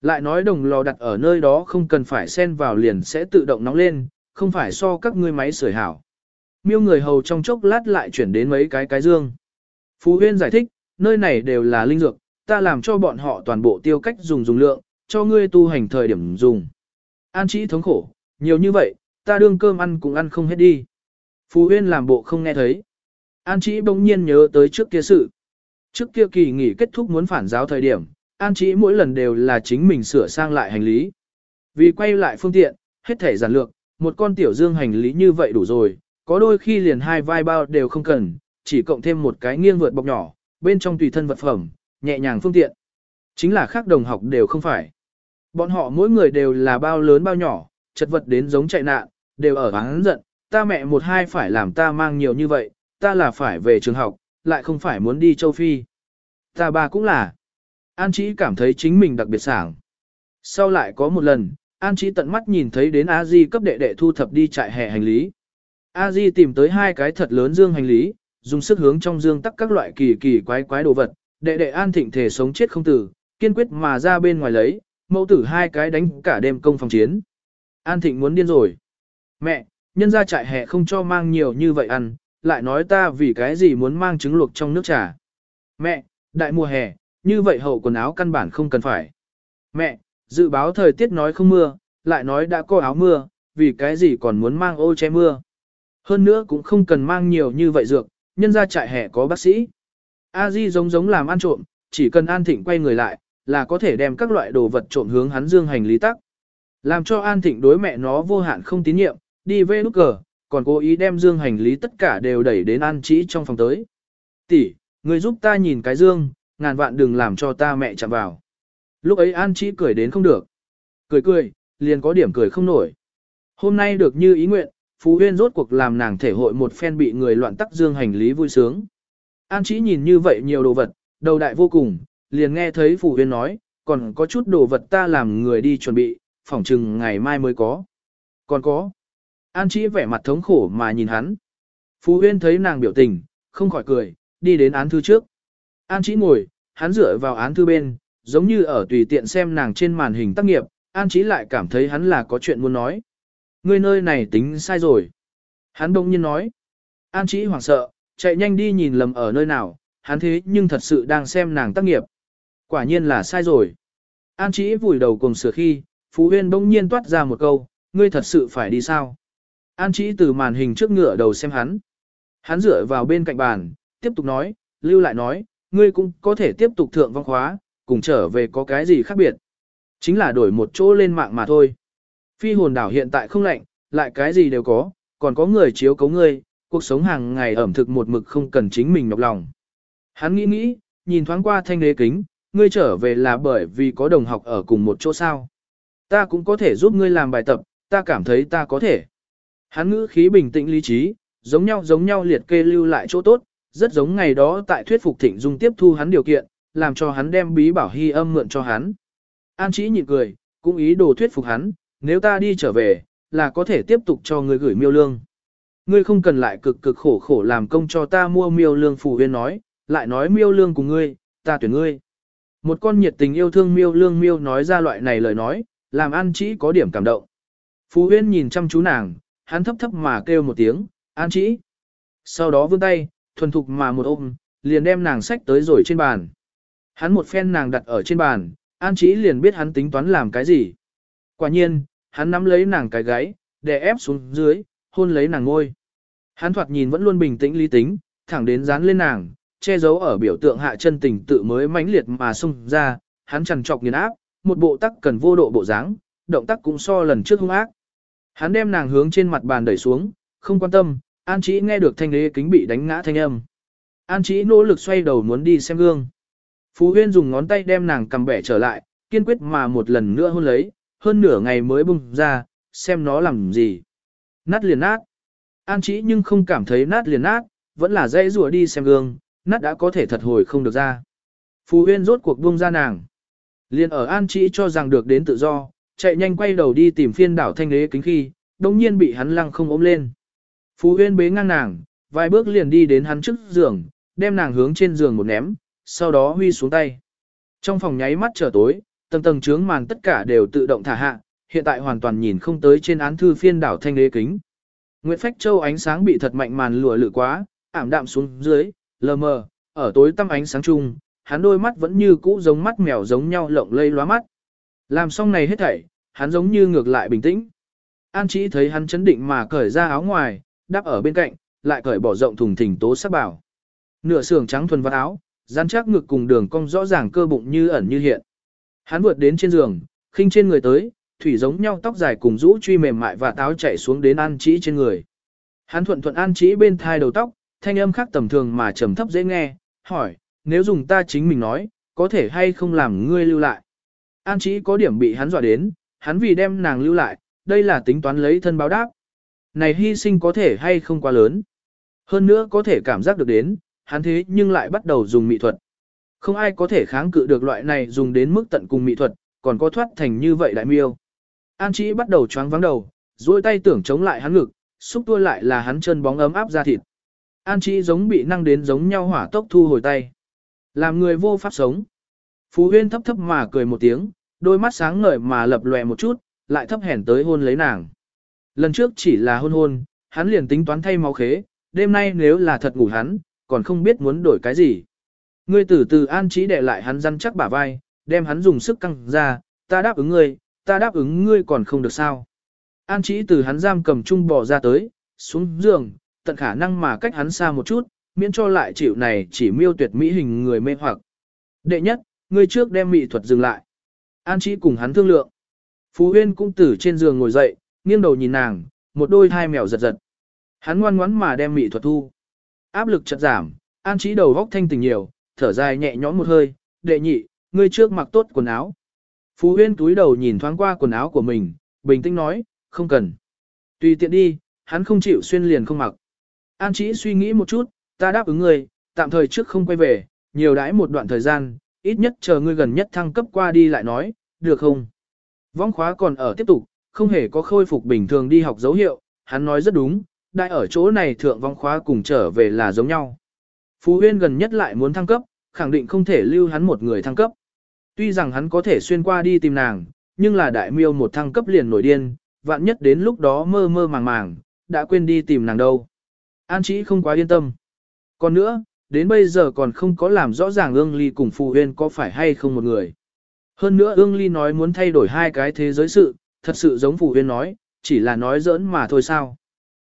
Lại nói đồng lò đặt ở nơi đó không cần phải xen vào liền sẽ tự động nóng lên, không phải so các ngươi máy sưởi hảo. Miêu người hầu trong chốc lát lại chuyển đến mấy cái cái dương. Phú Huyên giải thích, nơi này đều là linh dược, ta làm cho bọn họ toàn bộ tiêu cách dùng dùng lượng, cho ngươi tu hành thời điểm dùng. An chỉ thống khổ, nhiều như vậy, ta đương cơm ăn cũng ăn không hết đi. Phú Huyên làm bộ không nghe thấy. An Chí bỗng nhiên nhớ tới trước kia sự. Trước kia kỳ nghỉ kết thúc muốn phản giáo thời điểm, An Chí mỗi lần đều là chính mình sửa sang lại hành lý. Vì quay lại phương tiện, hết thể giản lược, một con tiểu dương hành lý như vậy đủ rồi, có đôi khi liền hai vai bao đều không cần, chỉ cộng thêm một cái nghiêng vượt bọc nhỏ, bên trong tùy thân vật phẩm, nhẹ nhàng phương tiện. Chính là khác đồng học đều không phải. Bọn họ mỗi người đều là bao lớn bao nhỏ, chật vật đến giống chạy nạn, đều ở hắn giận, ta mẹ một hai phải làm ta mang nhiều như vậy, ta là phải về trường học, lại không phải muốn đi châu Phi. Ta ba cũng là. An Chí cảm thấy chính mình đặc biệt sảng. Sau lại có một lần, An Chí tận mắt nhìn thấy đến A Di cấp đệ đệ thu thập đi trại hè hành lý. A Di tìm tới hai cái thật lớn dương hành lý, dùng sức hướng trong dương tắc các loại kỳ kỳ quái quái đồ vật, đệ đệ An Thịnh thể sống chết không tử, kiên quyết mà ra bên ngoài lấy, mẫu tử hai cái đánh cả đêm công phòng chiến. An Thịnh muốn điên rồi. Mẹ, nhân ra trại hè không cho mang nhiều như vậy ăn, lại nói ta vì cái gì muốn mang trứng luộc trong nước trà. Mẹ, đại mùa hè, như vậy hậu quần áo căn bản không cần phải. Mẹ, dự báo thời tiết nói không mưa, lại nói đã có áo mưa, vì cái gì còn muốn mang ô che mưa. Hơn nữa cũng không cần mang nhiều như vậy dược, nhân ra trại hè có bác sĩ. A Di giống giống làm ăn trộm, chỉ cần An Thịnh quay người lại, là có thể đem các loại đồ vật trộm hướng hắn dương hành lý tắc. Làm cho An Thịnh đối mẹ nó vô hạn không tín nhiệm, đi về nút cờ, còn cố ý đem dương hành lý tất cả đều đẩy đến An Chỉ trong phòng tới. Tỷ, người giúp ta nhìn cái dương, ngàn vạn đừng làm cho ta mẹ chạm vào. Lúc ấy An Chỉ cười đến không được. Cười cười, liền có điểm cười không nổi. Hôm nay được như ý nguyện, Phú Huyên rốt cuộc làm nàng thể hội một phen bị người loạn tắc dương hành lý vui sướng. An Chỉ nhìn như vậy nhiều đồ vật, đầu đại vô cùng, liền nghe thấy phủ Huyên nói, còn có chút đồ vật ta làm người đi chuẩn bị, phỏng chừng ngày mai mới có. Còn có. An Chỉ vẻ mặt thống khổ mà nhìn hắn. Phú Huyên thấy nàng biểu tình, không khỏi cười, đi đến án thư trước. An Chỉ ngồi, hắn dựa vào án thư bên, giống như ở tùy tiện xem nàng trên màn hình tác nghiệp, An Chí lại cảm thấy hắn là có chuyện muốn nói. Ngươi nơi này tính sai rồi. Hắn đông nhiên nói. An Chí hoảng sợ, chạy nhanh đi nhìn lầm ở nơi nào, hắn thế nhưng thật sự đang xem nàng tác nghiệp. Quả nhiên là sai rồi. An Chỉ vùi đầu cùng sửa khi, Phú Huyên bỗng nhiên toát ra một câu, ngươi thật sự phải đi sao? An Chỉ từ màn hình trước ngựa đầu xem hắn. Hắn dựa vào bên cạnh bàn, tiếp tục nói, lưu lại nói, ngươi cũng có thể tiếp tục thượng văn khóa, cùng trở về có cái gì khác biệt. Chính là đổi một chỗ lên mạng mà thôi. Phi hồn đảo hiện tại không lạnh, lại cái gì đều có, còn có người chiếu cấu ngươi, cuộc sống hàng ngày ẩm thực một mực không cần chính mình nhọc lòng. Hắn nghĩ nghĩ, nhìn thoáng qua thanh đế kính, ngươi trở về là bởi vì có đồng học ở cùng một chỗ sao. Ta cũng có thể giúp ngươi làm bài tập, ta cảm thấy ta có thể. Hắn ngữ khí bình tĩnh lý trí, giống nhau giống nhau liệt kê lưu lại chỗ tốt, rất giống ngày đó tại thuyết phục thịnh dung tiếp thu hắn điều kiện, làm cho hắn đem bí bảo hy âm mượn cho hắn. An chỉ nhịn cười, cũng ý đồ thuyết phục hắn, nếu ta đi trở về, là có thể tiếp tục cho ngươi gửi miêu lương. Ngươi không cần lại cực cực khổ khổ làm công cho ta mua miêu lương phù huyên nói, lại nói miêu lương cùng ngươi, ta tuyển ngươi. Một con nhiệt tình yêu thương miêu lương miêu nói ra loại này lời nói, làm An Chỉ có điểm cảm động. Phù Huyên nhìn chăm chú nàng, hắn thấp thấp mà kêu một tiếng, An Chỉ. Sau đó vươn tay, thuần thục mà một ôm, liền đem nàng sách tới rồi trên bàn. Hắn một phen nàng đặt ở trên bàn, An Chỉ liền biết hắn tính toán làm cái gì. Quả nhiên, hắn nắm lấy nàng cái gáy, đè ép xuống dưới, hôn lấy nàng ngôi. Hắn thoạt nhìn vẫn luôn bình tĩnh lý tính, thẳng đến dán lên nàng, che giấu ở biểu tượng hạ chân tình tự mới mãnh liệt mà xung ra, hắn chằn trọc nghiền áp, một bộ tắc cần vô độ bộ dáng, động tác cũng so lần trước hung ác. Hắn đem nàng hướng trên mặt bàn đẩy xuống, không quan tâm, An Chí nghe được thanh đế kính bị đánh ngã thanh âm. An Chí nỗ lực xoay đầu muốn đi xem gương. Phú Huyên dùng ngón tay đem nàng cầm bẻ trở lại, kiên quyết mà một lần nữa hôn lấy, hơn nửa ngày mới bung ra, xem nó làm gì. Nát liền nát. An Chí nhưng không cảm thấy nát liền nát, vẫn là dây rùa đi xem gương, nát đã có thể thật hồi không được ra. Phú Huyên rốt cuộc buông ra nàng. Liên ở An Chỉ cho rằng được đến tự do, chạy nhanh quay đầu đi tìm phiên đảo thanh đế kính khi, đồng nhiên bị hắn lăng không ôm lên. Phú Huyên bế ngang nàng, vài bước liền đi đến hắn trước giường, đem nàng hướng trên giường một ném, sau đó huy xuống tay. Trong phòng nháy mắt trở tối, tầng tầng trướng màn tất cả đều tự động thả hạ, hiện tại hoàn toàn nhìn không tới trên án thư phiên đảo thanh đế kính. Nguyệt Phách Châu ánh sáng bị thật mạnh màn lụa lự quá, ảm đạm xuống dưới, lờ mờ, ở tối tăm ánh sáng chung, hắn đôi mắt vẫn như cũ giống mắt mèo giống nhau lộng lây lóa mắt. Làm xong này hết thảy, hắn giống như ngược lại bình tĩnh. An Chí thấy hắn chấn định mà cởi ra áo ngoài, đắp ở bên cạnh, lại cởi bỏ rộng thùng thình tố sắc bảo. Nửa sườn trắng thuần vắt áo, rắn chắc ngực cùng đường cong rõ ràng cơ bụng như ẩn như hiện. Hắn vượt đến trên giường, khinh trên người tới, thủy giống nhau tóc dài cùng rũ truy mềm mại và táo chảy xuống đến an chỉ trên người. Hắn thuận thuận an trí bên thai đầu tóc, thanh âm khác tầm thường mà trầm thấp dễ nghe, hỏi, nếu dùng ta chính mình nói, có thể hay không làm ngươi lưu lại. An trí có điểm bị hắn dọa đến, hắn vì đem nàng lưu lại, đây là tính toán lấy thân báo đáp. Này hy sinh có thể hay không quá lớn. Hơn nữa có thể cảm giác được đến, hắn thế nhưng lại bắt đầu dùng mỹ thuật. Không ai có thể kháng cự được loại này dùng đến mức tận cùng mỹ thuật, còn có thoát thành như vậy đại miêu. An Chí bắt đầu choáng vắng đầu, duỗi tay tưởng chống lại hắn ngực, xúc tua lại là hắn chân bóng ấm áp ra thịt. An Chí giống bị năng đến giống nhau hỏa tốc thu hồi tay. Làm người vô pháp sống. Phú Huyên thấp thấp mà cười một tiếng, đôi mắt sáng ngời mà lập lòe một chút, lại thấp hèn tới hôn lấy nàng. Lần trước chỉ là hôn hôn, hắn liền tính toán thay máu khế, đêm nay nếu là thật ngủ hắn, còn không biết muốn đổi cái gì. Ngươi từ từ an trí để lại hắn răn chắc bả vai, đem hắn dùng sức căng ra, ta đáp ứng ngươi, ta đáp ứng ngươi còn không được sao. An trí từ hắn giam cầm chung bỏ ra tới, xuống giường, tận khả năng mà cách hắn xa một chút, miễn cho lại chịu này chỉ miêu tuyệt mỹ hình người mê hoặc. Đệ nhất, ngươi trước đem mỹ thuật dừng lại. An trí cùng hắn thương lượng. Phú Huyên cũng từ trên giường ngồi dậy, nghiêng đầu nhìn nàng, một đôi hai mèo giật giật. Hắn ngoan ngoãn mà đem mỹ thuật thu. Áp lực chợt giảm, an trí đầu góc thanh tỉnh nhiều, thở dài nhẹ nhõm một hơi, đệ nhị, ngươi trước mặc tốt quần áo. Phú Huyên túi đầu nhìn thoáng qua quần áo của mình, bình tĩnh nói, không cần. Tùy tiện đi, hắn không chịu xuyên liền không mặc. An Chí suy nghĩ một chút, ta đáp ứng ngươi, tạm thời trước không quay về, nhiều đãi một đoạn thời gian, ít nhất chờ ngươi gần nhất thăng cấp qua đi lại nói, được không? Vong khóa còn ở tiếp tục, không hề có khôi phục bình thường đi học dấu hiệu, hắn nói rất đúng, đại ở chỗ này thượng vong khóa cùng trở về là giống nhau. Phú Huyên gần nhất lại muốn thăng cấp, khẳng định không thể lưu hắn một người thăng cấp. Tuy rằng hắn có thể xuyên qua đi tìm nàng, nhưng là đại miêu một thăng cấp liền nổi điên, vạn nhất đến lúc đó mơ mơ màng màng, đã quên đi tìm nàng đâu. An Chí không quá yên tâm. Còn nữa, đến bây giờ còn không có làm rõ ràng ương ly cùng Phù Huyên có phải hay không một người. Hơn nữa ương ly nói muốn thay đổi hai cái thế giới sự, thật sự giống Phù Huyên nói, chỉ là nói giỡn mà thôi sao.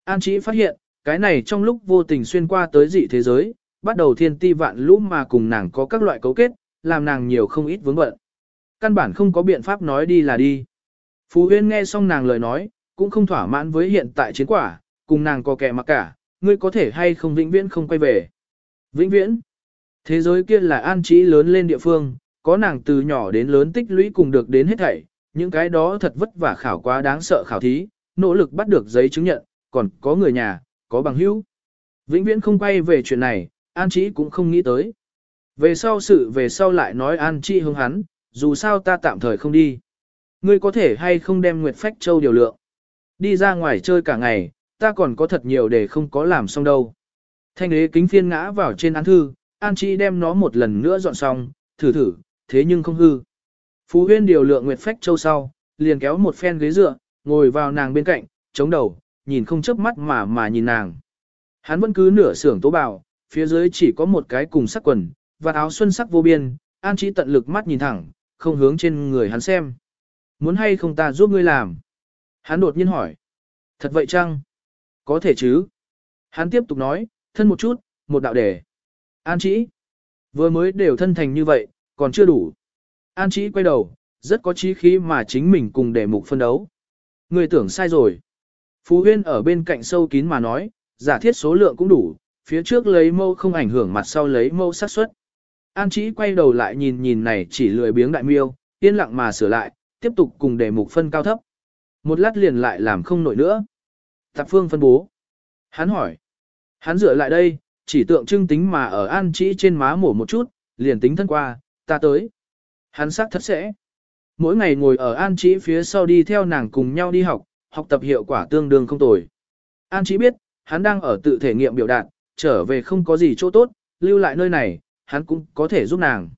An Chí phát hiện, cái này trong lúc vô tình xuyên qua tới dị thế giới, bắt đầu thiên ti vạn lũ mà cùng nàng có các loại cấu kết, làm nàng nhiều không ít vướng bận. Căn bản không có biện pháp nói đi là đi. Phú Huyên nghe xong nàng lời nói, cũng không thỏa mãn với hiện tại chiến quả, cùng nàng có kẻ mặc cả, ngươi có thể hay không vĩnh viễn không quay về. Vĩnh viễn. Thế giới kia là an trí lớn lên địa phương, có nàng từ nhỏ đến lớn tích lũy cùng được đến hết thảy, những cái đó thật vất vả khảo quá đáng sợ khảo thí, nỗ lực bắt được giấy chứng nhận, còn có người nhà, có bằng hữu. Vĩnh viễn không quay về chuyện này, An trí cũng không nghĩ tới. Về sau sự về sau lại nói An Chi hướng hắn, dù sao ta tạm thời không đi. Ngươi có thể hay không đem Nguyệt Phách Châu điều lượng. Đi ra ngoài chơi cả ngày, ta còn có thật nhiều để không có làm xong đâu. Thanh đế kính phiên ngã vào trên án thư, An Chi đem nó một lần nữa dọn xong, thử thử, thế nhưng không hư. Phú huyên điều lượng Nguyệt Phách Châu sau, liền kéo một phen ghế dựa, ngồi vào nàng bên cạnh, chống đầu, nhìn không chớp mắt mà mà nhìn nàng. Hắn vẫn cứ nửa sưởng tố bào, phía dưới chỉ có một cái cùng sắc quần, và áo xuân sắc vô biên, An Chí tận lực mắt nhìn thẳng, không hướng trên người hắn xem. Muốn hay không ta giúp ngươi làm? Hắn đột nhiên hỏi. Thật vậy chăng? Có thể chứ? Hắn tiếp tục nói, thân một chút, một đạo đề. An Chí. Vừa mới đều thân thành như vậy, còn chưa đủ. An Chí quay đầu, rất có chí khí mà chính mình cùng đề mục phân đấu. Người tưởng sai rồi. Phú Huyên ở bên cạnh sâu kín mà nói, giả thiết số lượng cũng đủ, phía trước lấy mâu không ảnh hưởng mặt sau lấy mâu xác suất. An Chí quay đầu lại nhìn nhìn này chỉ lười biếng đại miêu, yên lặng mà sửa lại, tiếp tục cùng đề mục phân cao thấp. Một lát liền lại làm không nổi nữa. Tạp phương phân bố. Hắn hỏi. Hắn dựa lại đây, chỉ tượng trưng tính mà ở An Chí trên má mổ một chút, liền tính thân qua, ta tới. Hắn xác thật sẽ. Mỗi ngày ngồi ở An Chí phía sau đi theo nàng cùng nhau đi học, học tập hiệu quả tương đương không tồi. An Chí biết, hắn đang ở tự thể nghiệm biểu đạt, trở về không có gì chỗ tốt, lưu lại nơi này, hắn cũng có thể giúp nàng.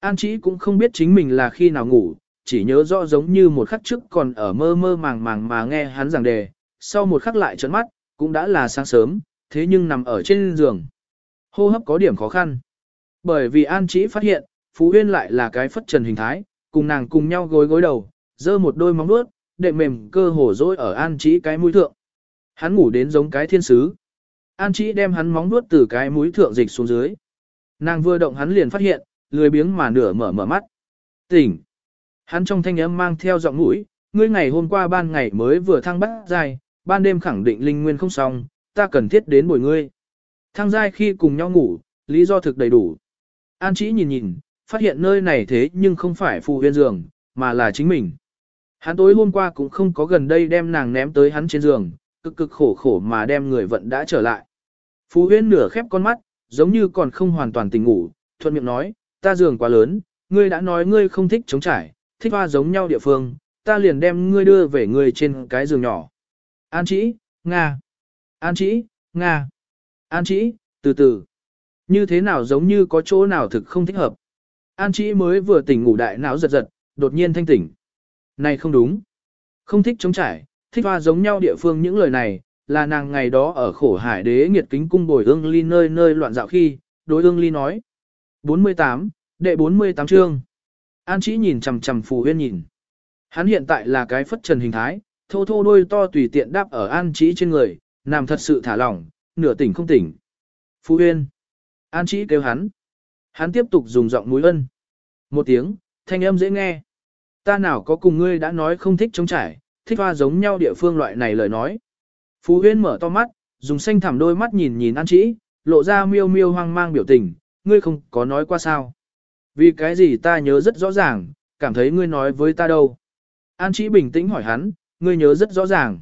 An Chí cũng không biết chính mình là khi nào ngủ, chỉ nhớ rõ giống như một khắc trước còn ở mơ mơ màng màng mà nghe hắn giảng đề, sau một khắc lại trợn mắt, cũng đã là sáng sớm, thế nhưng nằm ở trên giường. Hô hấp có điểm khó khăn. Bởi vì An Chí phát hiện, Phú Huyên lại là cái phất trần hình thái, cùng nàng cùng nhau gối gối đầu, dơ một đôi móng nuốt, đệm mềm cơ hồ dối ở An Chí cái mũi thượng. Hắn ngủ đến giống cái thiên sứ. An Chí đem hắn móng nuốt từ cái mũi thượng dịch xuống dưới. Nàng vừa động hắn liền phát hiện, lười biếng mà nửa mở mở mắt. Tỉnh. Hắn trong thanh âm mang theo giọng mũi, ngươi ngày hôm qua ban ngày mới vừa thăng bắt dài, ban đêm khẳng định linh nguyên không xong, ta cần thiết đến bồi ngươi. Thang giai khi cùng nhau ngủ, lý do thực đầy đủ. An chỉ nhìn nhìn, phát hiện nơi này thế nhưng không phải phù huyên giường, mà là chính mình. Hắn tối hôm qua cũng không có gần đây đem nàng ném tới hắn trên giường, cực cực khổ khổ mà đem người vận đã trở lại. Phú huyên nửa khép con mắt, giống như còn không hoàn toàn tỉnh ngủ, thuận miệng nói, ta giường quá lớn, ngươi đã nói ngươi không thích chống trải, thích hoa giống nhau địa phương, ta liền đem ngươi đưa về ngươi trên cái giường nhỏ. An chỉ, Nga. An chỉ, Nga. An chỉ, từ từ. Như thế nào giống như có chỗ nào thực không thích hợp. An chỉ mới vừa tỉnh ngủ đại não giật giật, đột nhiên thanh tỉnh. Này không đúng. Không thích chống trải, thích hoa giống nhau địa phương những lời này, là nàng ngày đó ở khổ hải đế nghiệt kính cung bồi ương ly nơi nơi loạn dạo khi, đối ương ly nói. 48, đệ 48 chương. An chỉ nhìn chằm chằm phù huyên nhìn. Hắn hiện tại là cái phất trần hình thái, thô thô đôi to tùy tiện đáp ở an chỉ trên người, nằm thật sự thả lỏng, nửa tỉnh không tỉnh. Phù huyên. An chỉ kêu hắn. Hắn tiếp tục dùng giọng mũi ân. Một tiếng, thanh âm dễ nghe. Ta nào có cùng ngươi đã nói không thích chống trải, thích hoa giống nhau địa phương loại này lời nói. Phú Huyên mở to mắt, dùng xanh thẳm đôi mắt nhìn nhìn An Chĩ, lộ ra miêu miêu hoang mang biểu tình, ngươi không có nói qua sao. Vì cái gì ta nhớ rất rõ ràng, cảm thấy ngươi nói với ta đâu. An Chĩ bình tĩnh hỏi hắn, ngươi nhớ rất rõ ràng.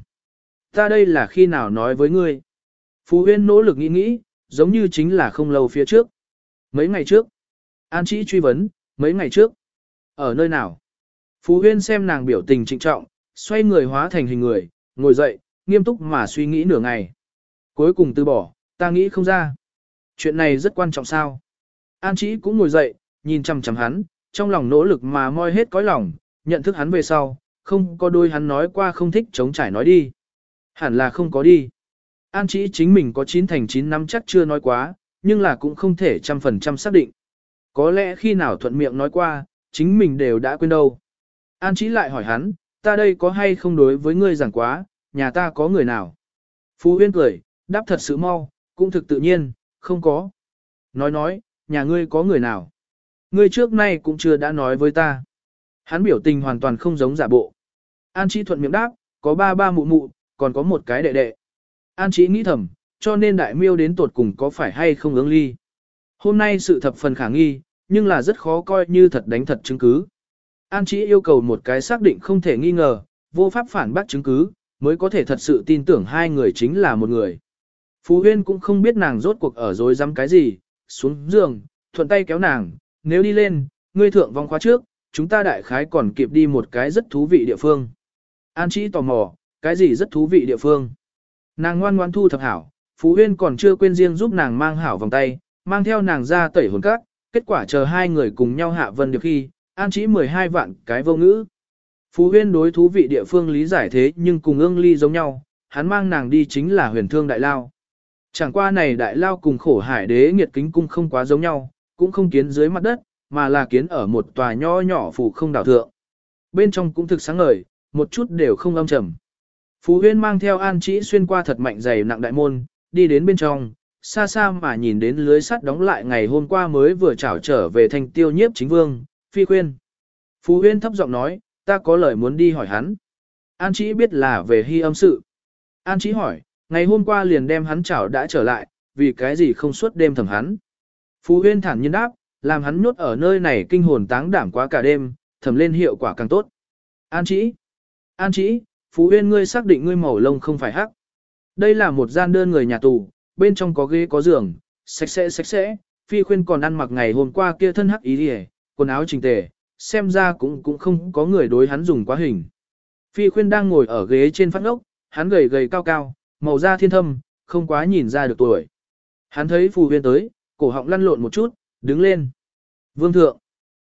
Ta đây là khi nào nói với ngươi. Phú Huyên nỗ lực nghĩ nghĩ, giống như chính là không lâu phía trước. Mấy ngày trước. An Chĩ truy vấn, mấy ngày trước. Ở nơi nào? Phú Huyên xem nàng biểu tình trịnh trọng, xoay người hóa thành hình người, ngồi dậy, nghiêm túc mà suy nghĩ nửa ngày. Cuối cùng từ bỏ, ta nghĩ không ra. Chuyện này rất quan trọng sao. An Chí cũng ngồi dậy, nhìn chằm chằm hắn, trong lòng nỗ lực mà moi hết cõi lòng, nhận thức hắn về sau, không có đôi hắn nói qua không thích chống trải nói đi. Hẳn là không có đi. An Chí chính mình có chín thành chín năm chắc chưa nói quá, nhưng là cũng không thể trăm phần trăm xác định. Có lẽ khi nào thuận miệng nói qua, chính mình đều đã quên đâu. An Chí lại hỏi hắn, ta đây có hay không đối với ngươi giảng quá, nhà ta có người nào? Phú Huyên cười, đáp thật sự mau, cũng thực tự nhiên, không có. Nói nói, nhà ngươi có người nào? Ngươi trước nay cũng chưa đã nói với ta. Hắn biểu tình hoàn toàn không giống giả bộ. An Chí thuận miệng đáp, có ba ba mụ mụ, còn có một cái đệ đệ. An Chí nghĩ thầm, cho nên đại miêu đến tột cùng có phải hay không ứng ly. Hôm nay sự thập phần khả nghi, nhưng là rất khó coi như thật đánh thật chứng cứ. An Chí yêu cầu một cái xác định không thể nghi ngờ, vô pháp phản bác chứng cứ, mới có thể thật sự tin tưởng hai người chính là một người. Phú Huyên cũng không biết nàng rốt cuộc ở dối dám cái gì, xuống giường, thuận tay kéo nàng, nếu đi lên, ngươi thượng vòng khóa trước, chúng ta đại khái còn kịp đi một cái rất thú vị địa phương. An Chí tò mò, cái gì rất thú vị địa phương. Nàng ngoan ngoan thu thập hảo, Phú Huyên còn chưa quên riêng giúp nàng mang hảo vòng tay, mang theo nàng ra tẩy hồn cát, kết quả chờ hai người cùng nhau hạ vân được khi, An Chí 12 vạn cái vô ngữ. Phú huyên đối thú vị địa phương lý giải thế nhưng cùng ương ly giống nhau, hắn mang nàng đi chính là huyền thương đại lao. Chẳng qua này đại lao cùng khổ hải đế nghiệt kính cung không quá giống nhau, cũng không kiến dưới mặt đất, mà là kiến ở một tòa nho nhỏ phủ không đảo thượng. Bên trong cũng thực sáng ngời, một chút đều không âm trầm. Phú huyên mang theo an chỉ xuyên qua thật mạnh dày nặng đại môn, đi đến bên trong, xa xa mà nhìn đến lưới sắt đóng lại ngày hôm qua mới vừa trảo trở về thành tiêu nhiếp chính vương, phi khuyên. Phú huyên thấp giọng nói, ta có lời muốn đi hỏi hắn. An Chí biết là về hy âm sự. An Chí hỏi, ngày hôm qua liền đem hắn chảo đã trở lại, vì cái gì không suốt đêm thẩm hắn. Phú huyên thản nhiên đáp, làm hắn nhốt ở nơi này kinh hồn táng đảm quá cả đêm, thẩm lên hiệu quả càng tốt. An Chí, An Chí, Phú huyên ngươi xác định ngươi màu lông không phải hắc. Đây là một gian đơn người nhà tù, bên trong có ghế có giường, sạch sẽ sạch sẽ, phi khuyên còn ăn mặc ngày hôm qua kia thân hắc ý đi quần áo chỉnh tề, xem ra cũng cũng không có người đối hắn dùng quá hình. Phi khuyên đang ngồi ở ghế trên phát ốc, hắn gầy gầy cao cao, màu da thiên thâm, không quá nhìn ra được tuổi. Hắn thấy phù huyên tới, cổ họng lăn lộn một chút, đứng lên. Vương thượng.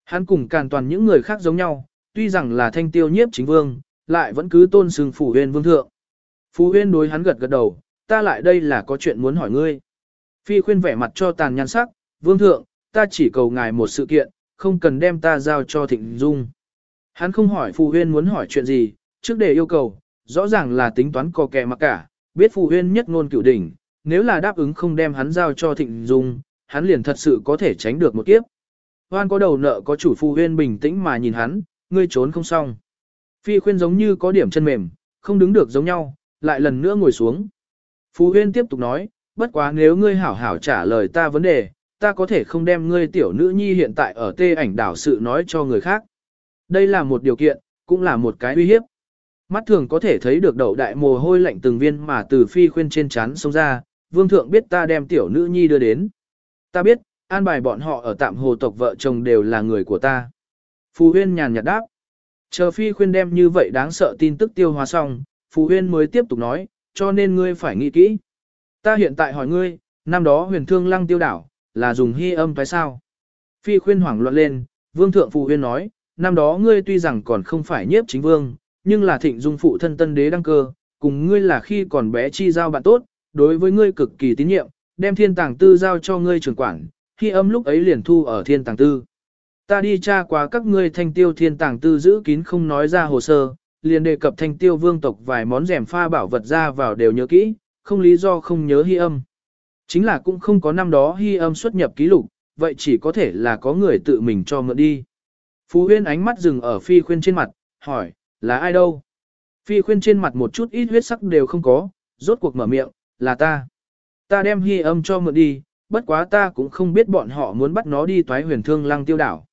Hắn cùng càn toàn những người khác giống nhau, tuy rằng là thanh tiêu nhiếp chính vương, lại vẫn cứ tôn sừng phù huyên vương thượng. Phù huyên đối hắn gật gật đầu, ta lại đây là có chuyện muốn hỏi ngươi. Phi khuyên vẻ mặt cho tàn nhăn sắc, vương thượng, ta chỉ cầu ngài một sự kiện, không cần đem ta giao cho Thịnh Dung. Hắn không hỏi Phù Huyên muốn hỏi chuyện gì, trước để yêu cầu, rõ ràng là tính toán có kẻ mặc cả, biết Phù Huyên nhất ngôn cửu đỉnh, nếu là đáp ứng không đem hắn giao cho Thịnh Dung, hắn liền thật sự có thể tránh được một kiếp. Hoan có đầu nợ có chủ Phù Huyên bình tĩnh mà nhìn hắn, ngươi trốn không xong. Phi khuyên giống như có điểm chân mềm, không đứng được giống nhau, lại lần nữa ngồi xuống. Phú Huyên tiếp tục nói, bất quá nếu ngươi hảo hảo trả lời ta vấn đề, ta có thể không đem ngươi tiểu nữ nhi hiện tại ở tê ảnh đảo sự nói cho người khác. Đây là một điều kiện, cũng là một cái uy hiếp. Mắt thường có thể thấy được đậu đại mồ hôi lạnh từng viên mà từ phi khuyên trên chán sông ra, vương thượng biết ta đem tiểu nữ nhi đưa đến. Ta biết, an bài bọn họ ở tạm hồ tộc vợ chồng đều là người của ta. Phù huyên nhàn nhạt đáp. Chờ phi khuyên đem như vậy đáng sợ tin tức tiêu hóa xong, Phù huyên mới tiếp tục nói, cho nên ngươi phải nghĩ kỹ. Ta hiện tại hỏi ngươi, năm đó huyền thương lăng tiêu đảo, là dùng hy âm phải sao? Phi khuyên hoảng loạn lên, vương thượng phụ huyên nói, năm đó ngươi tuy rằng còn không phải nhiếp chính vương, nhưng là thịnh dung phụ thân tân đế đăng cơ, cùng ngươi là khi còn bé chi giao bạn tốt, đối với ngươi cực kỳ tín nhiệm, đem thiên tàng tư giao cho ngươi trưởng quản, khi âm lúc ấy liền thu ở thiên tàng tư. Ta đi tra qua các ngươi thanh tiêu thiên tàng tư giữ kín không nói ra hồ sơ, liền đề cập thanh tiêu vương tộc vài món rèm pha bảo vật ra vào đều nhớ kỹ, không lý do không nhớ hy âm. Chính là cũng không có năm đó hy âm xuất nhập ký lục, vậy chỉ có thể là có người tự mình cho mượn đi. Phú huyên ánh mắt dừng ở phi khuyên trên mặt, hỏi, là ai đâu? Phi khuyên trên mặt một chút ít huyết sắc đều không có, rốt cuộc mở miệng, là ta. Ta đem hy âm cho mượn đi, bất quá ta cũng không biết bọn họ muốn bắt nó đi toái huyền thương lăng tiêu đảo.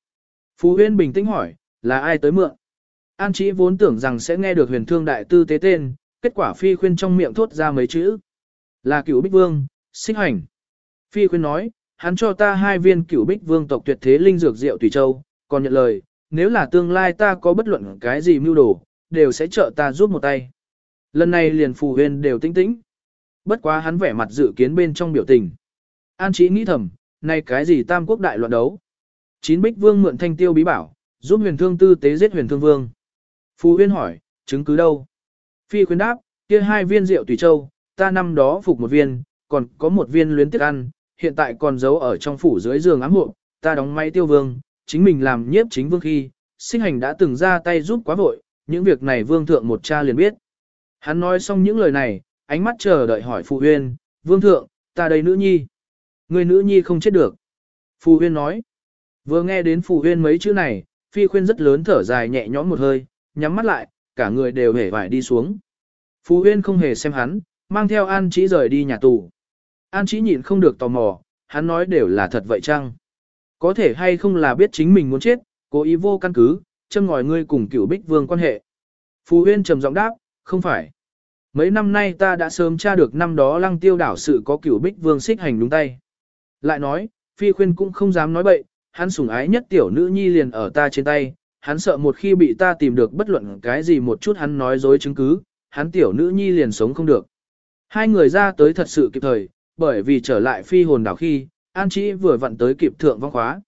Phú huyên bình tĩnh hỏi, là ai tới mượn? An chỉ vốn tưởng rằng sẽ nghe được huyền thương đại tư tế tên, kết quả phi khuyên trong miệng thốt ra mấy chữ. Là cửu bích vương, xích hành. Phi khuyên nói, hắn cho ta hai viên cửu bích vương tộc tuyệt thế linh dược rượu tùy châu, còn nhận lời, nếu là tương lai ta có bất luận cái gì mưu đồ, đều sẽ trợ ta giúp một tay. Lần này liền phù huyền đều tĩnh tĩnh. Bất quá hắn vẻ mặt dự kiến bên trong biểu tình. An chỉ nghĩ thầm, nay cái gì tam quốc đại loạn đấu. Chín bích vương mượn thanh tiêu bí bảo, giúp huyền thương tư tế giết huyền thương vương. Phù huyên hỏi, chứng cứ đâu? Phi khuyên đáp, kia hai viên rượu tùy châu, ta năm đó phục một viên, còn có một viên luyến tiếc ăn, hiện tại còn giấu ở trong phủ dưới giường ám hộ, ta đóng máy tiêu vương, chính mình làm nhiếp chính vương khi, sinh hành đã từng ra tay giúp quá vội, những việc này vương thượng một cha liền biết. Hắn nói xong những lời này, ánh mắt chờ đợi hỏi Phù Huyên, vương thượng, ta đây nữ nhi. Người nữ nhi không chết được. Phù Huyên nói. Vừa nghe đến Phù Huyên mấy chữ này, phi khuyên rất lớn thở dài nhẹ nhõm một hơi, nhắm mắt lại, cả người đều hề vải đi xuống. Phù Huyên không hề xem hắn, mang theo An chỉ rời đi nhà tù. An Chí nhịn không được tò mò, hắn nói đều là thật vậy chăng? Có thể hay không là biết chính mình muốn chết, cố ý vô căn cứ, châm ngòi ngươi cùng cửu bích vương quan hệ. Phù Huyên trầm giọng đáp, không phải. Mấy năm nay ta đã sớm tra được năm đó lăng tiêu đảo sự có cửu bích vương xích hành đúng tay. Lại nói, phi khuyên cũng không dám nói bậy, hắn sủng ái nhất tiểu nữ nhi liền ở ta trên tay, hắn sợ một khi bị ta tìm được bất luận cái gì một chút hắn nói dối chứng cứ, hắn tiểu nữ nhi liền sống không được. Hai người ra tới thật sự kịp thời, bởi vì trở lại phi hồn đảo khi, An Chí vừa vặn tới kịp thượng vong khóa.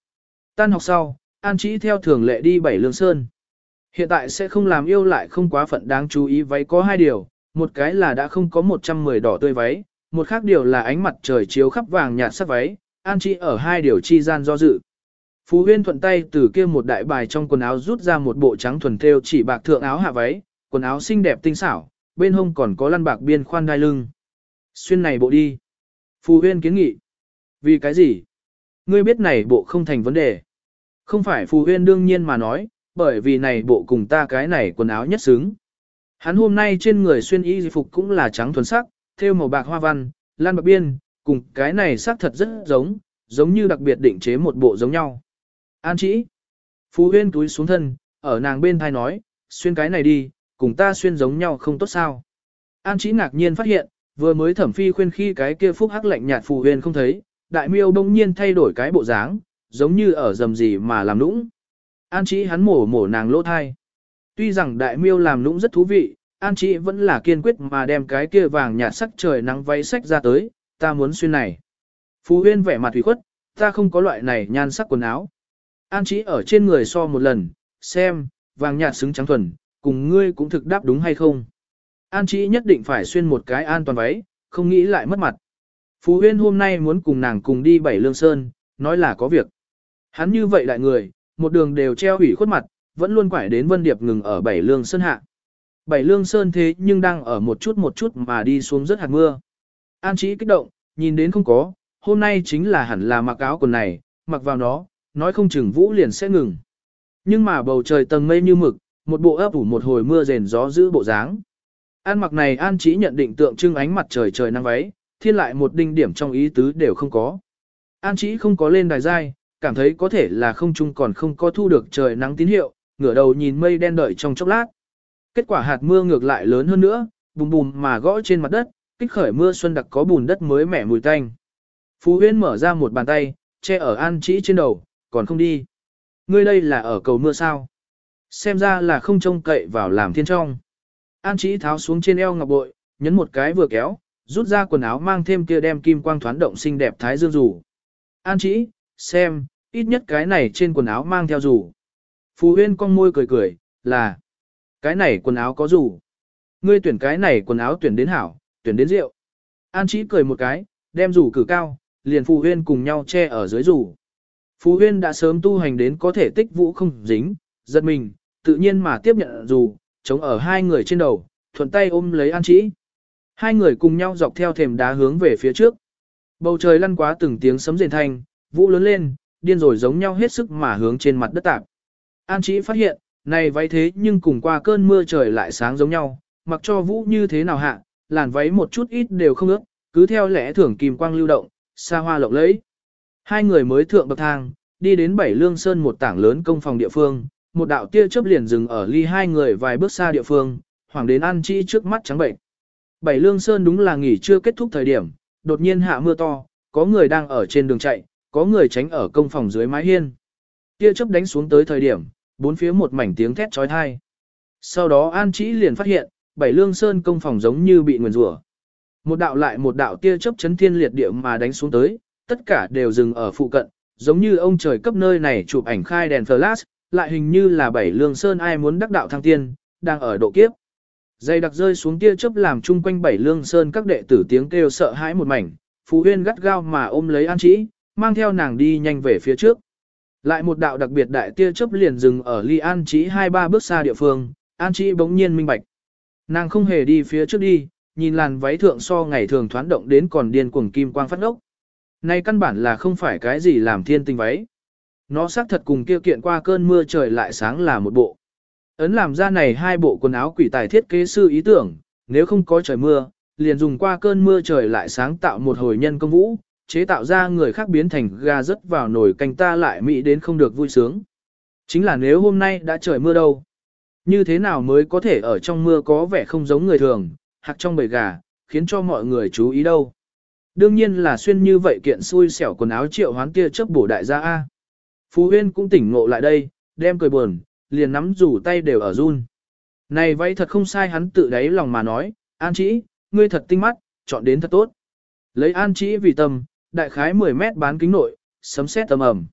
Tan học sau, An Chí theo thường lệ đi bảy lương sơn. Hiện tại sẽ không làm yêu lại không quá phận đáng chú ý váy có hai điều, một cái là đã không có 110 đỏ tươi váy, một khác điều là ánh mặt trời chiếu khắp vàng nhạt sắc váy, An Chí ở hai điều chi gian do dự. Phú Huyên thuận tay từ kia một đại bài trong quần áo rút ra một bộ trắng thuần thêu chỉ bạc thượng áo hạ váy, quần áo xinh đẹp tinh xảo, bên hông còn có lăn bạc biên khoan đai lưng. Xuyên này bộ đi. Phù Huyên kiến nghị. Vì cái gì? Ngươi biết này bộ không thành vấn đề. Không phải Phù Huyên đương nhiên mà nói, bởi vì này bộ cùng ta cái này quần áo nhất xứng. Hắn hôm nay trên người xuyên y phục cũng là trắng thuần sắc, thêu màu bạc hoa văn, lan bạc biên, cùng cái này sắc thật rất giống, giống như đặc biệt định chế một bộ giống nhau. An chỉ. Phú huyên túi xuống thân, ở nàng bên thai nói, xuyên cái này đi, cùng ta xuyên giống nhau không tốt sao. An chỉ ngạc nhiên phát hiện, vừa mới thẩm phi khuyên khi cái kia phúc hắc lạnh nhạt phù huyền không thấy, đại miêu bỗng nhiên thay đổi cái bộ dáng, giống như ở dầm gì mà làm nũng. An trí hắn mổ mổ nàng lỗ thai. Tuy rằng đại miêu làm nũng rất thú vị, An trí vẫn là kiên quyết mà đem cái kia vàng nhạt sắc trời nắng váy sách ra tới, ta muốn xuyên này. Phú huyên vẻ mặt thủy khuất, ta không có loại này nhan sắc quần áo. An trí ở trên người so một lần, xem, vàng nhạt xứng trắng thuần, cùng ngươi cũng thực đáp đúng hay không. An Chí nhất định phải xuyên một cái an toàn váy, không nghĩ lại mất mặt. Phú huyên hôm nay muốn cùng nàng cùng đi bảy lương sơn, nói là có việc. Hắn như vậy lại người, một đường đều treo hủy khuất mặt, vẫn luôn quải đến Vân Điệp ngừng ở bảy lương sơn hạ. Bảy lương sơn thế nhưng đang ở một chút một chút mà đi xuống rất hạt mưa. An Chí kích động, nhìn đến không có, hôm nay chính là hẳn là mặc áo quần này, mặc vào nó, nói không chừng vũ liền sẽ ngừng. Nhưng mà bầu trời tầng mây như mực, một bộ ấp ủ một hồi mưa rền gió giữ bộ dáng. An mặc này an chỉ nhận định tượng trưng ánh mặt trời trời nắng váy, thiên lại một đinh điểm trong ý tứ đều không có. An chỉ không có lên đài giai, cảm thấy có thể là không trung còn không có thu được trời nắng tín hiệu, ngửa đầu nhìn mây đen đợi trong chốc lát. Kết quả hạt mưa ngược lại lớn hơn nữa, bùm bùm mà gõ trên mặt đất, kích khởi mưa xuân đặc có bùn đất mới mẻ mùi tanh. Phú Huyên mở ra một bàn tay, che ở An Chỉ trên đầu, còn không đi. Ngươi đây là ở cầu mưa sao? Xem ra là không trông cậy vào làm thiên trong. An Chí tháo xuống trên eo ngọc bội, nhấn một cái vừa kéo, rút ra quần áo mang thêm kia đem kim quang thoáng động xinh đẹp thái dương rủ. An Chí, xem, ít nhất cái này trên quần áo mang theo rủ. Phú Huyên cong môi cười cười, là cái này quần áo có rủ. Ngươi tuyển cái này quần áo tuyển đến hảo, tuyển đến rượu. An Chí cười một cái, đem rủ cử cao, liền Phù Huyên cùng nhau che ở dưới rủ. Phù Huyên đã sớm tu hành đến có thể tích vũ không dính, giật mình, tự nhiên mà tiếp nhận rủ, chống ở hai người trên đầu, thuận tay ôm lấy An Chí. Hai người cùng nhau dọc theo thềm đá hướng về phía trước. Bầu trời lăn quá từng tiếng sấm rền thanh, vũ lớn lên, điên rồi giống nhau hết sức mà hướng trên mặt đất tạp. An Chí phát hiện, này váy thế nhưng cùng qua cơn mưa trời lại sáng giống nhau, mặc cho vũ như thế nào hạ, làn váy một chút ít đều không ướt, cứ theo lẽ thường kim quang lưu động, xa hoa lộng lẫy. Hai người mới thượng bậc thang, đi đến bảy lương sơn một tảng lớn công phòng địa phương, một đạo tia chớp liền dừng ở ly hai người vài bước xa địa phương, hoàng đến an chi trước mắt trắng bệnh. Bảy lương sơn đúng là nghỉ chưa kết thúc thời điểm, đột nhiên hạ mưa to, có người đang ở trên đường chạy, có người tránh ở công phòng dưới mái hiên. Tia chớp đánh xuống tới thời điểm, bốn phía một mảnh tiếng thét trói thai. Sau đó An Chỉ liền phát hiện, bảy lương sơn công phòng giống như bị nguyền rủa. Một đạo lại một đạo tia chớp chấn thiên liệt địa mà đánh xuống tới, tất cả đều dừng ở phụ cận, giống như ông trời cấp nơi này chụp ảnh khai đèn flash, lại hình như là bảy lương sơn ai muốn đắc đạo thăng tiên, đang ở độ kiếp. Dây đặc rơi xuống tia chớp làm chung quanh bảy lương sơn các đệ tử tiếng kêu sợ hãi một mảnh, Phú Huyên gắt gao mà ôm lấy An Chỉ, mang theo nàng đi nhanh về phía trước. Lại một đạo đặc biệt đại tia chớp liền dừng ở ly An Chỉ hai ba bước xa địa phương, An Chỉ bỗng nhiên minh bạch. Nàng không hề đi phía trước đi, nhìn làn váy thượng so ngày thường thoán động đến còn điên cuồng kim quang phát ngốc. Này căn bản là không phải cái gì làm thiên tinh váy. Nó xác thật cùng kia kiện qua cơn mưa trời lại sáng là một bộ. Ấn làm ra này hai bộ quần áo quỷ tài thiết kế sư ý tưởng, nếu không có trời mưa, liền dùng qua cơn mưa trời lại sáng tạo một hồi nhân công vũ, chế tạo ra người khác biến thành ga rớt vào nồi canh ta lại mỹ đến không được vui sướng. Chính là nếu hôm nay đã trời mưa đâu. Như thế nào mới có thể ở trong mưa có vẻ không giống người thường, hoặc trong bầy gà, khiến cho mọi người chú ý đâu. Đương nhiên là xuyên như vậy kiện xui xẻo quần áo triệu hoán kia trước bổ đại gia A. Phú Huyên cũng tỉnh ngộ lại đây, đem cười buồn, liền nắm rủ tay đều ở run. Này vậy thật không sai hắn tự đáy lòng mà nói, An Chỉ, ngươi thật tinh mắt, chọn đến thật tốt. Lấy An Chỉ vì tâm, đại khái 10 mét bán kính nội, sấm sét tầm ẩm.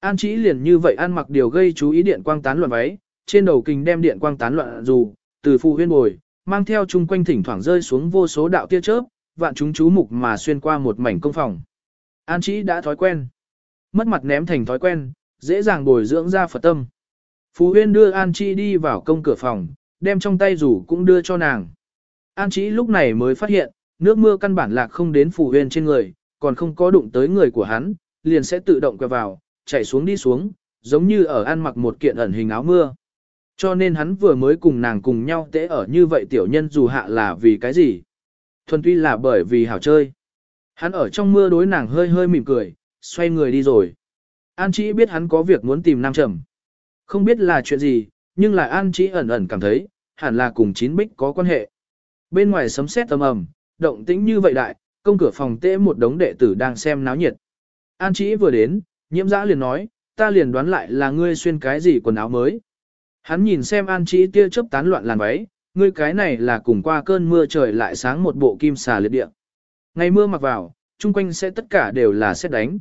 An Chỉ liền như vậy ăn mặc điều gây chú ý điện quang tán loạn váy, trên đầu kình đem điện quang tán loạn dù, từ phù huyên bồi, mang theo chung quanh thỉnh thoảng rơi xuống vô số đạo tia chớp, vạn chúng chú mục mà xuyên qua một mảnh công phòng. An Chí đã thói quen. Mất mặt ném thành thói quen, dễ dàng bồi dưỡng ra Phật tâm. Phú Huyên đưa An Chi đi vào công cửa phòng, đem trong tay rủ cũng đưa cho nàng. An Chi lúc này mới phát hiện, nước mưa căn bản lạc không đến Phù Huyên trên người, còn không có đụng tới người của hắn, liền sẽ tự động quẹo vào, chạy xuống đi xuống, giống như ở an mặc một kiện ẩn hình áo mưa. Cho nên hắn vừa mới cùng nàng cùng nhau tễ ở như vậy tiểu nhân dù hạ là vì cái gì? Thuần tuy là bởi vì hảo chơi. Hắn ở trong mưa đối nàng hơi hơi mỉm cười, xoay người đi rồi. An Chí biết hắn có việc muốn tìm Nam Trầm. Không biết là chuyện gì, nhưng lại An Chí ẩn ẩn cảm thấy, hẳn là cùng chín bích có quan hệ. Bên ngoài sấm sét tầm ầm, động tĩnh như vậy đại, công cửa phòng tễ một đống đệ tử đang xem náo nhiệt. An Chí vừa đến, nhiễm giã liền nói, ta liền đoán lại là ngươi xuyên cái gì quần áo mới. Hắn nhìn xem an trí tia chớp tán loạn làn váy, ngươi cái này là cùng qua cơn mưa trời lại sáng một bộ kim xà liệt địa. Ngày mưa mặc vào, chung quanh sẽ tất cả đều là xét đánh.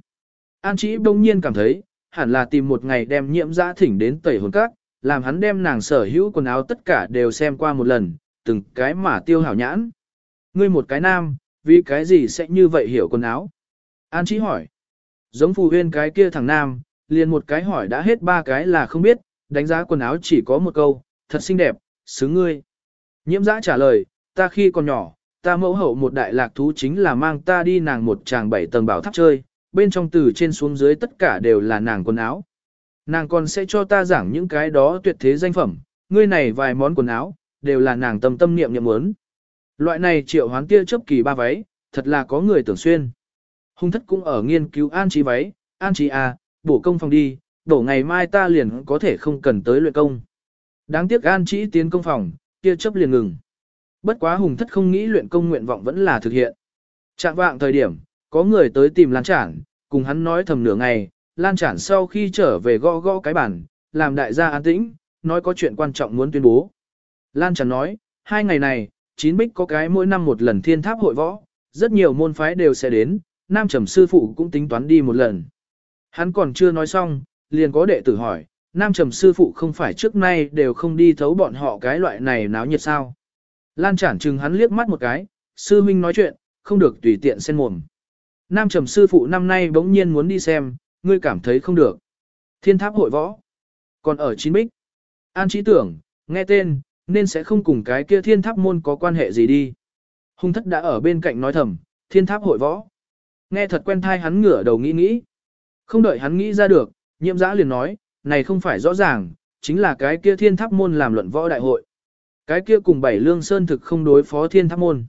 An Chí đông nhiên cảm thấy, hẳn là tìm một ngày đem nhiễm giã thỉnh đến tẩy hồn các, làm hắn đem nàng sở hữu quần áo tất cả đều xem qua một lần, từng cái mà tiêu hảo nhãn. Ngươi một cái nam, vì cái gì sẽ như vậy hiểu quần áo? An Chí hỏi. Giống phù huyên cái kia thằng nam, liền một cái hỏi đã hết ba cái là không biết, đánh giá quần áo chỉ có một câu, thật xinh đẹp, xứng ngươi. Nhiễm giã trả lời, ta khi còn nhỏ, ta mẫu hậu một đại lạc thú chính là mang ta đi nàng một tràng bảy tầng bảo tháp chơi, bên trong từ trên xuống dưới tất cả đều là nàng quần áo. Nàng còn sẽ cho ta giảng những cái đó tuyệt thế danh phẩm, ngươi này vài món quần áo, đều là nàng tâm tâm niệm niệm muốn. Loại này triệu hoán tia chớp kỳ ba váy, thật là có người tưởng xuyên. Hung thất cũng ở nghiên cứu an trí váy, an trí à, bổ công phòng đi, đổ ngày mai ta liền có thể không cần tới luyện công. Đáng tiếc an trí tiến công phòng, tia chớp liền ngừng. Bất quá hùng thất không nghĩ luyện công nguyện vọng vẫn là thực hiện. Trạng vạng thời điểm, có người tới tìm Lan Trản, cùng hắn nói thầm nửa ngày, Lan Trản sau khi trở về gõ gõ cái bản, làm đại gia an tĩnh, nói có chuyện quan trọng muốn tuyên bố. Lan Trản nói, hai ngày này, chín bích có cái mỗi năm một lần thiên tháp hội võ, rất nhiều môn phái đều sẽ đến, Nam Trầm sư phụ cũng tính toán đi một lần. Hắn còn chưa nói xong, liền có đệ tử hỏi, Nam Trầm sư phụ không phải trước nay đều không đi thấu bọn họ cái loại này náo nhiệt sao. Lan Trản chừng hắn liếc mắt một cái, sư huynh nói chuyện, không được tùy tiện xen mồm. Nam Trầm sư phụ năm nay bỗng nhiên muốn đi xem, ngươi cảm thấy không được. Thiên tháp hội võ. Còn ở chín bích. An trí tưởng, nghe tên, nên sẽ không cùng cái kia thiên tháp môn có quan hệ gì đi. Hung thất đã ở bên cạnh nói thầm, thiên tháp hội võ. Nghe thật quen thai hắn ngửa đầu nghĩ nghĩ. Không đợi hắn nghĩ ra được, nhiệm giã liền nói, này không phải rõ ràng, chính là cái kia thiên tháp môn làm luận võ đại hội. Cái kia cùng bảy lương sơn thực không đối phó thiên tháp môn.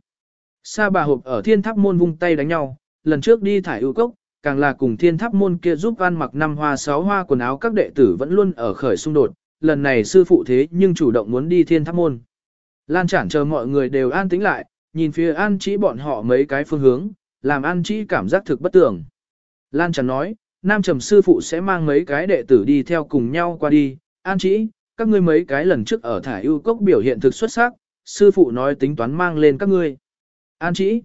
Sa bà hộp ở thiên tháp môn vung tay đánh nhau, lần trước đi thải ưu cốc, càng là cùng thiên tháp môn kia giúp văn mặc năm hoa sáu hoa quần áo các đệ tử vẫn luôn ở khởi xung đột, lần này sư phụ thế nhưng chủ động muốn đi thiên tháp môn. Lan chản chờ mọi người đều an tĩnh lại, nhìn phía an chỉ bọn họ mấy cái phương hướng, làm an chỉ cảm giác thực bất tưởng. Lan chản nói, nam trầm sư phụ sẽ mang mấy cái đệ tử đi theo cùng nhau qua đi, an chỉ, các ngươi mấy cái lần trước ở thải ưu cốc biểu hiện thực xuất sắc, sư phụ nói tính toán mang lên các ngươi. An chỉ,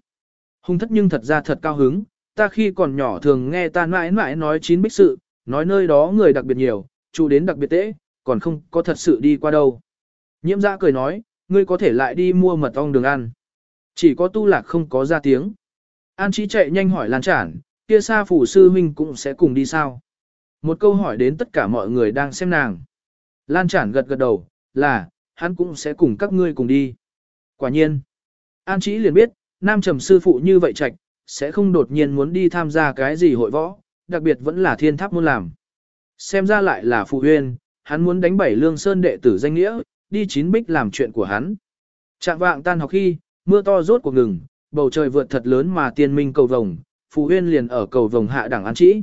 hung thất nhưng thật ra thật cao hứng, ta khi còn nhỏ thường nghe ta mãi mãi nói chín bích sự, nói nơi đó người đặc biệt nhiều, chủ đến đặc biệt tễ, còn không có thật sự đi qua đâu. Nhiễm giã cười nói, ngươi có thể lại đi mua mật ong đường ăn. Chỉ có tu lạc không có ra tiếng. An trí chạy nhanh hỏi lan trản, kia xa phủ sư huynh cũng sẽ cùng đi sao. Một câu hỏi đến tất cả mọi người đang xem nàng. Lan trản gật gật đầu, là, hắn cũng sẽ cùng các ngươi cùng đi. Quả nhiên. An trí liền biết, nam trầm sư phụ như vậy trạch, sẽ không đột nhiên muốn đi tham gia cái gì hội võ, đặc biệt vẫn là thiên tháp muốn làm. Xem ra lại là phụ huyên, hắn muốn đánh bảy lương sơn đệ tử danh nghĩa, đi chín bích làm chuyện của hắn. Trạng vạng tan học khi, mưa to rốt cuộc ngừng, bầu trời vượt thật lớn mà tiên minh cầu vồng, phụ huyên liền ở cầu vồng hạ đẳng an trĩ.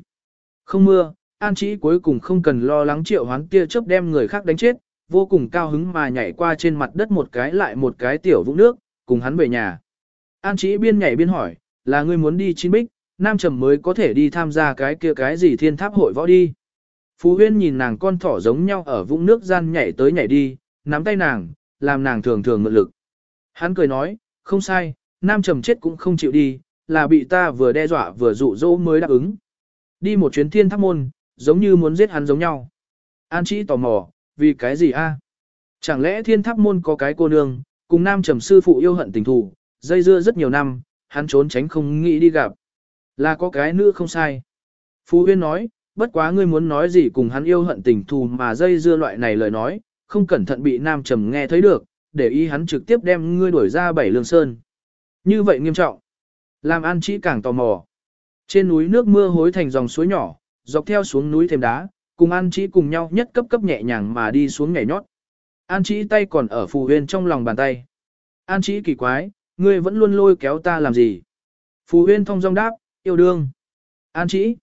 Không mưa, an trĩ cuối cùng không cần lo lắng triệu hoán kia chớp đem người khác đánh chết, vô cùng cao hứng mà nhảy qua trên mặt đất một cái lại một cái tiểu vũng nước, cùng hắn về nhà. An Chí biên nhảy biên hỏi, là ngươi muốn đi chín bích, nam trầm mới có thể đi tham gia cái kia cái gì thiên tháp hội võ đi. Phú Huyên nhìn nàng con thỏ giống nhau ở vũng nước gian nhảy tới nhảy đi, nắm tay nàng, làm nàng thường thường mượn lực. Hắn cười nói, không sai, nam trầm chết cũng không chịu đi, là bị ta vừa đe dọa vừa dụ dỗ mới đáp ứng. Đi một chuyến thiên tháp môn, giống như muốn giết hắn giống nhau. An Chí tò mò, vì cái gì a? Chẳng lẽ thiên tháp môn có cái cô nương, cùng nam trầm sư phụ yêu hận tình thù, dây dưa rất nhiều năm, hắn trốn tránh không nghĩ đi gặp. Là có cái nữ không sai. Phú Huyên nói, bất quá ngươi muốn nói gì cùng hắn yêu hận tình thù mà dây dưa loại này lời nói, không cẩn thận bị nam trầm nghe thấy được, để ý hắn trực tiếp đem ngươi đuổi ra bảy lương sơn. Như vậy nghiêm trọng. Làm An chỉ càng tò mò. Trên núi nước mưa hối thành dòng suối nhỏ, dọc theo xuống núi thêm đá, cùng An chỉ cùng nhau nhất cấp cấp nhẹ nhàng mà đi xuống nhảy nhót. An chỉ tay còn ở phù Huyên trong lòng bàn tay. An chỉ kỳ quái, ngươi vẫn luôn lôi kéo ta làm gì? Phù huyên thông dong đáp, yêu đương. An Chí.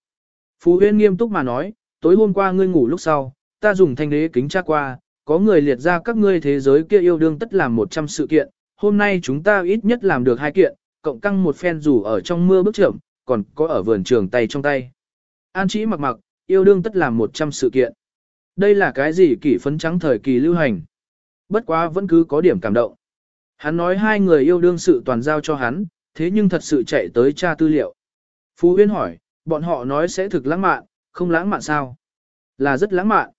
Phú Huyên nghiêm túc mà nói, tối hôm qua ngươi ngủ lúc sau, ta dùng thanh đế kính tra qua, có người liệt ra các ngươi thế giới kia yêu đương tất làm 100 sự kiện, hôm nay chúng ta ít nhất làm được hai kiện, cộng căng một phen rủ ở trong mưa bước trưởng, còn có ở vườn trường tay trong tay. An Chí mặc mặc, yêu đương tất làm 100 sự kiện. Đây là cái gì kỷ phấn trắng thời kỳ lưu hành. Bất quá vẫn cứ có điểm cảm động. Hắn nói hai người yêu đương sự toàn giao cho hắn, thế nhưng thật sự chạy tới tra tư liệu. Phú Huyên hỏi, bọn họ nói sẽ thực lãng mạn, không lãng mạn sao? Là rất lãng mạn.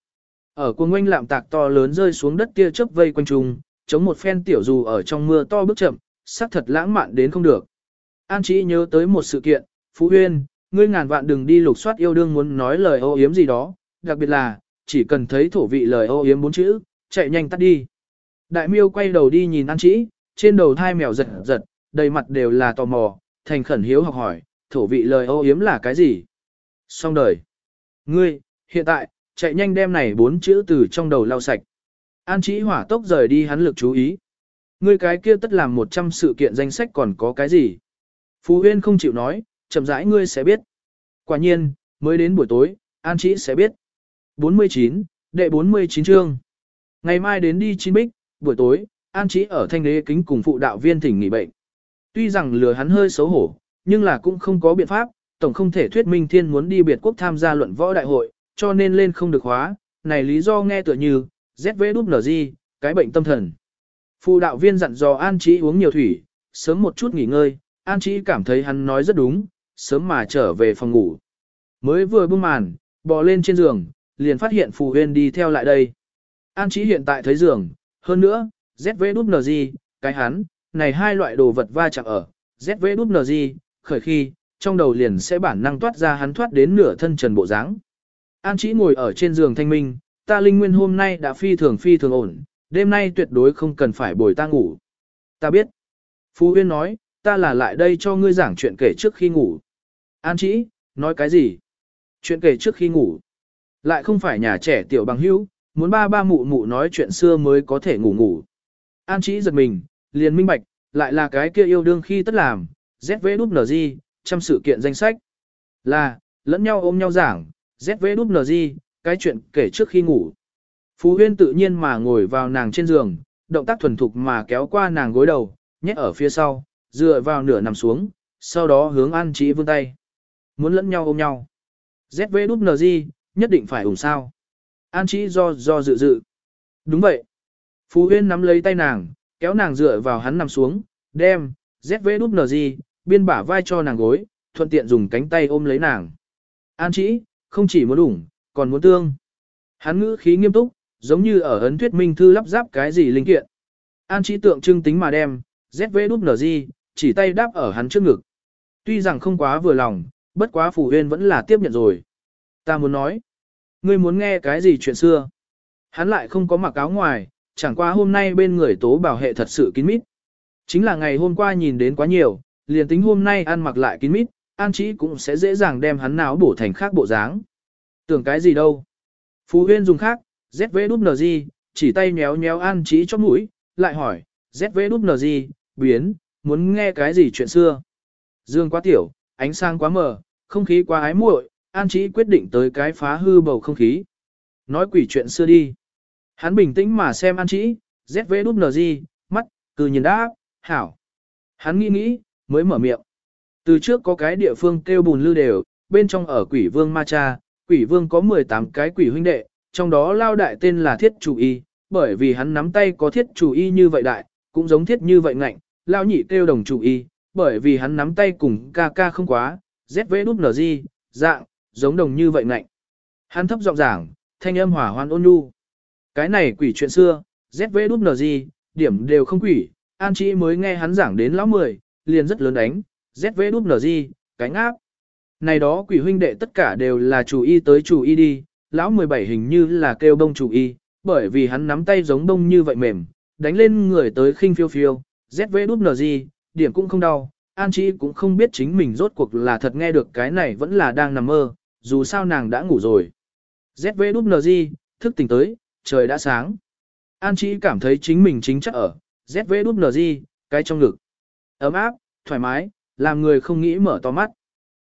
Ở cuồng ngoanh lạm tạc to lớn rơi xuống đất kia chớp vây quanh trùng, chống một phen tiểu dù ở trong mưa to bước chậm, sắc thật lãng mạn đến không được. An Chí nhớ tới một sự kiện, Phú Huyên, ngươi ngàn vạn đừng đi lục soát yêu đương muốn nói lời ô yếm gì đó, đặc biệt là, chỉ cần thấy thổ vị lời ô yếm bốn chữ, chạy nhanh tắt đi. Đại miêu quay đầu đi nhìn An Chí, trên đầu thai mèo giật giật, đầy mặt đều là tò mò, thành khẩn hiếu học hỏi, thổ vị lời ô yếm là cái gì? Xong đời. Ngươi, hiện tại, chạy nhanh đem này bốn chữ từ trong đầu lau sạch. An Chí hỏa tốc rời đi hắn lực chú ý. Ngươi cái kia tất làm 100 sự kiện danh sách còn có cái gì? Phú Huyên không chịu nói, chậm rãi ngươi sẽ biết. Quả nhiên, mới đến buổi tối, An Chí sẽ biết. 49, đệ 49 chương. Ngày mai đến đi chín bích, buổi tối, An Chí ở thanh đế kính cùng phụ đạo viên thỉnh nghỉ bệnh. Tuy rằng lừa hắn hơi xấu hổ, nhưng là cũng không có biện pháp, tổng không thể thuyết minh thiên muốn đi biệt quốc tham gia luận võ đại hội, cho nên lên không được hóa, này lý do nghe tựa như, ZVWG, cái bệnh tâm thần. Phụ đạo viên dặn dò An Chí uống nhiều thủy, sớm một chút nghỉ ngơi, An Chí cảm thấy hắn nói rất đúng, sớm mà trở về phòng ngủ. Mới vừa buông màn, bò lên trên giường, liền phát hiện Phù Huyên đi theo lại đây. An Chí hiện tại thấy giường, hơn nữa, ZVWG, cái hắn, này hai loại đồ vật va chạm ở, ZVWG, khởi khi, trong đầu liền sẽ bản năng toát ra hắn thoát đến nửa thân trần bộ dáng. An chỉ ngồi ở trên giường thanh minh, ta linh nguyên hôm nay đã phi thường phi thường ổn, đêm nay tuyệt đối không cần phải bồi ta ngủ. Ta biết. Phú Huyên nói, ta là lại đây cho ngươi giảng chuyện kể trước khi ngủ. An chỉ, nói cái gì? Chuyện kể trước khi ngủ. Lại không phải nhà trẻ tiểu bằng hữu, muốn ba ba mụ mụ nói chuyện xưa mới có thể ngủ ngủ. An Chí giật mình, liền minh bạch, lại là cái kia yêu đương khi tất làm, ZVWNG, trăm sự kiện danh sách. Là, lẫn nhau ôm nhau giảng, ZVWNG, cái chuyện kể trước khi ngủ. Phú Huyên tự nhiên mà ngồi vào nàng trên giường, động tác thuần thục mà kéo qua nàng gối đầu, nhét ở phía sau, dựa vào nửa nằm xuống, sau đó hướng An Chí vươn tay. Muốn lẫn nhau ôm nhau. ZVWNG, nhất định phải ủng sao. An Chí do do dự dự. Đúng vậy. Phú Huyên nắm lấy tay nàng, kéo nàng dựa vào hắn nằm xuống, đem, ZVWG, biên bả vai cho nàng gối, thuận tiện dùng cánh tay ôm lấy nàng. An Chí, không chỉ muốn ủng, còn muốn tương. Hắn ngữ khí nghiêm túc, giống như ở ấn thuyết minh thư lắp ráp cái gì linh kiện. An Chí tượng trưng tính mà đem, ZVWG, chỉ tay đáp ở hắn trước ngực. Tuy rằng không quá vừa lòng, bất quá Phù Huyên vẫn là tiếp nhận rồi. Ta muốn nói, ngươi muốn nghe cái gì chuyện xưa. Hắn lại không có mặc áo ngoài, chẳng qua hôm nay bên người tố bảo hệ thật sự kín mít. Chính là ngày hôm qua nhìn đến quá nhiều, liền tính hôm nay ăn mặc lại kín mít, An chỉ cũng sẽ dễ dàng đem hắn náo bổ thành khác bộ dáng. Tưởng cái gì đâu. Phú Huyên dùng khác, ZVWG, chỉ tay nhéo nhéo An chỉ cho mũi, lại hỏi, ZVWG, biến, muốn nghe cái gì chuyện xưa. Dương quá tiểu, ánh sáng quá mờ, không khí quá ái muội, An Chí quyết định tới cái phá hư bầu không khí. Nói quỷ chuyện xưa đi. Hắn bình tĩnh mà xem An Chí, ZVWG, mắt, từ nhìn đáp, hảo. Hắn nghĩ nghĩ, mới mở miệng. Từ trước có cái địa phương kêu bùn lư đều, bên trong ở quỷ vương ma cha, quỷ vương có 18 cái quỷ huynh đệ, trong đó lao đại tên là thiết chủ y, bởi vì hắn nắm tay có thiết chủ y như vậy đại, cũng giống thiết như vậy ngạnh, lao nhị kêu đồng chủ y, bởi vì hắn nắm tay cùng ca ca không quá, ZVWG, dạng, giống đồng như vậy ngạnh. Hắn thấp giọng giảng, thanh âm hỏa hoan ôn nhu. Cái này quỷ chuyện xưa, ZVWG, điểm đều không quỷ, An Chí mới nghe hắn giảng đến lão 10, liền rất lớn đánh, ZVWG, cánh áp. Này đó quỷ huynh đệ tất cả đều là chủ y tới chủ y đi, lão 17 hình như là kêu bông chủ y, bởi vì hắn nắm tay giống bông như vậy mềm, đánh lên người tới khinh phiêu phiêu, ZVWG, điểm cũng không đau, An Chi cũng không biết chính mình rốt cuộc là thật nghe được cái này vẫn là đang nằm mơ, dù sao nàng đã ngủ rồi. ZVWG, thức tỉnh tới, trời đã sáng. An Chi cảm thấy chính mình chính chắc ở, ZVWG, cái trong ngực. Ấm áp, thoải mái, làm người không nghĩ mở to mắt.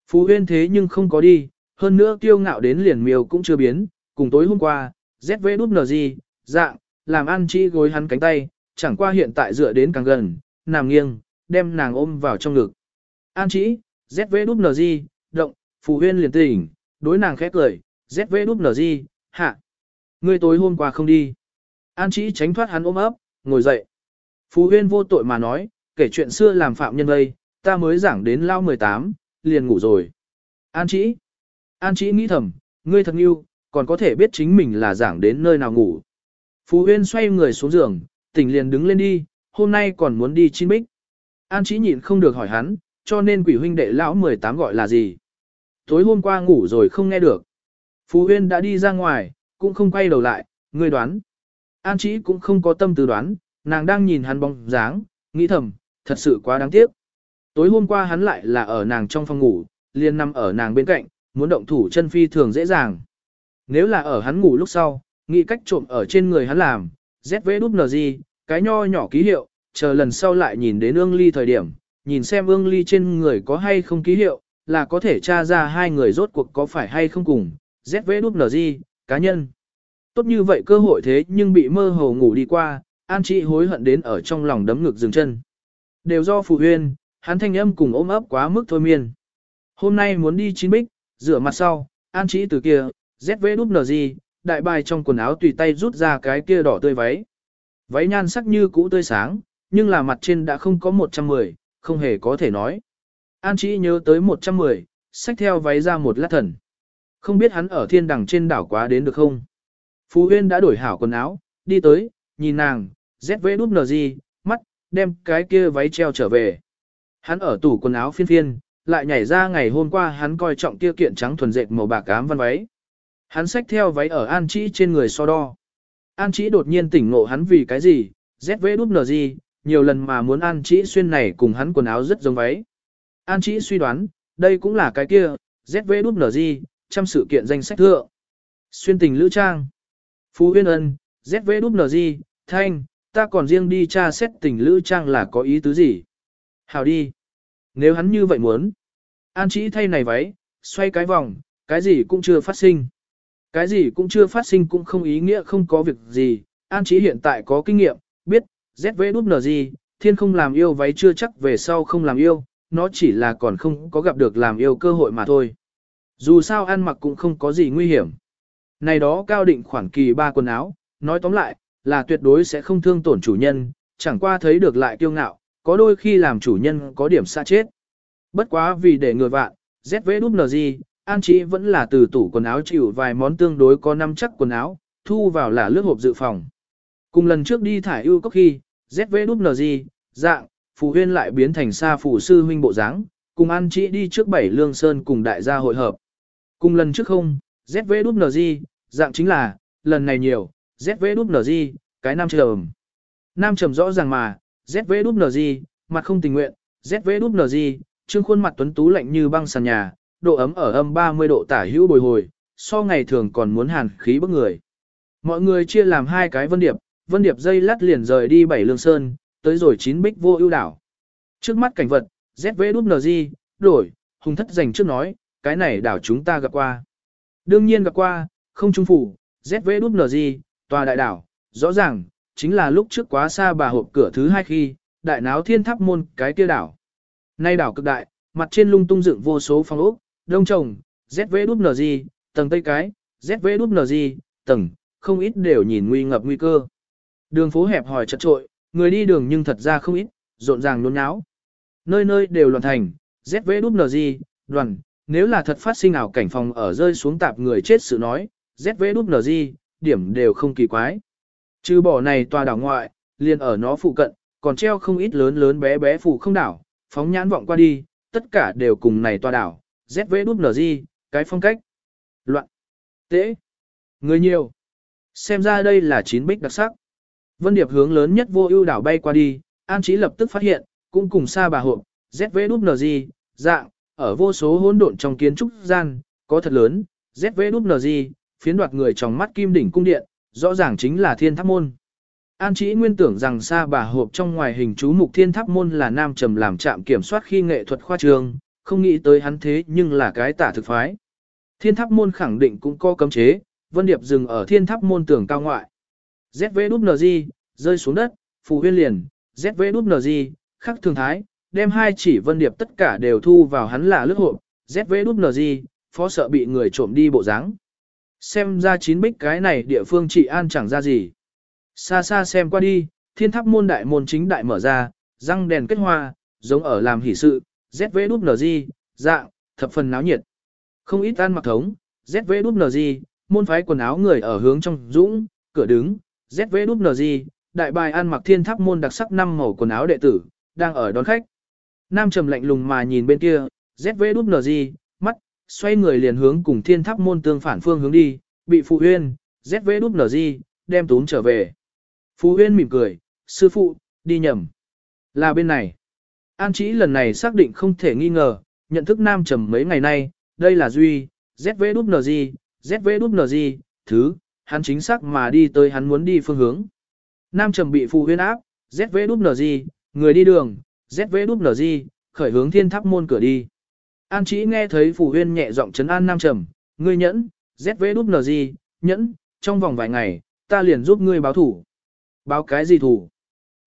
Phú huyên thế nhưng không có đi, hơn nữa kiêu ngạo đến liền miều cũng chưa biến, cùng tối hôm qua, ZVWG, dạng, làm An Chi gối hắn cánh tay, chẳng qua hiện tại dựa đến càng gần, nằm nghiêng, đem nàng ôm vào trong ngực. An Chi, ZVWG, động, phú Huyên liền tỉnh, đối nàng khẽ cười, ZVWG, hạ. Ngươi tối hôm qua không đi. An chỉ tránh thoát hắn ôm ấp, ngồi dậy. Phú Huyên vô tội mà nói, kể chuyện xưa làm phạm nhân vây, ta mới giảng đến lao 18, liền ngủ rồi. An chỉ, An chỉ nghĩ thầm, ngươi thật yêu, còn có thể biết chính mình là giảng đến nơi nào ngủ. Phú Huyên xoay người xuống giường, tỉnh liền đứng lên đi, hôm nay còn muốn đi chín bích. An Chí nhịn không được hỏi hắn, cho nên quỷ huynh đệ lão 18 gọi là gì. Tối hôm qua ngủ rồi không nghe được. Phú Huyên đã đi ra ngoài, cũng không quay đầu lại, người đoán. An Chí cũng không có tâm tư đoán, nàng đang nhìn hắn bóng dáng, nghĩ thầm, thật sự quá đáng tiếc. Tối hôm qua hắn lại là ở nàng trong phòng ngủ, liền nằm ở nàng bên cạnh, muốn động thủ chân phi thường dễ dàng. Nếu là ở hắn ngủ lúc sau, nghĩ cách trộm ở trên người hắn làm, ZVWG, cái nho nhỏ ký hiệu, chờ lần sau lại nhìn đến ương ly thời điểm, nhìn xem ương ly trên người có hay không ký hiệu, là có thể tra ra hai người rốt cuộc có phải hay không cùng, ZVWG, cá nhân. Tốt như vậy cơ hội thế nhưng bị mơ hồ ngủ đi qua, An Trị hối hận đến ở trong lòng đấm ngực dừng chân. Đều do Phù Huyên, hắn thanh âm cùng ôm ấp quá mức thôi miên. Hôm nay muốn đi chín bích, rửa mặt sau, An Trị từ kia, ZVWG, đại bài trong quần áo tùy tay rút ra cái kia đỏ tươi váy. Váy nhan sắc như cũ tươi sáng, nhưng là mặt trên đã không có 110, không hề có thể nói. An Chí nhớ tới 110, xách theo váy ra một lát thần. Không biết hắn ở thiên đằng trên đảo quá đến được không? Phú Huyên đã đổi hảo quần áo, đi tới, nhìn nàng, ZV đút gì, mắt, đem cái kia váy treo trở về. Hắn ở tủ quần áo phiên phiên, lại nhảy ra ngày hôm qua hắn coi trọng kia kiện trắng thuần dệt màu bạc ám văn váy. Hắn xách theo váy ở An Chí trên người so đo. An Chí đột nhiên tỉnh ngộ hắn vì cái gì, ZV đút gì, nhiều lần mà muốn An Chí xuyên này cùng hắn quần áo rất giống váy. An Chí suy đoán, đây cũng là cái kia, ZV trăm sự kiện danh sách thượng. Xuyên tình lữ trang. Phú Huyên Ân, ZV thanh, ta còn riêng đi tra xét tình lữ trang là có ý tứ gì. Hào đi. Nếu hắn như vậy muốn. An Chí thay này váy, xoay cái vòng, cái gì cũng chưa phát sinh. Cái gì cũng chưa phát sinh cũng không ý nghĩa không có việc gì, An Chí hiện tại có kinh nghiệm, biết, ZV thiên không làm yêu váy chưa chắc về sau không làm yêu, nó chỉ là còn không có gặp được làm yêu cơ hội mà thôi. Dù sao ăn mặc cũng không có gì nguy hiểm. Này đó cao định khoản kỳ ba quần áo, nói tóm lại, là tuyệt đối sẽ không thương tổn chủ nhân, chẳng qua thấy được lại kiêu ngạo, có đôi khi làm chủ nhân có điểm xa chết. Bất quá vì để người vạn, ZVWG, gì, An Chí vẫn là từ tủ quần áo chịu vài món tương đối có năm chắc quần áo, thu vào là lướt hộp dự phòng. Cùng lần trước đi thải ưu có khi, ZVWG, gì, dạng, phù huyên lại biến thành xa phù sư huynh bộ dáng, cùng An chỉ đi trước bảy lương sơn cùng đại gia hội hợp. Cùng lần trước không, ZV đút gì, dạng chính là, lần này nhiều, ZV đút gì, cái nam trầm. Nam trầm rõ ràng mà, ZV đút gì, mặt không tình nguyện, ZV đút gì, trương khuôn mặt tuấn tú lạnh như băng sàn nhà, độ ấm ở âm 30 độ tả hữu bồi hồi, so ngày thường còn muốn hàn khí bức người. Mọi người chia làm hai cái vân điệp, vân điệp dây lát liền rời đi bảy lương sơn, tới rồi chín bích vô ưu đảo. Trước mắt cảnh vật, ZVWG, đổi, hùng thất dành trước nói, cái này đảo chúng ta gặp qua. Đương nhiên gặp qua, không trung phủ, ZVWG, tòa đại đảo, rõ ràng, chính là lúc trước quá xa bà hộp cửa thứ hai khi, đại náo thiên tháp môn cái kia đảo. Nay đảo cực đại, mặt trên lung tung dựng vô số phong ốc, đông trồng, ZVWG, tầng tây cái, ZVWG, tầng, không ít đều nhìn nguy ngập nguy cơ. Đường phố hẹp hòi chật trội, người đi đường nhưng thật ra không ít, rộn ràng nôn nháo. Nơi nơi đều loạn thành, ZV gì, đoàn, nếu là thật phát sinh ảo cảnh phòng ở rơi xuống tạp người chết sự nói, ZV gì, điểm đều không kỳ quái. Trừ bỏ này tòa đảo ngoại, liền ở nó phụ cận, còn treo không ít lớn lớn bé bé phụ không đảo, phóng nhãn vọng qua đi, tất cả đều cùng này tòa đảo, ZV gì, cái phong cách. Loạn. Tế. Người nhiều. Xem ra đây là chín bích đặc sắc. Vân Điệp hướng lớn nhất vô ưu đảo bay qua đi, An Chí lập tức phát hiện, cũng cùng xa bà hộp, ZV dạng, ở vô số hỗn độn trong kiến trúc gian, có thật lớn, ZV phiến đoạt người trong mắt kim đỉnh cung điện, rõ ràng chính là thiên tháp môn. An Chí nguyên tưởng rằng xa bà hộp trong ngoài hình chú mục thiên tháp môn là nam trầm làm trạm kiểm soát khi nghệ thuật khoa trường, không nghĩ tới hắn thế nhưng là cái tả thực phái. Thiên tháp môn khẳng định cũng có cấm chế, Vân Điệp dừng ở thiên tháp môn tưởng cao ngoại. ZV rơi xuống đất, phù huyên liền, ZV khắc thường thái, đem hai chỉ Vân Điệp tất cả đều thu vào hắn là lướt hộp, ZV phó sợ bị người trộm đi bộ dáng. Xem ra chín bích cái này địa phương trị an chẳng ra gì. Xa xa xem qua đi, thiên tháp môn đại môn chính đại mở ra, răng đèn kết hoa, giống ở làm hỷ sự, ZV dạng, thập phần náo nhiệt. Không ít ăn mặc thống, ZV môn phái quần áo người ở hướng trong dũng, cửa đứng, ZV đút đại bài ăn mặc thiên tháp môn đặc sắc năm màu quần áo đệ tử, đang ở đón khách. Nam trầm lạnh lùng mà nhìn bên kia, ZV đút mắt, xoay người liền hướng cùng thiên tháp môn tương phản phương hướng đi, bị phụ huyên, ZV đút đem tún trở về. Phụ huyên mỉm cười, sư phụ, đi nhầm. Là bên này. An chỉ lần này xác định không thể nghi ngờ, nhận thức nam trầm mấy ngày nay, đây là Duy, ZV ZV thứ, hắn chính xác mà đi tới hắn muốn đi phương hướng. Nam trầm bị phù huyên áp, ZVWNG, người đi đường, ZVWNG, khởi hướng thiên tháp môn cửa đi. An chỉ nghe thấy Phù Huyên nhẹ giọng trấn an Nam Trầm, ngươi nhẫn, ZVWNG, nhẫn, trong vòng vài ngày, ta liền giúp ngươi báo thủ. Báo cái gì thủ?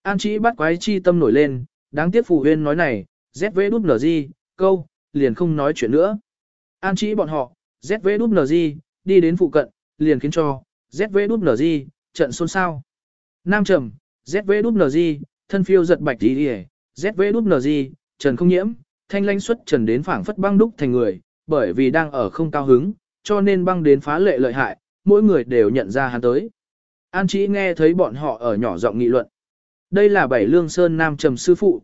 An chỉ bắt quái chi tâm nổi lên, đáng tiếc Phù Huyên nói này, ZVWNG, câu, liền không nói chuyện nữa. An chỉ bọn họ, ZVWNG, đi đến phụ cận, liền khiến cho, ZVWG, trận xôn xao. Nam Trầm, ZVWG, thân phiêu giật bạch đi hề, ZVWG, trần không nhiễm, thanh lãnh xuất trần đến phảng phất băng đúc thành người, bởi vì đang ở không cao hứng, cho nên băng đến phá lệ lợi hại, mỗi người đều nhận ra hắn tới. An Chí nghe thấy bọn họ ở nhỏ giọng nghị luận. Đây là bảy lương sơn nam trầm sư phụ.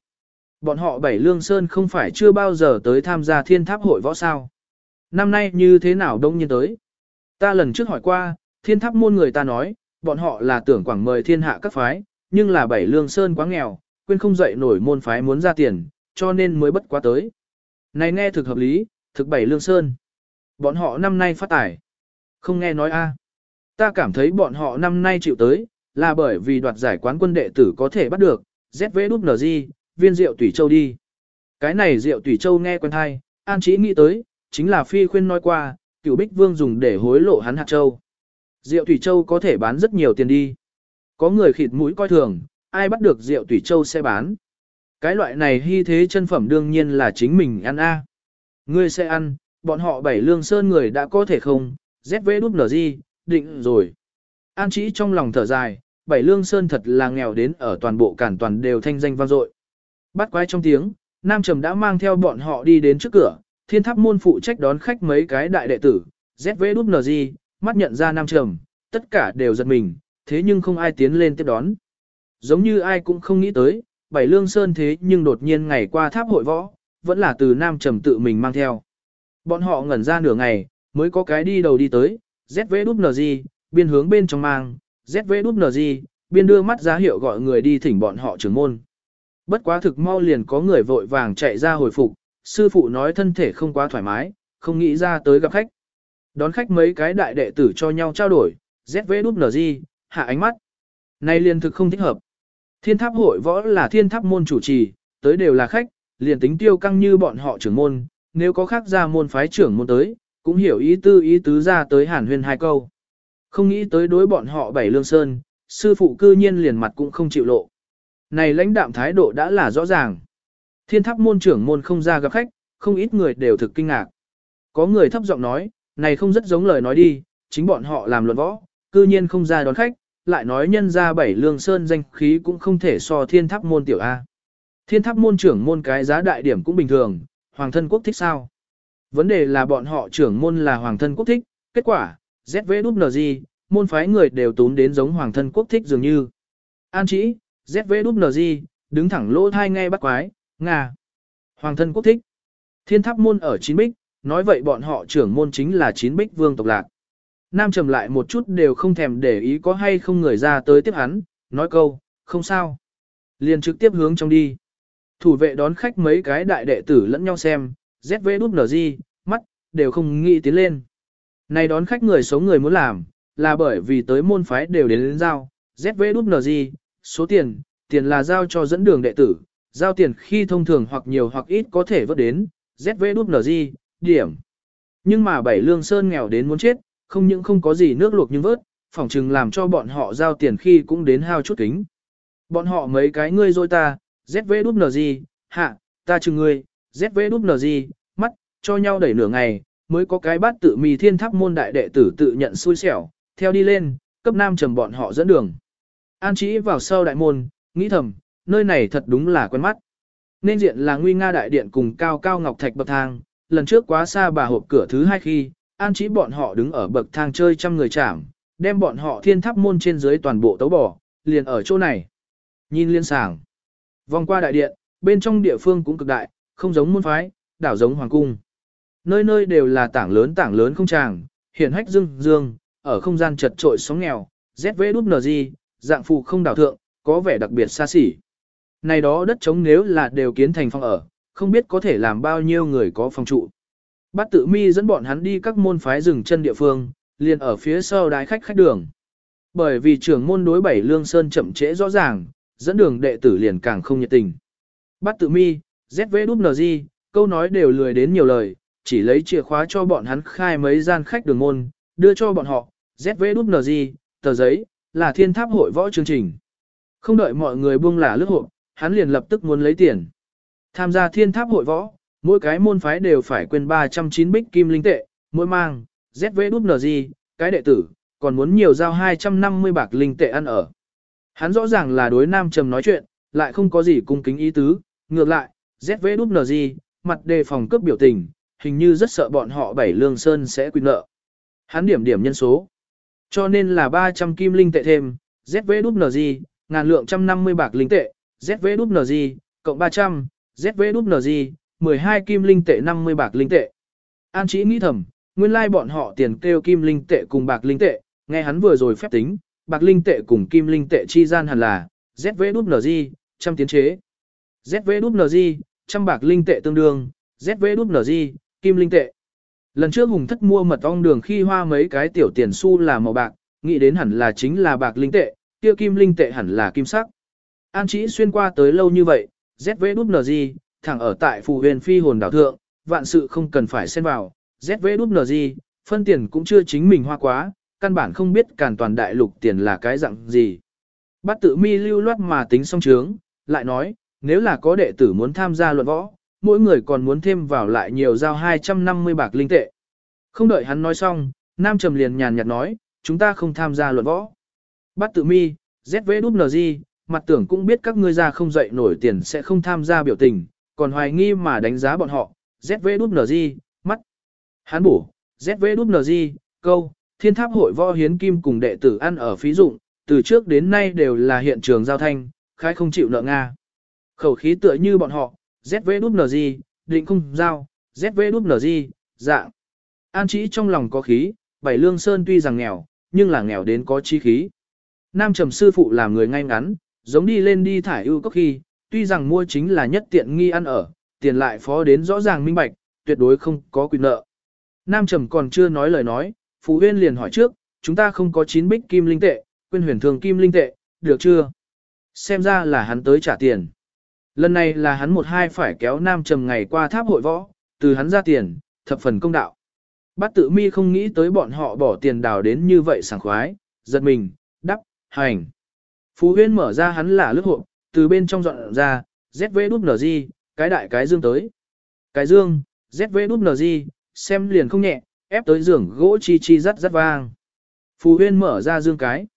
Bọn họ bảy lương sơn không phải chưa bao giờ tới tham gia thiên tháp hội võ sao. Năm nay như thế nào đông nhiên tới. Ta lần trước hỏi qua, thiên tháp môn người ta nói, bọn họ là tưởng quảng mời thiên hạ các phái, nhưng là bảy lương sơn quá nghèo, quên không dậy nổi môn phái muốn ra tiền, cho nên mới bất quá tới. Này nghe thực hợp lý, thực bảy lương sơn. Bọn họ năm nay phát tài. Không nghe nói a. Ta cảm thấy bọn họ năm nay chịu tới, là bởi vì đoạt giải quán quân đệ tử có thể bắt được, ZVWNG, viên rượu tùy châu đi. Cái này rượu tùy châu nghe quen hay, an Trí nghĩ tới, chính là phi khuyên nói qua, cựu bích vương dùng để hối lộ hắn hạt châu. Rượu thủy châu có thể bán rất nhiều tiền đi. Có người khịt mũi coi thường, ai bắt được rượu thủy châu sẽ bán. Cái loại này hy thế chân phẩm đương nhiên là chính mình ăn a. Ngươi sẽ ăn, bọn họ bảy lương sơn người đã có thể không, ZV đút nở gì, định rồi. An chỉ trong lòng thở dài, bảy lương sơn thật là nghèo đến ở toàn bộ cản toàn đều thanh danh vang dội. Bắt quái trong tiếng, Nam Trầm đã mang theo bọn họ đi đến trước cửa, thiên tháp môn phụ trách đón khách mấy cái đại đệ tử, ZV đút nở gì, mắt nhận ra Nam Trầm, tất cả đều giật mình, thế nhưng không ai tiến lên tiếp đón. Giống như ai cũng không nghĩ tới, bảy lương sơn thế nhưng đột nhiên ngày qua tháp hội võ, vẫn là từ Nam Trầm tự mình mang theo. Bọn họ ngẩn ra nửa ngày, mới có cái đi đầu đi tới, ZVNG, biên hướng bên trong mang, ZVNG, biên đưa mắt ra hiệu gọi người đi thỉnh bọn họ trưởng môn. Bất quá thực mau liền có người vội vàng chạy ra hồi phục, sư phụ nói thân thể không quá thoải mái, không nghĩ ra tới gặp khách. Đón khách mấy cái đại đệ tử cho nhau trao đổi, ZVWG, hạ ánh mắt. Này liền thực không thích hợp. Thiên tháp hội võ là thiên tháp môn chủ trì, tới đều là khách, liền tính tiêu căng như bọn họ trưởng môn, nếu có khác ra môn phái trưởng môn tới, cũng hiểu ý tư ý tứ ra tới hàn huyên hai câu. Không nghĩ tới đối bọn họ bảy lương sơn, sư phụ cư nhiên liền mặt cũng không chịu lộ. Này lãnh đạm thái độ đã là rõ ràng. Thiên tháp môn trưởng môn không ra gặp khách, không ít người đều thực kinh ngạc. Có người thấp giọng nói, này không rất giống lời nói đi, chính bọn họ làm luận võ, cư nhiên không ra đón khách, lại nói nhân ra bảy lương sơn danh khí cũng không thể so thiên tháp môn tiểu A. Thiên tháp môn trưởng môn cái giá đại điểm cũng bình thường, hoàng thân quốc thích sao? Vấn đề là bọn họ trưởng môn là hoàng thân quốc thích, kết quả, ZVWG, môn phái người đều tốn đến giống hoàng thân quốc thích dường như. An chỉ, ZVWG, đứng thẳng lỗ thai ngay bắt quái, Nga. Hoàng thân quốc thích. Thiên tháp môn ở chín bích, nói vậy bọn họ trưởng môn chính là chín bích vương tộc lạc. Nam trầm lại một chút đều không thèm để ý có hay không người ra tới tiếp hắn, nói câu, không sao. Liền trực tiếp hướng trong đi. Thủ vệ đón khách mấy cái đại đệ tử lẫn nhau xem, ZV đút nở gì, mắt, đều không nghĩ tiến lên. Này đón khách người số người muốn làm, là bởi vì tới môn phái đều đến lên giao, ZV đút nở gì, số tiền, tiền là giao cho dẫn đường đệ tử, giao tiền khi thông thường hoặc nhiều hoặc ít có thể vớt đến, ZV đút nở gì, điểm. Nhưng mà bảy lương sơn nghèo đến muốn chết, không những không có gì nước luộc nhưng vớt, phỏng chừng làm cho bọn họ giao tiền khi cũng đến hao chút kính. Bọn họ mấy cái ngươi rồi ta, ZV đút nở gì, hạ, ta chừng ngươi, ZV đút nở gì, mắt, cho nhau đẩy nửa ngày, mới có cái bát tự mì thiên tháp môn đại đệ tử tự nhận xui xẻo, theo đi lên, cấp nam trầm bọn họ dẫn đường. An chỉ vào sau đại môn, nghĩ thầm, nơi này thật đúng là quen mắt. Nên diện là nguy nga đại điện cùng cao cao ngọc thạch bậc thang, lần trước quá xa bà hộp cửa thứ hai khi, an chỉ bọn họ đứng ở bậc thang chơi trăm người chạm, đem bọn họ thiên tháp môn trên dưới toàn bộ tấu bỏ, liền ở chỗ này. Nhìn liên sảng. Vòng qua đại điện, bên trong địa phương cũng cực đại, không giống môn phái, đảo giống hoàng cung. Nơi nơi đều là tảng lớn tảng lớn không tràng, hiển hách dương dương, ở không gian chật trội sóng nghèo, ZV đút nờ gì, dạng phù không đảo thượng, có vẻ đặc biệt xa xỉ. Này đó đất trống nếu là đều kiến thành phòng ở, không biết có thể làm bao nhiêu người có phòng trụ. Bát tự mi dẫn bọn hắn đi các môn phái rừng chân địa phương, liền ở phía sau đái khách khách đường. Bởi vì trưởng môn đối bảy lương sơn chậm trễ rõ ràng, dẫn đường đệ tử liền càng không nhiệt tình. Bát tự mi, ZVWG, câu nói đều lười đến nhiều lời, chỉ lấy chìa khóa cho bọn hắn khai mấy gian khách đường môn, đưa cho bọn họ, ZVWG, tờ giấy, là thiên tháp hội võ chương trình. Không đợi mọi người buông lả lướt hộ, hắn liền lập tức muốn lấy tiền. Tham gia thiên tháp hội võ, mỗi cái môn phái đều phải quên 309 bích kim linh tệ, mỗi mang, ZVWG, cái đệ tử, còn muốn nhiều giao 250 bạc linh tệ ăn ở. Hắn rõ ràng là đối nam trầm nói chuyện, lại không có gì cung kính ý tứ, ngược lại, ZVWG, mặt đề phòng cướp biểu tình, hình như rất sợ bọn họ bảy lương sơn sẽ quy nợ. Hắn điểm điểm nhân số. Cho nên là 300 kim linh tệ thêm, ZVWG, ngàn lượng 150 bạc linh tệ, ZVWG, cộng 300, ZVWNG, 12 kim linh tệ 50 bạc linh tệ. An chỉ nghĩ thầm, nguyên lai like bọn họ tiền kêu kim linh tệ cùng bạc linh tệ, nghe hắn vừa rồi phép tính, bạc linh tệ cùng kim linh tệ chi gian hẳn là ZVWNG, trăm tiến chế. ZVWNG, trăm bạc linh tệ tương đương, ZVWNG, kim linh tệ. Lần trước Hùng Thất mua mật ong đường khi hoa mấy cái tiểu tiền xu là màu bạc, nghĩ đến hẳn là chính là bạc linh tệ, kia kim linh tệ hẳn là kim sắc. An chỉ xuyên qua tới lâu như vậy, ZVWG, thẳng ở tại phù huyền phi hồn đảo thượng, vạn sự không cần phải xen vào, ZVWG, phân tiền cũng chưa chính mình hoa quá, căn bản không biết càn toàn đại lục tiền là cái dạng gì. Bát tự mi lưu loát mà tính xong trướng, lại nói, nếu là có đệ tử muốn tham gia luận võ, mỗi người còn muốn thêm vào lại nhiều giao 250 bạc linh tệ. Không đợi hắn nói xong, Nam Trầm liền nhàn nhạt nói, chúng ta không tham gia luận võ. Bát tự mi, ZVWG, mặt tưởng cũng biết các ngươi ra không dậy nổi tiền sẽ không tham gia biểu tình, còn hoài nghi mà đánh giá bọn họ, ZVWNG, mắt. Hắn bổ, ZVWNG, câu, thiên tháp hội võ hiến kim cùng đệ tử ăn ở phí dụng, từ trước đến nay đều là hiện trường giao thanh, khai không chịu nợ Nga. Khẩu khí tựa như bọn họ, ZVWNG, định không giao, ZVWNG, dạng. An chỉ trong lòng có khí, bảy lương sơn tuy rằng nghèo, nhưng là nghèo đến có chi khí. Nam trầm sư phụ làm người ngay ngắn, giống đi lên đi thải ưu có khi, tuy rằng mua chính là nhất tiện nghi ăn ở, tiền lại phó đến rõ ràng minh bạch, tuyệt đối không có quyền nợ. Nam trầm còn chưa nói lời nói, Phú Huyên liền hỏi trước, chúng ta không có chín bích kim linh tệ, quên huyền thường kim linh tệ, được chưa? Xem ra là hắn tới trả tiền. Lần này là hắn một hai phải kéo Nam Trầm ngày qua tháp hội võ, từ hắn ra tiền, thập phần công đạo. Bát tự mi không nghĩ tới bọn họ bỏ tiền đào đến như vậy sảng khoái, giật mình, đắp, hành. Phú Huyên mở ra hắn là lướt hộp, từ bên trong dọn ra, ZV đúp nở gì, cái đại cái dương tới. Cái dương, ZV đúp nở gì, xem liền không nhẹ, ép tới giường gỗ chi chi rắt rắt vang. Phú Huyên mở ra dương cái.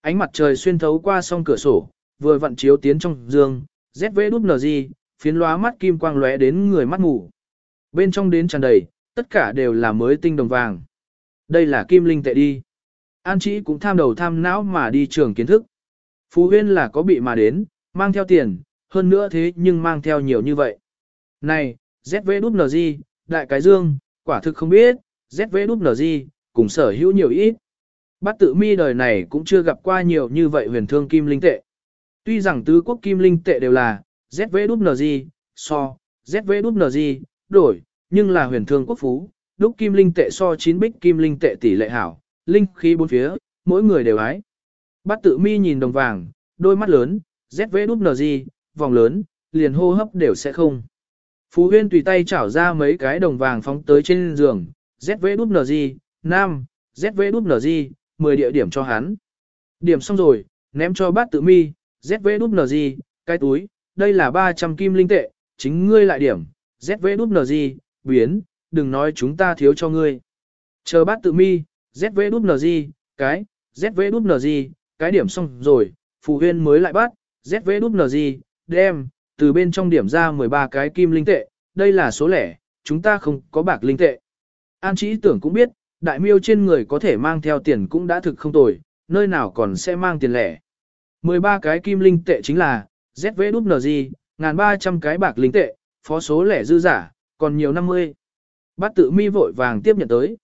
Ánh mặt trời xuyên thấu qua song cửa sổ, vừa vặn chiếu tiến trong dương, ZVWNG, phiến lóa mắt kim quang lóe đến người mắt ngủ. Bên trong đến tràn đầy, tất cả đều là mới tinh đồng vàng. Đây là kim linh tệ đi. An Chí cũng tham đầu tham não mà đi trường kiến thức. Phú Huyên là có bị mà đến, mang theo tiền, hơn nữa thế nhưng mang theo nhiều như vậy. Này, ZVWG, đại cái dương, quả thực không biết, ZVWG, cùng sở hữu nhiều ít. Bát tự mi đời này cũng chưa gặp qua nhiều như vậy huyền thương kim linh tệ. Tuy rằng tứ quốc kim linh tệ đều là ZVWG, so, ZVWG, đổi, nhưng là huyền thương quốc phú, đúc kim linh tệ so chín bích kim linh tệ tỷ lệ hảo, linh khí bốn phía, mỗi người đều ái. Bát tự mi nhìn đồng vàng, đôi mắt lớn, ZVWNG, vòng lớn, liền hô hấp đều sẽ không. Phú Huyên tùy tay chảo ra mấy cái đồng vàng phóng tới trên giường, ZVWNG, Nam, gì, 10 địa điểm cho hắn. Điểm xong rồi, ném cho bát tự mi, ZVWNG, cái túi, đây là 300 kim linh tệ, chính ngươi lại điểm, ZVWNG, biến, đừng nói chúng ta thiếu cho ngươi. Chờ bát tự mi, ZVWNG, cái, ZVWNG, cái điểm xong rồi, phù huyên mới lại bắt, ZVWNG, đem, từ bên trong điểm ra 13 cái kim linh tệ, đây là số lẻ, chúng ta không có bạc linh tệ. An chỉ tưởng cũng biết, đại miêu trên người có thể mang theo tiền cũng đã thực không tồi, nơi nào còn sẽ mang tiền lẻ. 13 cái kim linh tệ chính là ZVWNG, ngàn 300 cái bạc linh tệ, phó số lẻ dư giả, còn nhiều 50. Bát tự mi vội vàng tiếp nhận tới.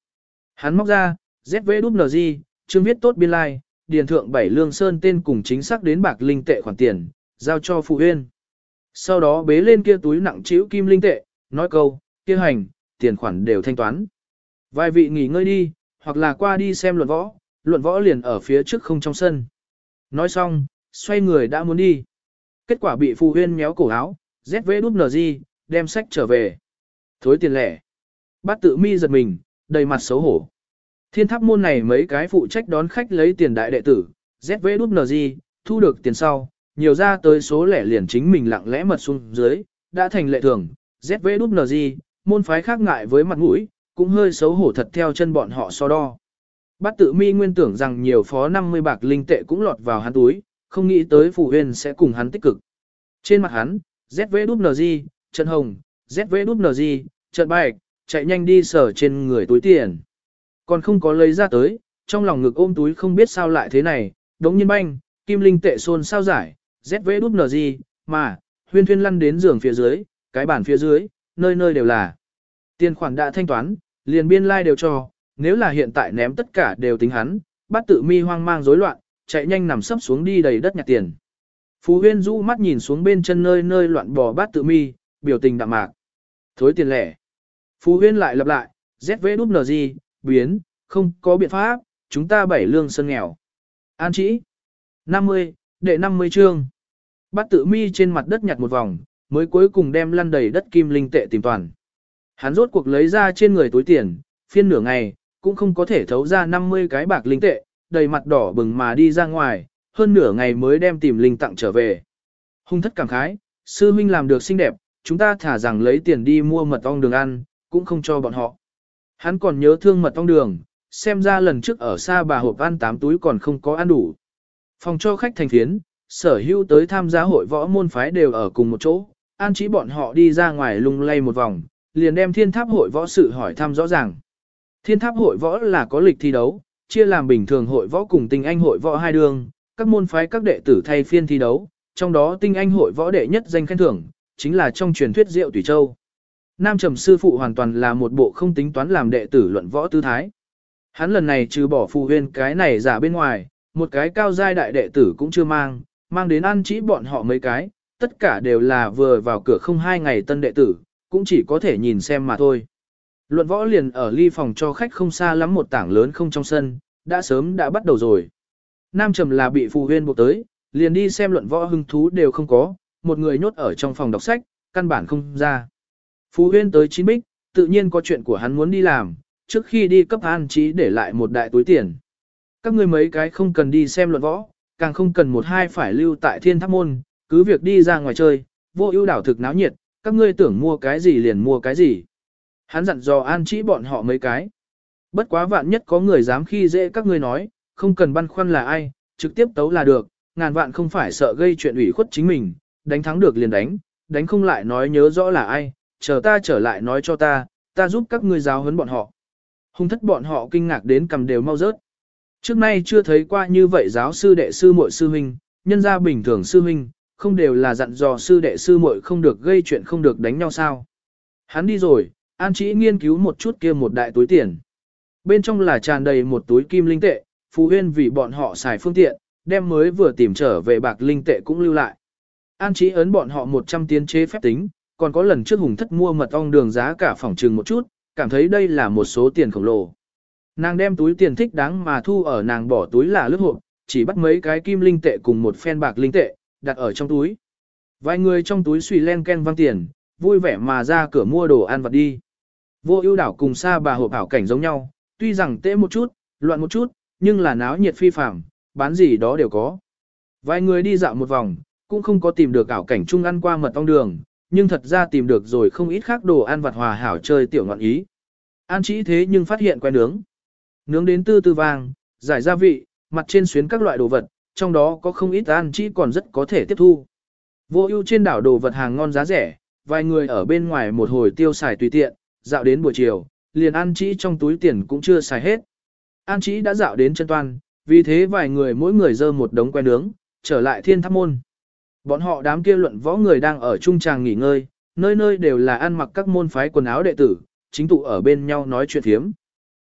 Hắn móc ra, ZVWNG, chương viết tốt biên lai, like, điền thượng bảy lương sơn tên cùng chính xác đến bạc linh tệ khoản tiền, giao cho phụ huyên. Sau đó bế lên kia túi nặng chịu kim linh tệ, nói câu, kia hành, tiền khoản đều thanh toán. Vài vị nghỉ ngơi đi, hoặc là qua đi xem luận võ, luận võ liền ở phía trước không trong sân. Nói xong, xoay người đã muốn đi. Kết quả bị phụ Huyên méo cổ áo, ZVWG, đem sách trở về. Thối tiền lẻ. Bát tự mi giật mình, đầy mặt xấu hổ. Thiên tháp môn này mấy cái phụ trách đón khách lấy tiền đại đệ tử, ZVWG, thu được tiền sau, nhiều ra tới số lẻ liền chính mình lặng lẽ mật xuống dưới, đã thành lệ thường, ZVWG, môn phái khác ngại với mặt mũi, cũng hơi xấu hổ thật theo chân bọn họ so đo. Bát tự mi nguyên tưởng rằng nhiều phó 50 bạc linh tệ cũng lọt vào hắn túi, không nghĩ tới phù huyền sẽ cùng hắn tích cực. Trên mặt hắn, ZVWG, Trần hồng, ZVWG, Trần bạch, chạy nhanh đi sở trên người túi tiền. Còn không có lấy ra tới, trong lòng ngực ôm túi không biết sao lại thế này, đống nhiên banh, kim linh tệ xôn sao giải, ZVWG, mà, huyên thuyên lăn đến giường phía dưới, cái bàn phía dưới, nơi nơi đều là. Tiền khoản đã thanh toán, liền biên lai like đều cho, nếu là hiện tại ném tất cả đều tính hắn, bắt tự mi hoang mang rối loạn, chạy nhanh nằm sấp xuống đi đầy đất nhặt tiền. Phú huyên rũ mắt nhìn xuống bên chân nơi nơi loạn bò bát tự mi, biểu tình đạm mạc. Thối tiền lẻ. Phú huyên lại lặp lại, ZVWG, biến, không có biện pháp, chúng ta bảy lương sơn nghèo. An chỉ. 50, đệ 50 chương. Bát tự mi trên mặt đất nhặt một vòng, mới cuối cùng đem lăn đầy đất kim linh tệ tìm toàn. Hắn rốt cuộc lấy ra trên người túi tiền, phiên nửa ngày, cũng không có thể thấu ra 50 cái bạc linh tệ, đầy mặt đỏ bừng mà đi ra ngoài, hơn nửa ngày mới đem tìm linh tặng trở về. Hung thất cảm khái, sư huynh làm được xinh đẹp, chúng ta thả rằng lấy tiền đi mua mật ong đường ăn, cũng không cho bọn họ. Hắn còn nhớ thương mật ong đường, xem ra lần trước ở xa bà hộp ăn tám túi còn không có ăn đủ. Phòng cho khách thành phiến, sở hữu tới tham gia hội võ môn phái đều ở cùng một chỗ, an chỉ bọn họ đi ra ngoài lung lay một vòng, liền đem thiên tháp hội võ sự hỏi thăm rõ ràng. Thiên tháp hội võ là có lịch thi đấu, chia làm bình thường hội võ cùng tinh anh hội võ hai đường, các môn phái các đệ tử thay phiên thi đấu, trong đó tinh anh hội võ đệ nhất danh khen thưởng, chính là trong truyền thuyết Diệu Tùy Châu. Nam Trầm sư phụ hoàn toàn là một bộ không tính toán làm đệ tử luận võ tư thái. Hắn lần này trừ bỏ phù huyên cái này giả bên ngoài, một cái cao giai đại đệ tử cũng chưa mang, mang đến ăn chỉ bọn họ mấy cái, tất cả đều là vừa vào cửa không hai ngày tân đệ tử, cũng chỉ có thể nhìn xem mà thôi. Luận võ liền ở ly phòng cho khách không xa lắm một tảng lớn không trong sân, đã sớm đã bắt đầu rồi. Nam Trầm là bị phù huyên buộc tới, liền đi xem luận võ hứng thú đều không có, một người nhốt ở trong phòng đọc sách, căn bản không ra. Phú huyên tới chín bích, tự nhiên có chuyện của hắn muốn đi làm, trước khi đi cấp an trí để lại một đại túi tiền. Các ngươi mấy cái không cần đi xem luận võ, càng không cần một hai phải lưu tại thiên tháp môn, cứ việc đi ra ngoài chơi, vô ưu đảo thực náo nhiệt, các ngươi tưởng mua cái gì liền mua cái gì. Hắn dặn dò an trí bọn họ mấy cái. Bất quá vạn nhất có người dám khi dễ các ngươi nói, không cần băn khoăn là ai, trực tiếp tấu là được, ngàn vạn không phải sợ gây chuyện ủy khuất chính mình, đánh thắng được liền đánh, đánh không lại nói nhớ rõ là ai, chờ ta trở lại nói cho ta, ta giúp các ngươi giáo huấn bọn họ. Hung thất bọn họ kinh ngạc đến cầm đều mau rớt. Trước nay chưa thấy qua như vậy giáo sư đệ sư muội sư huynh, nhân gia bình thường sư huynh, không đều là dặn dò sư đệ sư muội không được gây chuyện không được đánh nhau sao. Hắn đi rồi, An trí nghiên cứu một chút kia một đại túi tiền. Bên trong là tràn đầy một túi kim linh tệ, Phù Huyên vì bọn họ xài phương tiện, đem mới vừa tìm trở về bạc linh tệ cũng lưu lại. An Chí ấn bọn họ 100 tiến chế phép tính, còn có lần trước hùng thất mua mật ong đường giá cả phòng trừng một chút, cảm thấy đây là một số tiền khổng lồ. Nàng đem túi tiền thích đáng mà thu ở nàng bỏ túi là lướt hộp, chỉ bắt mấy cái kim linh tệ cùng một phen bạc linh tệ, đặt ở trong túi. Vài người trong túi suy len ken văng tiền, vui vẻ mà ra cửa mua đồ ăn vặt đi. Vô ưu đảo cùng xa bà hộp ảo cảnh giống nhau, tuy rằng tệ một chút, loạn một chút, nhưng là náo nhiệt phi phạm, bán gì đó đều có. Vài người đi dạo một vòng, cũng không có tìm được ảo cảnh chung ăn qua mật ong đường, nhưng thật ra tìm được rồi không ít khác đồ ăn vặt hòa hảo chơi tiểu ngọn ý. An chỉ thế nhưng phát hiện que nướng. Nướng đến tư tư vàng, giải gia vị, mặt trên xuyến các loại đồ vật, trong đó có không ít an chỉ còn rất có thể tiếp thu. Vô ưu trên đảo đồ vật hàng ngon giá rẻ, vài người ở bên ngoài một hồi tiêu xài tùy tiện, dạo đến buổi chiều, liền an chỉ trong túi tiền cũng chưa xài hết. An chỉ đã dạo đến chân toan, vì thế vài người mỗi người dơ một đống que nướng, trở lại thiên tháp môn. Bọn họ đám kia luận võ người đang ở trung tràng nghỉ ngơi, nơi nơi đều là ăn mặc các môn phái quần áo đệ tử, chính tụ ở bên nhau nói chuyện thiếm.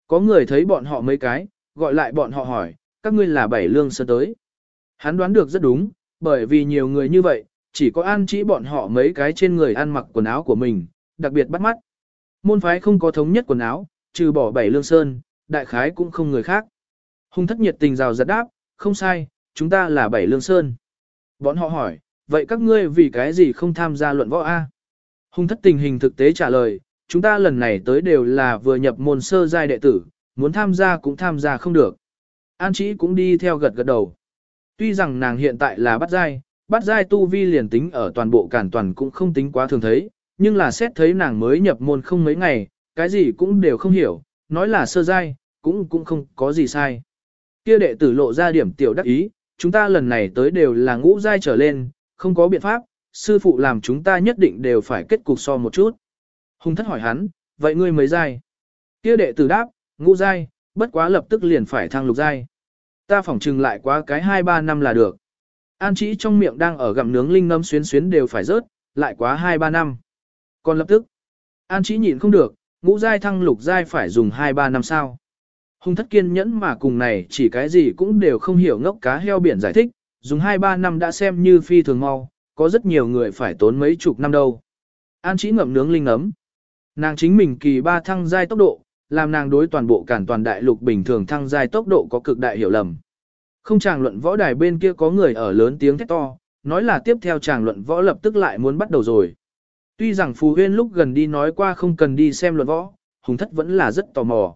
Có người thấy bọn họ mấy cái, gọi lại bọn họ hỏi, các ngươi là bảy lương sơn tới. Hắn đoán được rất đúng, bởi vì nhiều người như vậy, chỉ có an chỉ bọn họ mấy cái trên người ăn mặc quần áo của mình, đặc biệt bắt mắt. Môn phái không có thống nhất quần áo, trừ bỏ bảy lương sơn, đại khái cũng không người khác. Hung thất nhiệt tình rào giật đáp, không sai, chúng ta là bảy lương sơn. Bọn họ hỏi, vậy các ngươi vì cái gì không tham gia luận võ A? Hùng thất tình hình thực tế trả lời, chúng ta lần này tới đều là vừa nhập môn sơ giai đệ tử, muốn tham gia cũng tham gia không được. An Chí cũng đi theo gật gật đầu. Tuy rằng nàng hiện tại là bắt giai, bắt giai tu vi liền tính ở toàn bộ cản toàn cũng không tính quá thường thấy, nhưng là xét thấy nàng mới nhập môn không mấy ngày, cái gì cũng đều không hiểu, nói là sơ giai, cũng cũng không có gì sai. Kia đệ tử lộ ra điểm tiểu đắc ý, chúng ta lần này tới đều là ngũ giai trở lên, không có biện pháp, sư phụ làm chúng ta nhất định đều phải kết cục so một chút. Hùng thất hỏi hắn, vậy ngươi mới giai? Kia đệ tử đáp, ngũ giai, bất quá lập tức liền phải thăng lục giai. Ta phỏng trừng lại quá cái 2-3 năm là được. An chỉ trong miệng đang ở gặm nướng linh nấm xuyến xuyến đều phải rớt, lại quá 2-3 năm. Còn lập tức, An chỉ nhịn không được, ngũ giai thăng lục giai phải dùng 2-3 năm sao. Hùng thất kiên nhẫn mà cùng này chỉ cái gì cũng đều không hiểu ngốc cá heo biển giải thích, dùng 2-3 năm đã xem như phi thường mau, có rất nhiều người phải tốn mấy chục năm đâu. An chỉ ngậm nướng linh ấm. Nàng chính mình kỳ ba thăng giai tốc độ, làm nàng đối toàn bộ cản toàn đại lục bình thường thăng giai tốc độ có cực đại hiểu lầm. Không chàng luận võ đài bên kia có người ở lớn tiếng thét to, nói là tiếp theo chàng luận võ lập tức lại muốn bắt đầu rồi. Tuy rằng Phù Huyên lúc gần đi nói qua không cần đi xem luận võ, Hùng Thất vẫn là rất tò mò.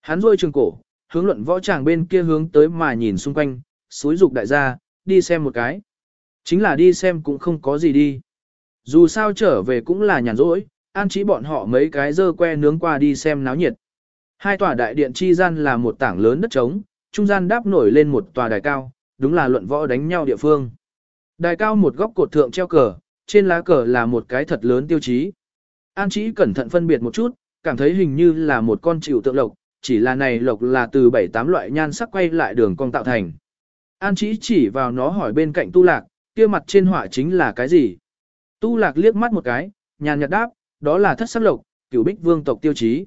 Hắn rôi trường cổ, hướng luận võ chàng bên kia hướng tới mà nhìn xung quanh, suối dục đại gia, đi xem một cái. Chính là đi xem cũng không có gì đi. Dù sao trở về cũng là nhàn rỗi, an trí bọn họ mấy cái dơ que nướng qua đi xem náo nhiệt. Hai tòa đại điện chi gian là một tảng lớn đất trống, trung gian đáp nổi lên một tòa đài cao, đúng là luận võ đánh nhau địa phương. Đài cao một góc cột thượng treo cờ, trên lá cờ là một cái thật lớn tiêu chí. An Chí cẩn thận phân biệt một chút, cảm thấy hình như là một con chịu tượng lộc, chỉ là này lộc là từ 7-8 loại nhan sắc quay lại đường cong tạo thành. An Chí chỉ vào nó hỏi bên cạnh tu lạc, kia mặt trên họa chính là cái gì? Tu lạc liếc mắt một cái, nhàn nhạt đáp, đó là thất sắc lộc, cửu bích vương tộc tiêu chí.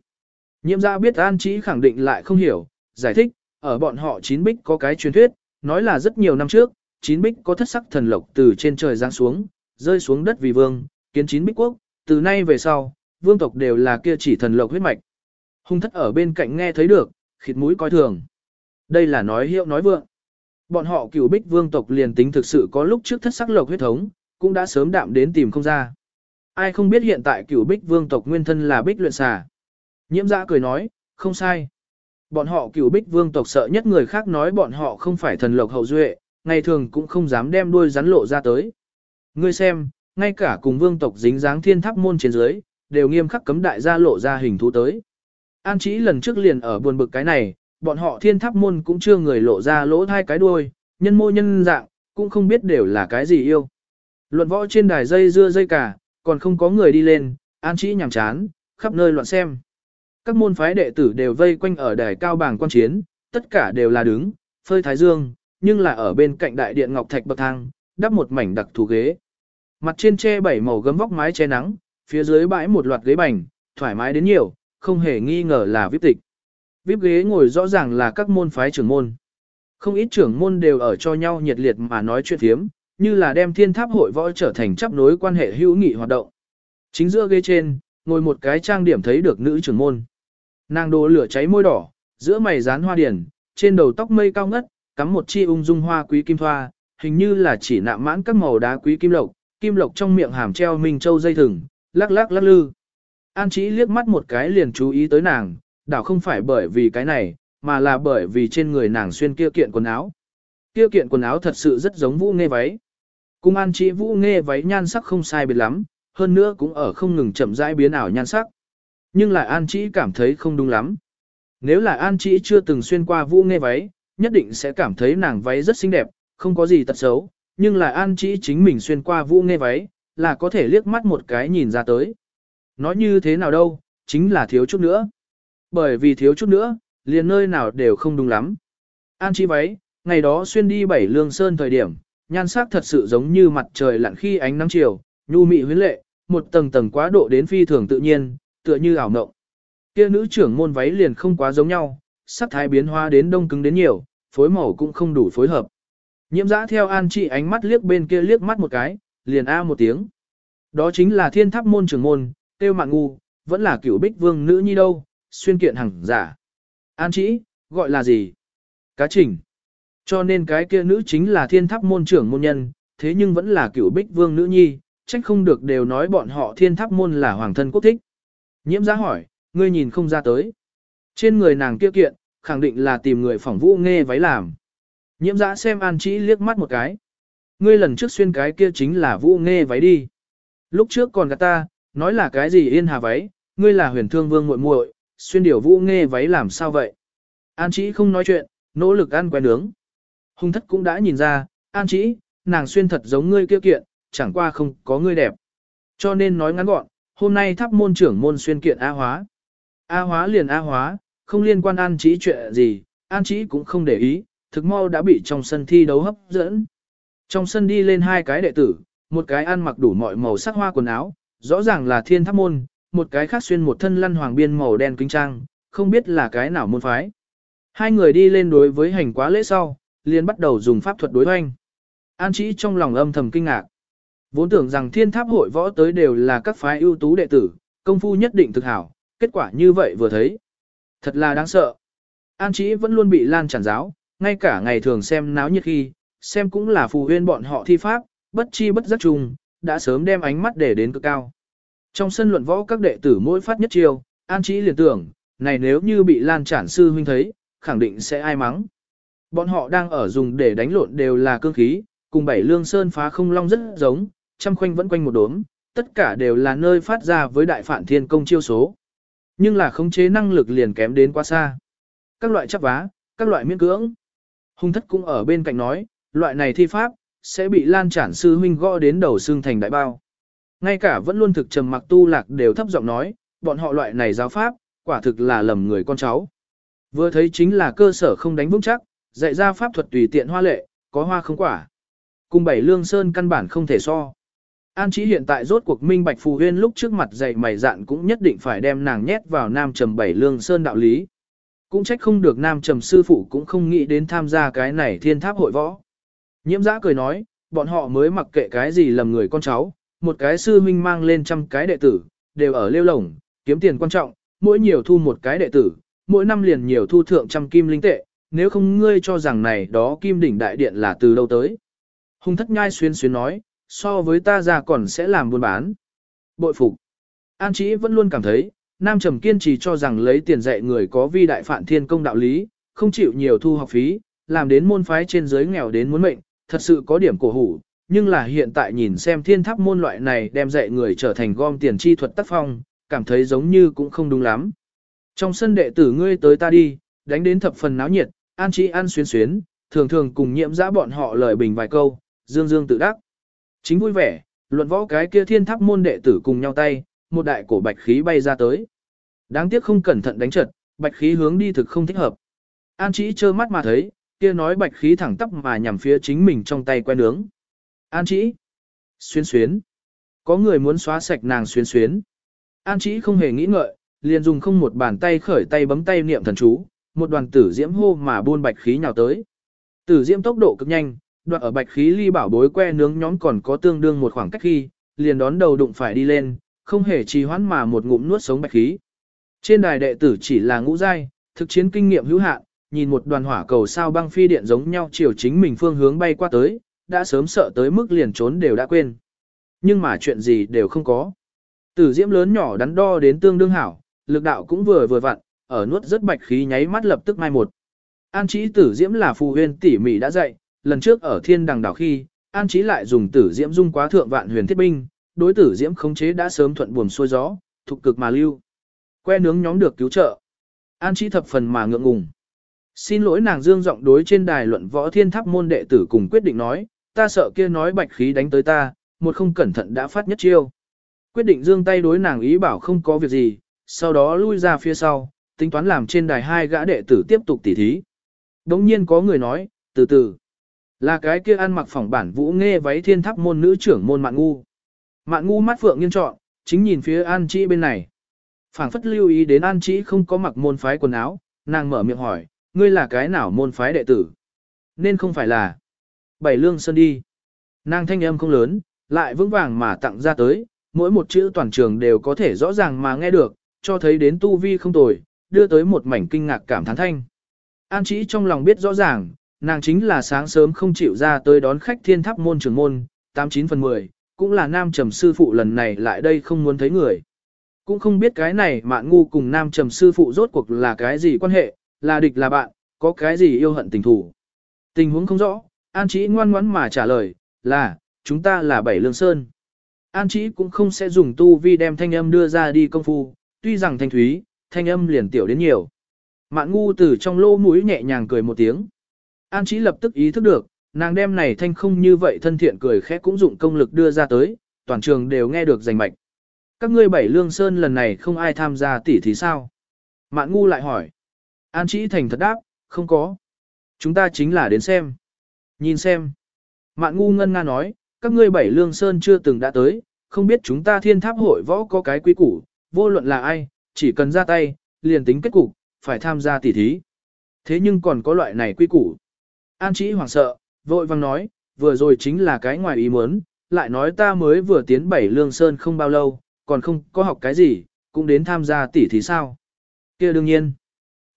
Nhiệm gia dạ biết An Chí khẳng định lại không hiểu, giải thích, ở bọn họ chín bích có cái truyền thuyết, nói là rất nhiều năm trước, chín bích có thất sắc thần lộc từ trên trời giáng xuống, rơi xuống đất vì vương, kiến chín bích quốc, từ nay về sau, vương tộc đều là kia chỉ thần lộc huyết mạch. Hung thất ở bên cạnh nghe thấy được, khịt mũi coi thường. Đây là nói hiệu nói vượng. Bọn họ cửu bích vương tộc liền tính thực sự có lúc trước thất sắc lộc huyết thống, cũng đã sớm đạm đến tìm không ra. Ai không biết hiện tại cửu bích vương tộc nguyên thân là bích luyện xà. Nhiễm giã cười nói, không sai. Bọn họ cửu bích vương tộc sợ nhất người khác nói bọn họ không phải thần lộc hậu duệ, ngày thường cũng không dám đem đuôi rắn lộ ra tới. Ngươi xem, ngay cả cùng vương tộc dính dáng thiên tháp môn trên dưới, đều nghiêm khắc cấm đại gia lộ ra hình thú tới. An trí lần trước liền ở buồn bực cái này, bọn họ thiên tháp môn cũng chưa người lộ ra lỗ hai cái đuôi, nhân mô nhân dạng, cũng không biết đều là cái gì yêu. Luận võ trên đài dây dưa dây cả, còn không có người đi lên, an chỉ nhàm chán, khắp nơi loạn xem. Các môn phái đệ tử đều vây quanh ở đài cao bảng quan chiến, tất cả đều là đứng, phơi thái dương, nhưng là ở bên cạnh đại điện ngọc thạch bậc thang, đắp một mảnh đặc thù ghế. Mặt trên che bảy màu gấm vóc mái che nắng, phía dưới bãi một loạt ghế bành, thoải mái đến nhiều, không hề nghi ngờ là vip tịch. Vip ghế ngồi rõ ràng là các môn phái trưởng môn. Không ít trưởng môn đều ở cho nhau nhiệt liệt mà nói chuyện thiếm, như là đem thiên tháp hội võ trở thành chấp nối quan hệ hữu nghị hoạt động. Chính giữa ghế trên, ngồi một cái trang điểm thấy được nữ trưởng môn. Nàng đồ lửa cháy môi đỏ, giữa mày dán hoa điển, trên đầu tóc mây cao ngất, cắm một chi ung dung hoa quý kim thoa, hình như là chỉ nạm mãn các màu đá quý kim lộc, kim lộc trong miệng hàm treo minh châu dây thừng, lắc lắc lắc lư. An chỉ liếc mắt một cái liền chú ý tới nàng, đảo không phải bởi vì cái này, mà là bởi vì trên người nàng xuyên kia kiện quần áo. Kia kiện quần áo thật sự rất giống vũ nghe váy. Cung an chỉ vũ nghe váy nhan sắc không sai biệt lắm, hơn nữa cũng ở không ngừng chậm rãi biến ảo nhan sắc. Nhưng lại an chỉ cảm thấy không đúng lắm. Nếu là an chỉ chưa từng xuyên qua vũ nghe váy, nhất định sẽ cảm thấy nàng váy rất xinh đẹp, không có gì tật xấu, nhưng là an chỉ chính mình xuyên qua vũ nghe váy, là có thể liếc mắt một cái nhìn ra tới. Nói như thế nào đâu, chính là thiếu chút nữa. Bởi vì thiếu chút nữa, liền nơi nào đều không đúng lắm. An chi váy, ngày đó xuyên đi bảy lương sơn thời điểm, nhan sắc thật sự giống như mặt trời lặn khi ánh nắng chiều, nhu mị huyến lệ, một tầng tầng quá độ đến phi thường tự nhiên, tựa như ảo mộng. Kia nữ trưởng môn váy liền không quá giống nhau, sắc thái biến hóa đến đông cứng đến nhiều, phối màu cũng không đủ phối hợp. Nhiễm giã theo an chi ánh mắt liếc bên kia liếc mắt một cái, liền a một tiếng. Đó chính là thiên tháp môn trưởng môn, tiêu mạng ngu, vẫn là cửu bích vương nữ nhi đâu, xuyên kiện hàng giả. An chỉ, gọi là gì? Cá trình. Cho nên cái kia nữ chính là thiên tháp môn trưởng môn nhân, thế nhưng vẫn là cửu bích vương nữ nhi, trách không được đều nói bọn họ thiên tháp môn là hoàng thân quốc thích. Nhiễm giá hỏi, ngươi nhìn không ra tới. Trên người nàng kia kiện, khẳng định là tìm người phỏng vũ nghe váy làm. Nhiễm giã xem an chỉ liếc mắt một cái. Ngươi lần trước xuyên cái kia chính là vũ nghe váy đi. Lúc trước còn gạt ta, nói là cái gì yên hà váy, ngươi là huyền thương vương muội muội, xuyên điều vũ nghe váy làm sao vậy? An chỉ không nói chuyện, nỗ lực ăn quen nướng. Hùng thất cũng đã nhìn ra, an chỉ, nàng xuyên thật giống ngươi kia kiện, chẳng qua không có ngươi đẹp. Cho nên nói ngắn gọn, hôm nay tháp môn trưởng môn xuyên kiện A hóa. A hóa liền A hóa, không liên quan an chỉ chuyện gì, an chỉ cũng không để ý, thực mau đã bị trong sân thi đấu hấp dẫn. Trong sân đi lên hai cái đệ tử, một cái ăn mặc đủ mọi màu sắc hoa quần áo, rõ ràng là thiên tháp môn, một cái khác xuyên một thân lăn hoàng biên màu đen kinh trang, không biết là cái nào môn phái. Hai người đi lên đối với hành quá lễ sau, liền bắt đầu dùng pháp thuật đối hoanh. An chỉ trong lòng âm thầm kinh ngạc. Vốn tưởng rằng thiên tháp hội võ tới đều là các phái ưu tú đệ tử, công phu nhất định thực hảo, kết quả như vậy vừa thấy. Thật là đáng sợ. An chỉ vẫn luôn bị lan tràn giáo, ngay cả ngày thường xem náo nhiệt khi, xem cũng là phù huyên bọn họ thi pháp, bất chi bất giác trùng, đã sớm đem ánh mắt để đến cực cao. Trong sân luận võ các đệ tử mỗi phát nhất chiêu, An Chí liền tưởng, này nếu như bị Lan Trản sư huynh thấy, khẳng định sẽ ai mắng. Bọn họ đang ở dùng để đánh lộn đều là cương khí, cùng bảy lương sơn phá không long rất giống, trăm khoanh vẫn quanh một đốm, tất cả đều là nơi phát ra với đại phản thiên công chiêu số. Nhưng là khống chế năng lực liền kém đến quá xa. Các loại chắp vá, các loại miễn cưỡng. Hung thất cũng ở bên cạnh nói, loại này thi pháp, sẽ bị lan trản sư huynh gõ đến đầu xương thành đại bao. Ngay cả vẫn luôn thực trầm mặc tu lạc đều thấp giọng nói, bọn họ loại này giáo pháp, quả thực là lầm người con cháu. Vừa thấy chính là cơ sở không đánh vững chắc, dạy ra pháp thuật tùy tiện hoa lệ, có hoa không quả. Cùng bảy lương sơn căn bản không thể so. An Chí hiện tại rốt cuộc minh bạch phù huyên lúc trước mặt dạy mày dạn cũng nhất định phải đem nàng nhét vào nam trầm bảy lương sơn đạo lý. Cũng trách không được nam trầm sư phụ cũng không nghĩ đến tham gia cái này thiên tháp hội võ. Nhiễm giã cười nói, bọn họ mới mặc kệ cái gì lầm người con cháu, một cái sư minh mang lên trăm cái đệ tử, đều ở lêu lồng, kiếm tiền quan trọng, mỗi nhiều thu một cái đệ tử, mỗi năm liền nhiều thu thượng trăm kim linh tệ, nếu không ngươi cho rằng này đó kim đỉnh đại điện là từ đâu tới. Hùng thất nhai xuyên xuyên nói, so với ta ra còn sẽ làm buôn bán. Bội phục. An Chí vẫn luôn cảm thấy, Nam Trầm kiên trì cho rằng lấy tiền dạy người có vi đại phản thiên công đạo lý, không chịu nhiều thu học phí, làm đến môn phái trên dưới nghèo đến muốn mệnh, thật sự có điểm cổ hủ, nhưng là hiện tại nhìn xem thiên tháp môn loại này đem dạy người trở thành gom tiền chi thuật tác phong, cảm thấy giống như cũng không đúng lắm. Trong sân đệ tử ngươi tới ta đi, đánh đến thập phần náo nhiệt, an trí an xuyên xuyến, thường thường cùng nhiễm giã bọn họ lời bình vài câu, dương dương tự đắc. Chính vui vẻ, luận võ cái kia thiên tháp môn đệ tử cùng nhau tay, một đại cổ bạch khí bay ra tới. Đáng tiếc không cẩn thận đánh trật, bạch khí hướng đi thực không thích hợp. An chỉ trơ mắt mà thấy, kia nói bạch khí thẳng tắp mà nhằm phía chính mình trong tay que nướng. An Chĩ. Xuyên xuyến. Có người muốn xóa sạch nàng xuyên xuyến. An Chĩ không hề nghĩ ngợi, liền dùng không một bàn tay khởi tay bấm tay niệm thần chú, một đoàn tử diễm hô mà buôn bạch khí nhào tới. Tử diễm tốc độ cực nhanh, đoạn ở bạch khí ly bảo bối que nướng nhóm còn có tương đương một khoảng cách khi, liền đón đầu đụng phải đi lên, không hề trì hoãn mà một ngụm nuốt sống bạch khí. Trên đài đệ tử chỉ là ngũ giai, thực chiến kinh nghiệm hữu hạn, nhìn một đoàn hỏa cầu sao băng phi điện giống nhau chiều chính mình phương hướng bay qua tới, đã sớm sợ tới mức liền trốn đều đã quên. Nhưng mà chuyện gì đều không có. Tử diễm lớn nhỏ đắn đo đến tương đương hảo, lực đạo cũng vừa vừa vặn, ở nuốt rất bạch khí nháy mắt lập tức mai một. An trí tử diễm là phù huyền tỉ mỉ đã dạy, lần trước ở thiên đằng đảo khi, an trí lại dùng tử diễm dung quá thượng vạn huyền thiết binh, đối tử diễm khống chế đã sớm thuận buồm xuôi gió, thục cực mà lưu. Que nướng nhóm được cứu trợ. An trí thập phần mà ngượng ngùng. Xin lỗi nàng dương giọng đối trên đài luận võ thiên tháp môn đệ tử cùng quyết định nói, ta sợ kia nói bạch khí đánh tới ta, một không cẩn thận đã phát nhất chiêu. Quyết định dương tay đối nàng ý bảo không có việc gì, sau đó lui ra phía sau, tính toán làm trên đài hai gã đệ tử tiếp tục tỉ thí. Đống nhiên có người nói, từ từ, là cái kia ăn mặc phỏng bản vũ nghe váy thiên tháp môn nữ trưởng môn mạng ngu. Mạng ngu mắt phượng nghiêng trọn, chính nhìn phía an chi bên này. phảng phất lưu ý đến an chi không có mặc môn phái quần áo, nàng mở miệng hỏi, ngươi là cái nào môn phái đệ tử? Nên không phải là bảy lương sơn đi. Nàng thanh âm không lớn, lại vững vàng mà tặng ra tới, mỗi một chữ toàn trường đều có thể rõ ràng mà nghe được, cho thấy đến tu vi không tồi, đưa tới một mảnh kinh ngạc cảm thán thanh. An chỉ trong lòng biết rõ ràng, nàng chính là sáng sớm không chịu ra tới đón khách thiên tháp môn trường môn, 89 phần 10, cũng là nam trầm sư phụ lần này lại đây không muốn thấy người. Cũng không biết cái này mạn ngu cùng nam trầm sư phụ rốt cuộc là cái gì quan hệ, là địch là bạn, có cái gì yêu hận tình thủ. Tình huống không rõ, An Chí ngoan ngoãn mà trả lời, là, chúng ta là Bảy Lương Sơn. An Chí cũng không sẽ dùng tu vi đem thanh âm đưa ra đi công phu, tuy rằng thanh thúy, thanh âm liền tiểu đến nhiều. Mạn ngu từ trong lô mũi nhẹ nhàng cười một tiếng. An Chí lập tức ý thức được, nàng đem này thanh không như vậy thân thiện cười khẽ cũng dụng công lực đưa ra tới, toàn trường đều nghe được rành mạch. Các ngươi bảy lương sơn lần này không ai tham gia tỉ thí sao? Mạn ngu lại hỏi. An Chí thành thật đáp, không có. Chúng ta chính là đến xem. Nhìn xem. Mạn ngu ngân nga nói, các ngươi bảy lương sơn chưa từng đã tới, không biết chúng ta thiên tháp hội võ có cái quy củ, vô luận là ai, chỉ cần ra tay, liền tính kết cục, phải tham gia tỉ thí. Thế nhưng còn có loại này quy củ. An chỉ hoảng sợ, vội vang nói, vừa rồi chính là cái ngoài ý muốn, lại nói ta mới vừa tiến bảy lương sơn không bao lâu, còn không có học cái gì, cũng đến tham gia tỉ thí sao. kia đương nhiên.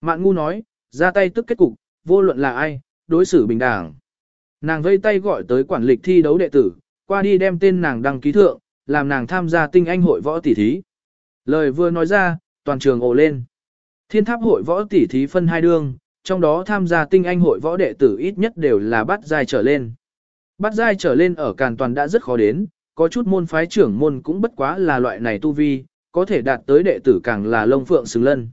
Mạn ngu nói, ra tay tức kết cục, vô luận là ai, đối xử bình đẳng. Nàng vây tay gọi tới quản lịch thi đấu đệ tử, qua đi đem tên nàng đăng ký thượng, làm nàng tham gia tinh anh hội võ tỷ thí. Lời vừa nói ra, toàn trường ồ lên. Thiên tháp hội võ tỷ thí phân hai đương, trong đó tham gia tinh anh hội võ đệ tử ít nhất đều là bắt giai trở lên. Bắt giai trở lên ở Càn Toàn đã rất khó đến, có chút môn phái trưởng môn cũng bất quá là loại này tu vi, có thể đạt tới đệ tử càng là lông phượng xứng lân.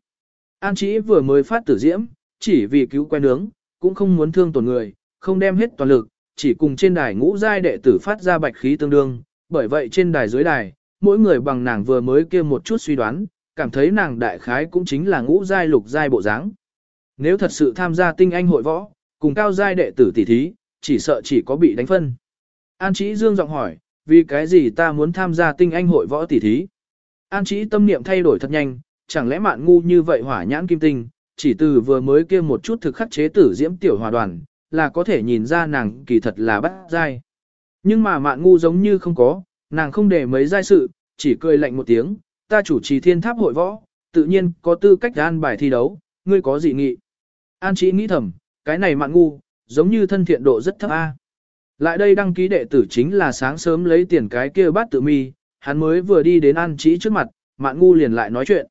An Chí vừa mới phát tử diễm, chỉ vì cứu quen nướng, cũng không muốn thương tổn người, không đem hết toàn lực, chỉ cùng trên đài ngũ giai đệ tử phát ra bạch khí tương đương, bởi vậy trên đài dưới đài, mỗi người bằng nàng vừa mới kia một chút suy đoán, cảm thấy nàng đại khái cũng chính là ngũ giai lục giai bộ dáng. Nếu thật sự tham gia tinh anh hội võ, cùng cao giai đệ tử tỷ thí, chỉ sợ chỉ có bị đánh phân. An Chí Dương giọng hỏi, vì cái gì ta muốn tham gia tinh anh hội võ tỷ thí? An Chí tâm niệm thay đổi thật nhanh, chẳng lẽ mạn ngu như vậy hỏa nhãn kim tinh, chỉ từ vừa mới kia một chút thực khắc chế tử diễm tiểu hòa đoàn, là có thể nhìn ra nàng kỳ thật là bắt giai. Nhưng mà mạn ngu giống như không có, nàng không để mấy giai sự, chỉ cười lạnh một tiếng, ta chủ trì thiên tháp hội võ, tự nhiên có tư cách an bài thi đấu, ngươi có gì nghị. An chỉ nghĩ thầm, cái này mạn ngu, giống như thân thiện độ rất thấp a. Lại đây đăng ký đệ tử chính là sáng sớm lấy tiền cái kia bát tự mi, hắn mới vừa đi đến An Chí trước mặt, mạn ngu liền lại nói chuyện.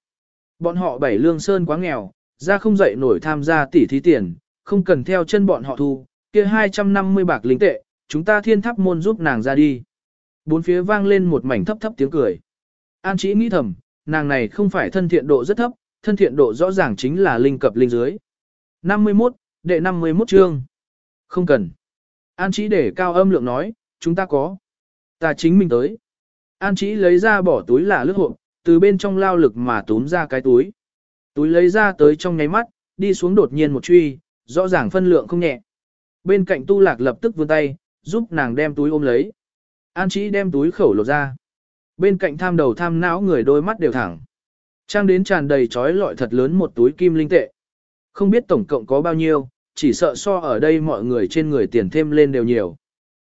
Bọn họ bảy lương sơn quá nghèo, ra không dậy nổi tham gia tỷ thí tiền, không cần theo chân bọn họ thu, kia 250 bạc linh tệ, chúng ta thiên tháp môn giúp nàng ra đi. Bốn phía vang lên một mảnh thấp thấp tiếng cười. An Chí nghĩ thầm, nàng này không phải thân thiện độ rất thấp, thân thiện độ rõ ràng chính là linh cập linh dưới. 51, đệ 51 chương. Không cần. An Chí để cao âm lượng nói, chúng ta có. Ta chính mình tới. An Chí lấy ra bỏ túi là lướt hộp, từ bên trong lao lực mà túm ra cái túi. Túi lấy ra tới trong nháy mắt, đi xuống đột nhiên một truy, rõ ràng phân lượng không nhẹ. Bên cạnh tu lạc lập tức vươn tay, giúp nàng đem túi ôm lấy. An Chí đem túi khẩu lột ra. Bên cạnh tham đầu tham não người đôi mắt đều thẳng. Trang đến tràn đầy trói lọi thật lớn một túi kim linh tệ. Không biết tổng cộng có bao nhiêu, chỉ sợ so ở đây mọi người trên người tiền thêm lên đều nhiều.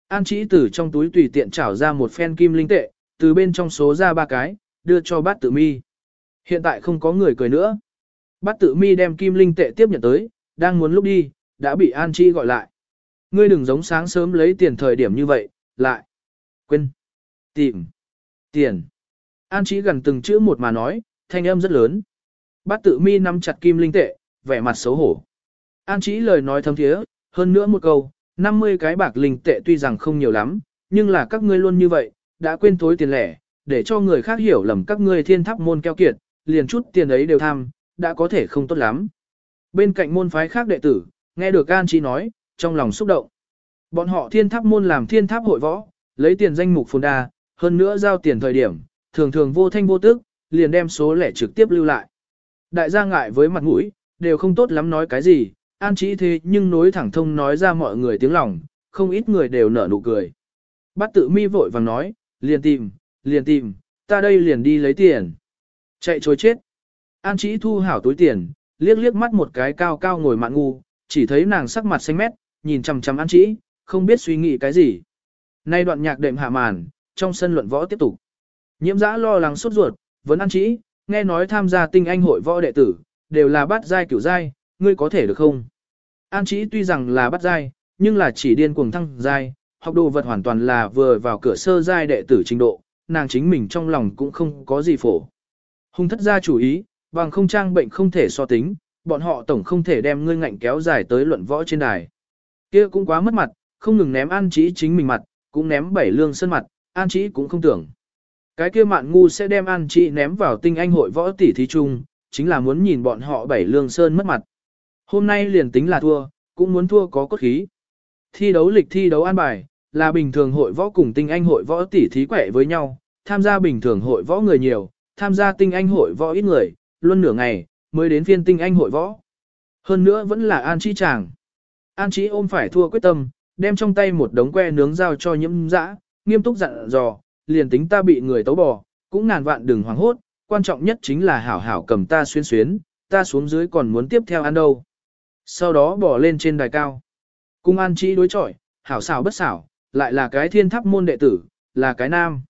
An Chí từ trong túi tùy tiện trảo ra một phen kim linh tệ, từ bên trong số ra ba cái, đưa cho bát tự mi. Hiện tại không có người cười nữa. Bát tự mi đem kim linh tệ tiếp nhận tới, đang muốn lúc đi, đã bị An Chi gọi lại. Ngươi đừng giống sáng sớm lấy tiền thời điểm như vậy, lại. Quên. Tìm. Tiền. An Chi gần từng chữ một mà nói, thanh âm rất lớn. Bát tự mi nắm chặt kim linh tệ, vẻ mặt xấu hổ. An Chi lời nói thâm thiế, hơn nữa một câu, 50 cái bạc linh tệ tuy rằng không nhiều lắm, nhưng là các ngươi luôn như vậy, đã quên thối tiền lẻ, để cho người khác hiểu lầm các ngươi thiên tháp môn keo kiệt, liền chút tiền ấy đều tham, đã có thể không tốt lắm. Bên cạnh môn phái khác đệ tử, nghe được An Chi nói, trong lòng xúc động. Bọn họ thiên tháp môn làm thiên tháp hội võ, lấy tiền danh mục phồn đa, hơn nữa giao tiền thời điểm, thường thường vô thanh vô tức, liền đem số lẻ trực tiếp lưu lại. Đại gia ngại với mặt mũi, đều không tốt lắm nói cái gì, an chỉ thế nhưng nối thẳng thông nói ra mọi người tiếng lòng, không ít người đều nở nụ cười. Bát tự mi vội vàng nói, liền tìm, liền tìm, ta đây liền đi lấy tiền. Chạy trối chết. An chỉ thu hảo túi tiền, liếc liếc mắt một cái cao cao ngồi mạn ngu, chỉ thấy nàng sắc mặt xanh mét, nhìn chằm chằm an trí, không biết suy nghĩ cái gì. Nay đoạn nhạc đệm hạ màn, trong sân luận võ tiếp tục. Nhiễm giã lo lắng sốt ruột, vấn an trí, nghe nói tham gia tinh anh hội võ đệ tử, đều là bát giai kiểu giai, ngươi có thể được không? An trí tuy rằng là bát giai, nhưng là chỉ điên cuồng thăng giai, học đồ vật hoàn toàn là vừa vào cửa sơ giai đệ tử trình độ, nàng chính mình trong lòng cũng không có gì phổ. Hùng thất gia chủ ý, bằng không trang bệnh không thể so tính, bọn họ tổng không thể đem ngươi ngạnh kéo dài tới luận võ trên đài. kia cũng quá mất mặt, không ngừng ném an Chí chính mình mặt, cũng ném bảy lương sân mặt, an Chí cũng không tưởng. Cái kia mạn ngu sẽ đem an Chí ném vào tinh anh hội võ tỷ thí chung, chính là muốn nhìn bọn họ bảy lương sơn mất mặt. Hôm nay liền tính là thua, cũng muốn thua có cốt khí. Thi đấu lịch thi đấu an bài, là bình thường hội võ cùng tinh anh hội võ tỷ thí quẻ với nhau, tham gia bình thường hội võ người nhiều, tham gia tinh anh hội võ ít người, luôn nửa ngày, mới đến phiên tinh anh hội võ. Hơn nữa vẫn là An Chi chàng. An Chi ôm phải thua quyết tâm, đem trong tay một đống que nướng giao cho nhiễm dã, nghiêm túc dặn dò, liền tính ta bị người tấu bò, cũng ngàn vạn đừng hoảng hốt, quan trọng nhất chính là hảo hảo cầm ta xuyên xuyến, ta xuống dưới còn muốn tiếp theo ăn đâu. Sau đó bỏ lên trên đài cao. Cung An Chi đối chọi, hảo xảo bất xảo, lại là cái thiên tháp môn đệ tử, là cái nam.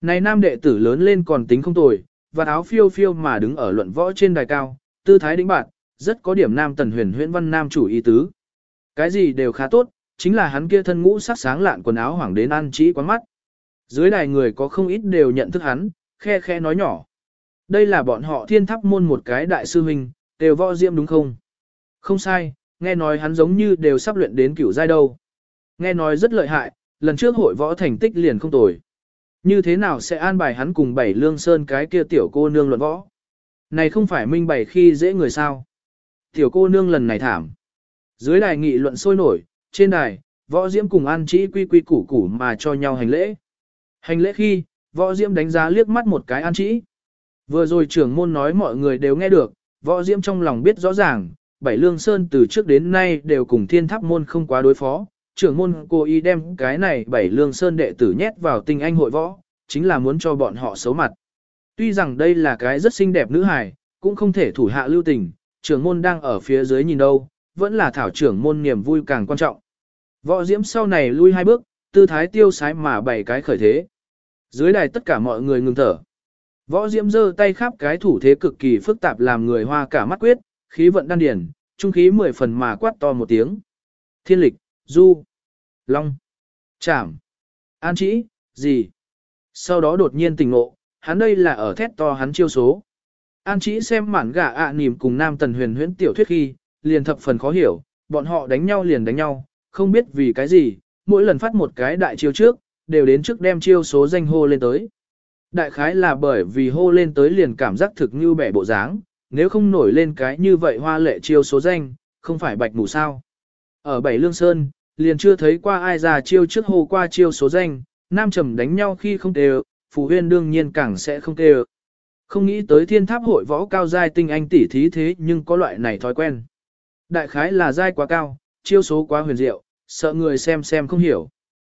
Này nam đệ tử lớn lên còn tính không tồi, và áo phiêu phiêu mà đứng ở luận võ trên đài cao, tư thái đĩnh bạn, rất có điểm nam tần huyền huyễn văn nam chủ ý tứ. Cái gì đều khá tốt, chính là hắn kia thân ngũ sắc sáng lạn quần áo hoàng đến an trí quán mắt. Dưới đài người có không ít đều nhận thức hắn, khe khe nói nhỏ. Đây là bọn họ thiên tháp môn một cái đại sư huynh, đều võ diệm đúng không? Không sai, nghe nói hắn giống như đều sắp luyện đến cửu giai đâu. Nghe nói rất lợi hại, lần trước hội võ thành tích liền không tồi. Như thế nào sẽ an bài hắn cùng bảy lương sơn cái kia tiểu cô nương luận võ? Này không phải minh bày khi dễ người sao? Tiểu cô nương lần này thảm. Dưới đài nghị luận sôi nổi, trên đài, võ diễm cùng an chỉ quy quy củ củ mà cho nhau hành lễ. Hành lễ khi, võ diễm đánh giá liếc mắt một cái an chỉ. Vừa rồi trưởng môn nói mọi người đều nghe được, võ diễm trong lòng biết rõ ràng, bảy lương sơn từ trước đến nay đều cùng thiên tháp môn không quá đối phó, trưởng môn cô ý đem cái này bảy lương sơn đệ tử nhét vào tinh anh hội võ, chính là muốn cho bọn họ xấu mặt. Tuy rằng đây là cái rất xinh đẹp nữ hài, cũng không thể thủ hạ lưu tình, trưởng môn đang ở phía dưới nhìn đâu, vẫn là thảo trưởng môn niềm vui càng quan trọng. Võ diễm sau này lui hai bước, tư thái tiêu sái mà bảy cái khởi thế. Dưới đài tất cả mọi người ngừng thở. Võ diễm giơ tay khắp cái thủ thế cực kỳ phức tạp làm người hoa cả mắt quyết, khí vận đan điển, trung khí mười phần mà quát to một tiếng. Thiên lịch du, long, chảm, an Trĩ gì. Sau đó đột nhiên tỉnh ngộ, hắn đây là ở thét to hắn chiêu số. An Trĩ xem mản gà ạ à cùng nam tần huyền huyễn tiểu thuyết khi, liền thập phần khó hiểu, bọn họ đánh nhau liền đánh nhau, không biết vì cái gì, mỗi lần phát một cái đại chiêu trước, đều đến trước đem chiêu số danh hô lên tới. Đại khái là bởi vì hô lên tới liền cảm giác thực như bẻ bộ dáng, nếu không nổi lên cái như vậy hoa lệ chiêu số danh, không phải bạch mù sao. Ở Bảy Lương Sơn, liền chưa thấy qua ai ra chiêu trước hồ qua chiêu số danh, nam trầm đánh nhau khi không tề, phù huyên đương nhiên càng sẽ không tề. Không nghĩ tới thiên tháp hội võ cao giai tinh anh tỷ thí thế nhưng có loại này thói quen. Đại khái là giai quá cao, chiêu số quá huyền diệu, sợ người xem xem không hiểu.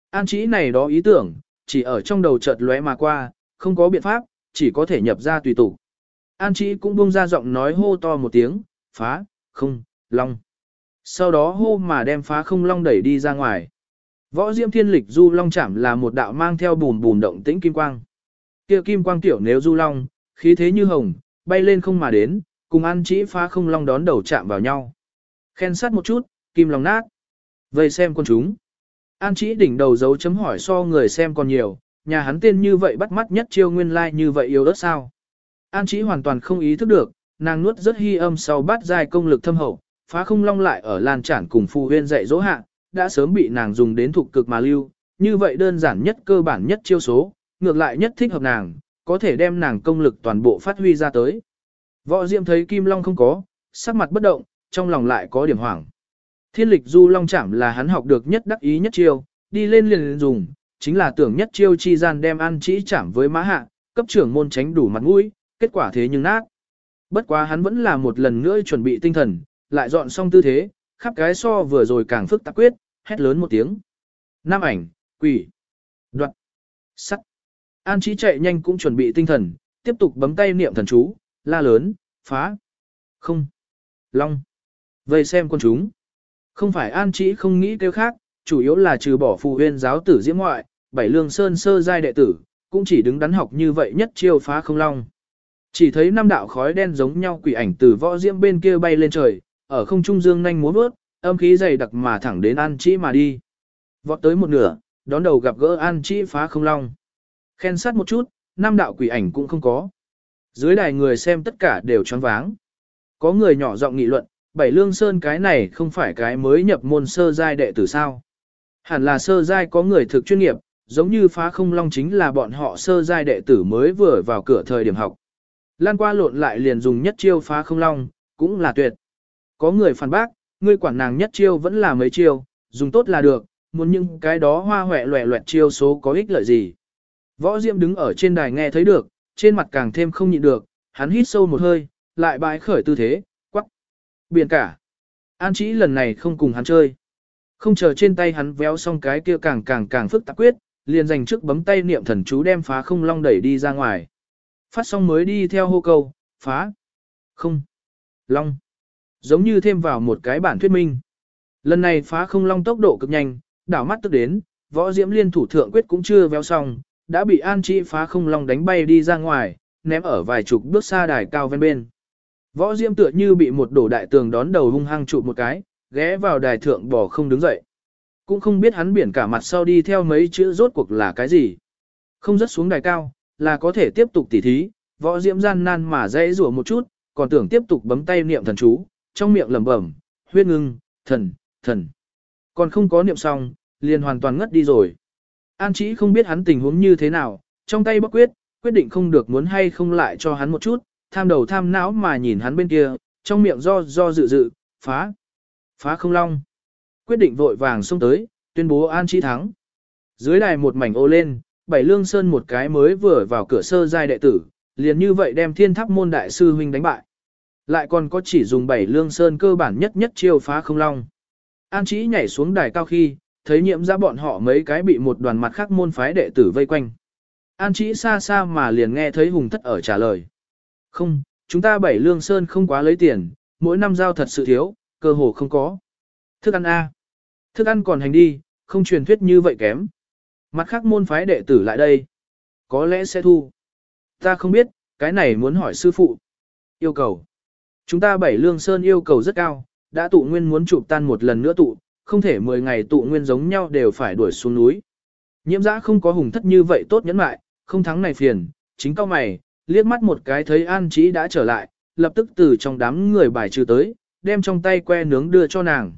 An chỉ này đó ý tưởng, chỉ ở trong đầu chợt lóe mà qua, không có biện pháp, chỉ có thể nhập ra tùy tụ. An chỉ cũng buông ra giọng nói hô to một tiếng, phá, không, long. Sau đó hô mà đem phá không long đẩy đi ra ngoài. Võ Diễm Thiên Lịch Du Long Chảm là một đạo mang theo bùn bùn động tĩnh kim quang. Kia kim quang tiểu nếu Du Long, khí thế như hồng, bay lên không mà đến, cùng An Chỉ phá không long đón đầu chạm vào nhau. Khen sát một chút, kim lòng nát. Vây xem con chúng. An Chỉ đỉnh đầu dấu chấm hỏi so người xem còn nhiều, nhà hắn tên như vậy bắt mắt nhất chiêu nguyên lai like như vậy yếu đất sao. An Chỉ hoàn toàn không ý thức được, nàng nuốt rất hy âm sau bát dài công lực thâm hậu, phá không long lại ở lan trản cùng phù huyên dạy dỗ hạ, đã sớm bị nàng dùng đến thuộc cực mà lưu, như vậy đơn giản nhất cơ bản nhất chiêu số, ngược lại nhất thích hợp nàng, có thể đem nàng công lực toàn bộ phát huy ra tới. Võ Diệm thấy Kim Long không có, sắc mặt bất động, trong lòng lại có điểm hoảng. Thiên lịch du long chảm là hắn học được nhất đắc ý nhất chiêu, đi lên liền dùng, chính là tưởng nhất chiêu chi gian đem ăn chỉ chảm với mã hạ, cấp trưởng môn tránh đủ mặt mũi, kết quả thế nhưng nát. Bất quá hắn vẫn là một lần nữa chuẩn bị tinh thần, lại dọn xong tư thế, khắp cái so vừa rồi càng phức tạp quyết, hét lớn một tiếng. Nam ảnh, quỷ, đoạn, sắt. An trí chạy nhanh cũng chuẩn bị tinh thần, tiếp tục bấm tay niệm thần chú, la lớn, phá, không, long. Vây xem con chúng. Không phải An trí không nghĩ kêu khác, chủ yếu là trừ bỏ phù huyên giáo tử diễm ngoại, bảy lương sơn sơ giai đệ tử, cũng chỉ đứng đắn học như vậy nhất chiêu phá không long. Chỉ thấy năm đạo khói đen giống nhau quỷ ảnh từ võ diễm bên kia bay lên trời, ở không trung dương nhanh múa vớt, âm khí dày đặc mà thẳng đến An Chỉ mà đi. Vọt tới một nửa, đón đầu gặp gỡ An Chi phá không long. Khen sát một chút, năm đạo quỷ ảnh cũng không có. Dưới đài người xem tất cả đều choáng váng. Có người nhỏ giọng nghị luận, Bảy Lương Sơn cái này không phải cái mới nhập môn sơ giai đệ tử sao. Hẳn là sơ giai có người thực chuyên nghiệp, giống như phá không long chính là bọn họ sơ giai đệ tử mới vừa vào cửa thời điểm học. Lan qua lộn lại liền dùng nhất chiêu phá không long, cũng là tuyệt. Có người phản bác, ngươi quản nàng nhất chiêu vẫn là mấy chiêu, dùng tốt là được, muốn những cái đó hoa hoẹ loẹ loẹt chiêu số có ích lợi gì. Võ Diệm đứng ở trên đài nghe thấy được, trên mặt càng thêm không nhịn được, hắn hít sâu một hơi, lại bãi khởi tư thế, quắc. Biển cả. An Chí lần này không cùng hắn chơi. Không chờ trên tay hắn véo xong cái kia càng càng càng phức tạp quyết, liền dành trước bấm tay niệm thần chú đem phá không long đẩy đi ra ngoài. Phát xong mới đi theo hô câu, phá, không, long. Giống như thêm vào một cái bản thuyết minh. Lần này phá không long tốc độ cực nhanh, đảo mắt tức đến, võ diễm liên thủ thượng quyết cũng chưa véo xong, đã bị an trị phá không long đánh bay đi ra ngoài, ném ở vài chục bước xa đài cao ven bên. Võ diễm tựa như bị một đổ đại tường đón đầu hung hăng trụ một cái, ghé vào đài thượng bỏ không đứng dậy. Cũng không biết hắn biển cả mặt sau đi theo mấy chữ rốt cuộc là cái gì. Không rất xuống đài cao, là có thể tiếp tục tỉ thí, võ diễm gian nan mà dễ rủa một chút, còn tưởng tiếp tục bấm tay niệm thần chú, trong miệng lẩm bẩm, huyết ngưng, thần, thần. Còn không có niệm xong, liền hoàn toàn ngất đi rồi. An chỉ không biết hắn tình huống như thế nào, trong tay bất quyết, quyết định không được muốn hay không lại cho hắn một chút, tham đầu tham não mà nhìn hắn bên kia, trong miệng do do dự dự, phá, phá không long. Quyết định vội vàng xông tới, tuyên bố An Chí thắng. Dưới đài một mảnh ô lên, Bảy Lương Sơn một cái mới vừa vào cửa sơ giai đệ tử, liền như vậy đem Thiên Tháp môn đại sư huynh đánh bại. Lại còn có chỉ dùng Bảy Lương Sơn cơ bản nhất nhất chiêu phá không long. An Chí nhảy xuống đài cao khi, thấy nhiệm ra bọn họ mấy cái bị một đoàn mặt khác môn phái đệ tử vây quanh. An Chí xa xa mà liền nghe thấy Hùng Thất ở trả lời. Không, chúng ta Bảy Lương Sơn không quá lấy tiền, mỗi năm giao thật sự thiếu, cơ hồ không có. Thức ăn A. Thức ăn còn hành đi, không truyền thuyết như vậy kém. Mặt khác môn phái đệ tử lại đây. Có lẽ sẽ thu. Ta không biết, cái này muốn hỏi sư phụ. Yêu cầu. Chúng ta bảy lương sơn yêu cầu rất cao, đã tụ nguyên muốn chụp tan một lần nữa tụ, không thể 10 ngày tụ nguyên giống nhau đều phải đuổi xuống núi. Nhiễm giã không có hùng thất như vậy tốt nhẫn mại, không thắng này phiền, chính cao mày, liếc mắt một cái thấy an trí đã trở lại, lập tức từ trong đám người bài trừ tới, đem trong tay que nướng đưa cho nàng.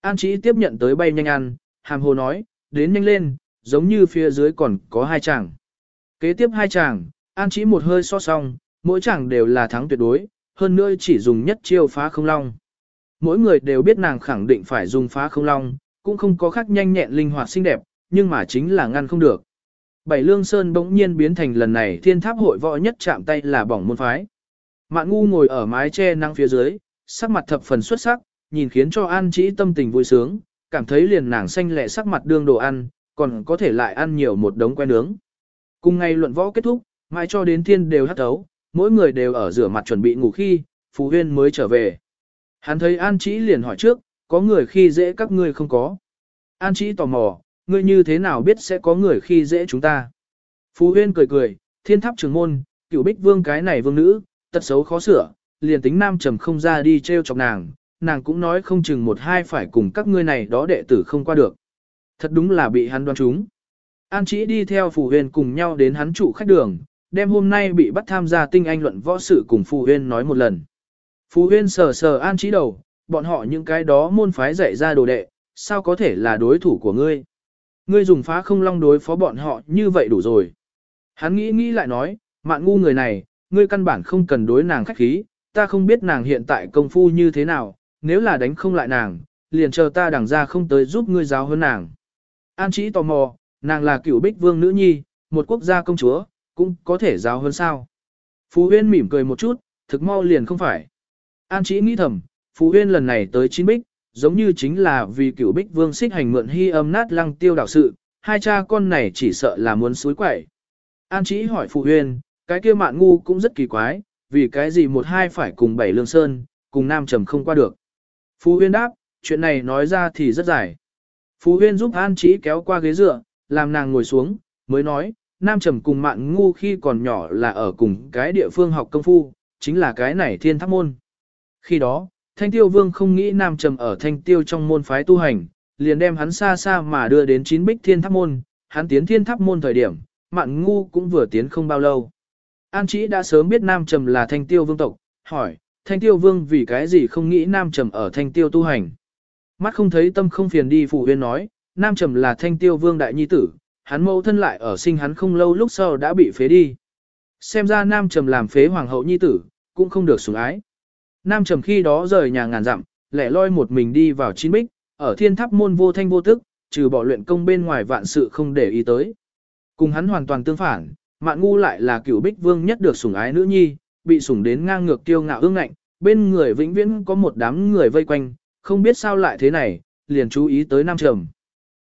An Trí tiếp nhận tới bay nhanh ăn, hàm hồ nói, đến nhanh lên, giống như phía dưới còn có hai chàng. Kế tiếp hai chàng, An Trí một hơi so xong, mỗi chàng đều là thắng tuyệt đối, hơn nữa chỉ dùng nhất chiêu phá không long. Mỗi người đều biết nàng khẳng định phải dùng phá không long, cũng không có khác nhanh nhẹn linh hoạt xinh đẹp, nhưng mà chính là ngăn không được. Bảy Lương Sơn bỗng nhiên biến thành lần này thiên tháp hội võ nhất chạm tay là bỏng môn phái. Mạn ngu ngồi ở mái che nắng phía dưới, sắc mặt thập phần xuất sắc, nhìn khiến cho An Chỉ tâm tình vui sướng, cảm thấy liền nàng xanh lẹ sắc mặt đương đồ ăn, còn có thể lại ăn nhiều một đống que nướng. Cùng ngày luận võ kết thúc, mai cho đến thiên đều hắt thấu, mỗi người đều ở rửa mặt chuẩn bị ngủ khi, Phú Huyên mới trở về. Hắn thấy An Chỉ liền hỏi trước, có người khi dễ các ngươi không có. An Chỉ tò mò, ngươi như thế nào biết sẽ có người khi dễ chúng ta. Phú Huyên cười cười, thiên tháp trường môn, cựu bích vương cái này vương nữ, tật xấu khó sửa, liền tính nam trầm không ra đi treo chọc nàng, nàng cũng nói không chừng một hai phải cùng các ngươi này đó đệ tử không qua được. Thật đúng là bị hắn đoán trúng. An chỉ đi theo phù huyền cùng nhau đến hắn trụ khách đường, đem hôm nay bị bắt tham gia tinh anh luận võ sự cùng phù Huyên nói một lần. Phù Huyên sờ sờ an chỉ đầu, bọn họ những cái đó môn phái dạy ra đồ đệ, sao có thể là đối thủ của ngươi. Ngươi dùng phá không long đối phó bọn họ như vậy đủ rồi. Hắn nghĩ nghĩ lại nói, mạn ngu người này, ngươi căn bản không cần đối nàng khách khí, ta không biết nàng hiện tại công phu như thế nào, nếu là đánh không lại nàng, liền chờ ta đằng ra không tới giúp ngươi giáo hơn nàng. An chỉ tò mò, nàng là cựu bích vương nữ nhi, một quốc gia công chúa, cũng có thể giáo hơn sao. Phú Huyên mỉm cười một chút, thực mau liền không phải. An chỉ nghĩ thầm, Phú Huyên lần này tới chín bích, giống như chính là vì cựu bích vương xích hành mượn hy âm nát lăng tiêu đảo sự, hai cha con này chỉ sợ là muốn suối quẩy. An chỉ hỏi Phú Huyên, cái kia mạn ngu cũng rất kỳ quái, vì cái gì một hai phải cùng bảy lương sơn, cùng nam trầm không qua được. Phú Huyên đáp, chuyện này nói ra thì rất dài. Phú Huyên giúp An Chí kéo qua ghế dựa, làm nàng ngồi xuống, mới nói, Nam Trầm cùng Mạn Ngu khi còn nhỏ là ở cùng cái địa phương học công phu, chính là cái này thiên tháp môn. Khi đó, Thanh Tiêu Vương không nghĩ Nam Trầm ở Thanh Tiêu trong môn phái tu hành, liền đem hắn xa xa mà đưa đến chín bích thiên tháp môn, hắn tiến thiên tháp môn thời điểm, mạn ngu cũng vừa tiến không bao lâu. An Chí đã sớm biết Nam Trầm là thanh tiêu vương tộc, hỏi, thanh tiêu vương vì cái gì không nghĩ Nam Trầm ở thanh tiêu tu hành. Mắt không thấy tâm không phiền đi phụ huyên nói, Nam Trầm là thanh tiêu vương đại nhi tử, hắn mẫu thân lại ở sinh hắn không lâu lúc sau đã bị phế đi. Xem ra Nam Trầm làm phế hoàng hậu nhi tử, cũng không được sủng ái. Nam Trầm khi đó rời nhà ngàn dặm, lẻ loi một mình đi vào chín bích, ở thiên tháp môn vô thanh vô tức, trừ bỏ luyện công bên ngoài vạn sự không để ý tới. Cùng hắn hoàn toàn tương phản, mạn ngu lại là cựu bích vương nhất được sủng ái nữ nhi, bị sủng đến ngang ngược tiêu ngạo ương ngạnh, bên người vĩnh viễn có một đám người vây quanh, không biết sao lại thế này, liền chú ý tới Nam Trầm.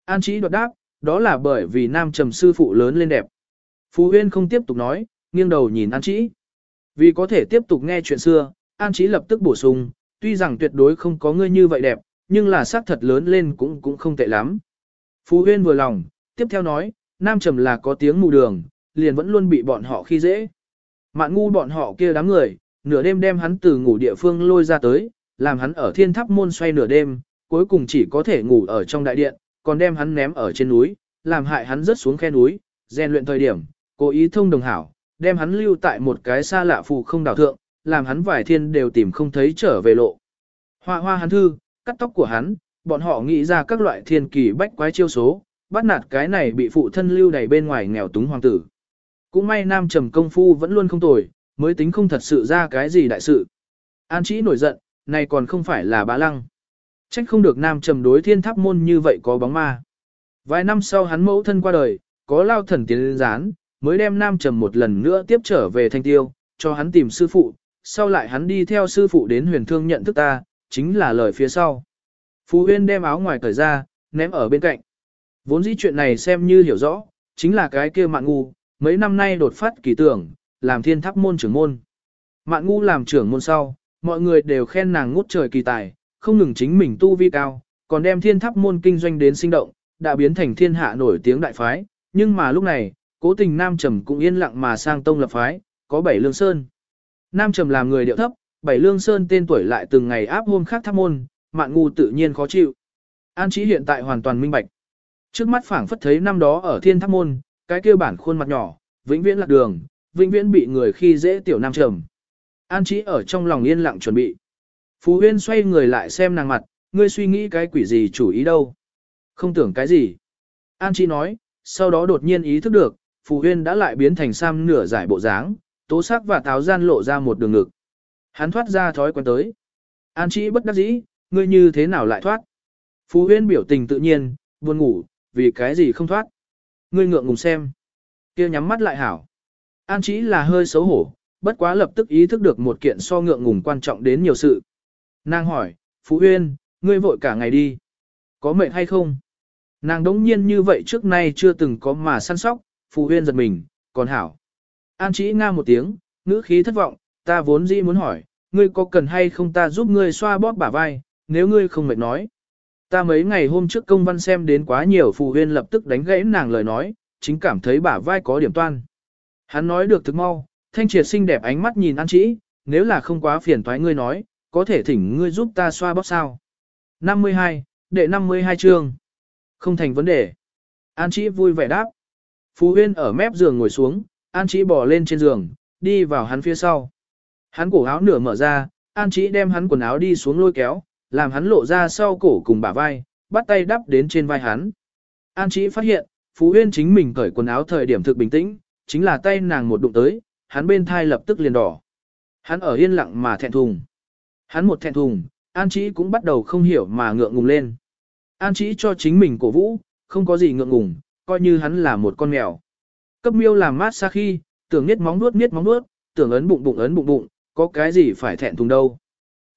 An Chí đoạt đáp, đó là bởi vì Nam Trầm sư phụ lớn lên đẹp. Phú Huyên không tiếp tục nói, nghiêng đầu nhìn An Chí. Vì có thể tiếp tục nghe chuyện xưa, An Chí lập tức bổ sung, tuy rằng tuyệt đối không có ngươi như vậy đẹp, nhưng là sắc thật lớn lên cũng cũng không tệ lắm. Phú Huyên vừa lòng, tiếp theo nói, Nam Trầm là có tiếng mù đường, liền vẫn luôn bị bọn họ khi dễ. Mạn ngu bọn họ kia đám người, nửa đêm đem hắn từ ngủ địa phương lôi ra tới, làm hắn ở thiên tháp môn xoay nửa đêm, cuối cùng chỉ có thể ngủ ở trong đại điện, còn đem hắn ném ở trên núi, làm hại hắn rớt xuống khe núi, rèn luyện thời điểm, cố ý thông đồng hảo, đem hắn lưu tại một cái xa lạ phù không đảo thượng, làm hắn vài thiên đều tìm không thấy trở về lộ. Hoa hoa hắn thư, cắt tóc của hắn, bọn họ nghĩ ra các loại thiên kỳ bách quái chiêu số, bắt nạt cái này bị phụ thân lưu đầy bên ngoài nghèo túng hoàng tử. Cũng may nam trầm công phu vẫn luôn không tồi, mới tính không thật sự ra cái gì đại sự. An chỉ nổi giận, này còn không phải là bá lăng. Trách không được nam trầm đối thiên tháp môn như vậy có bóng ma. Vài năm sau hắn mẫu thân qua đời, có lao thần tiến lên gián, mới đem nam trầm một lần nữa tiếp trở về thanh tiêu, cho hắn tìm sư phụ, sau lại hắn đi theo sư phụ đến huyền thương nhận thức ta, chính là lời phía sau. Phú huyên đem áo ngoài cởi ra, ném ở bên cạnh. Vốn dĩ chuyện này xem như hiểu rõ, chính là cái kia mạn ngu, mấy năm nay đột phát kỳ tưởng, làm thiên tháp môn trưởng môn. Mạn ngu làm trưởng môn sau, mọi người đều khen nàng ngút trời kỳ tài, không ngừng chính mình tu vi cao, còn đem thiên tháp môn kinh doanh đến sinh động, đã biến thành thiên hạ nổi tiếng đại phái, nhưng mà lúc này, cố tình Nam Trầm cũng yên lặng mà sang tông lập phái, có bảy lương sơn. Nam Trầm làm người điệu thấp, bảy lương sơn tên tuổi lại từng ngày áp hôm khác tháp môn, mạn ngu tự nhiên khó chịu. An Trí hiện tại hoàn toàn minh bạch. Trước mắt phảng phất thấy năm đó ở thiên tháp môn, cái kia bản khuôn mặt nhỏ, vĩnh viễn lạc đường, vĩnh viễn bị người khi dễ tiểu nam trầm. An Trí ở trong lòng yên lặng chuẩn bị. Phú Huyên xoay người lại xem nàng mặt, ngươi suy nghĩ cái quỷ gì chủ ý đâu. Không tưởng cái gì. An Chi nói, sau đó đột nhiên ý thức được, Phú Huyên đã lại biến thành sam nửa giải bộ dáng, tố sắc và táo gian lộ ra một đường ngực. Hắn thoát ra thói quen tới. An Chi bất đắc dĩ, ngươi như thế nào lại thoát? Phú Huyên biểu tình tự nhiên, buồn ngủ, vì cái gì không thoát. Ngươi ngượng ngùng xem. kia nhắm mắt lại hảo. An chỉ là hơi xấu hổ, bất quá lập tức ý thức được một kiện so ngượng ngùng quan trọng đến nhiều sự. Nàng hỏi, Phú Huyên, ngươi vội cả ngày đi. Có mệt hay không? Nàng đống nhiên như vậy trước nay chưa từng có mà săn sóc, Phú Huyên giật mình, còn hảo. An chỉ nga một tiếng, ngữ khí thất vọng, ta vốn dĩ muốn hỏi, ngươi có cần hay không ta giúp ngươi xoa bóp bả vai, nếu ngươi không mệt nói. Ta mấy ngày hôm trước công văn xem đến quá nhiều Phú huyên lập tức đánh gãy nàng lời nói, chính cảm thấy bả vai có điểm toan. Hắn nói được thực mau, thanh triệt xinh đẹp ánh mắt nhìn An Chỉ, nếu là không quá phiền toái ngươi nói, có thể thỉnh ngươi giúp ta xoa bóp sao. 52, đệ 52 chương. Không thành vấn đề. An Chỉ vui vẻ đáp. Phú Huyên ở mép giường ngồi xuống, An Chỉ bò lên trên giường, đi vào hắn phía sau. Hắn cổ áo nửa mở ra, An Chỉ đem hắn quần áo đi xuống lôi kéo, làm hắn lộ ra sau cổ cùng bả vai, bắt tay đắp đến trên vai hắn. An Chí phát hiện, Phú Huyên chính mình cởi quần áo thời điểm thực bình tĩnh, chính là tay nàng một đụng tới, hắn bên thai lập tức liền đỏ. Hắn ở yên lặng mà thẹn thùng. Hắn một thẹn thùng, An Chí cũng bắt đầu không hiểu mà ngượng ngùng lên. An Chí cho chính mình cổ vũ, không có gì ngượng ngùng, coi như hắn là một con mèo. Cấp miêu làm mát xa khi, tưởng niết móng nuốt niết móng nuốt, tưởng ấn bụng bụng ấn bụng bụng, có cái gì phải thẹn thùng đâu.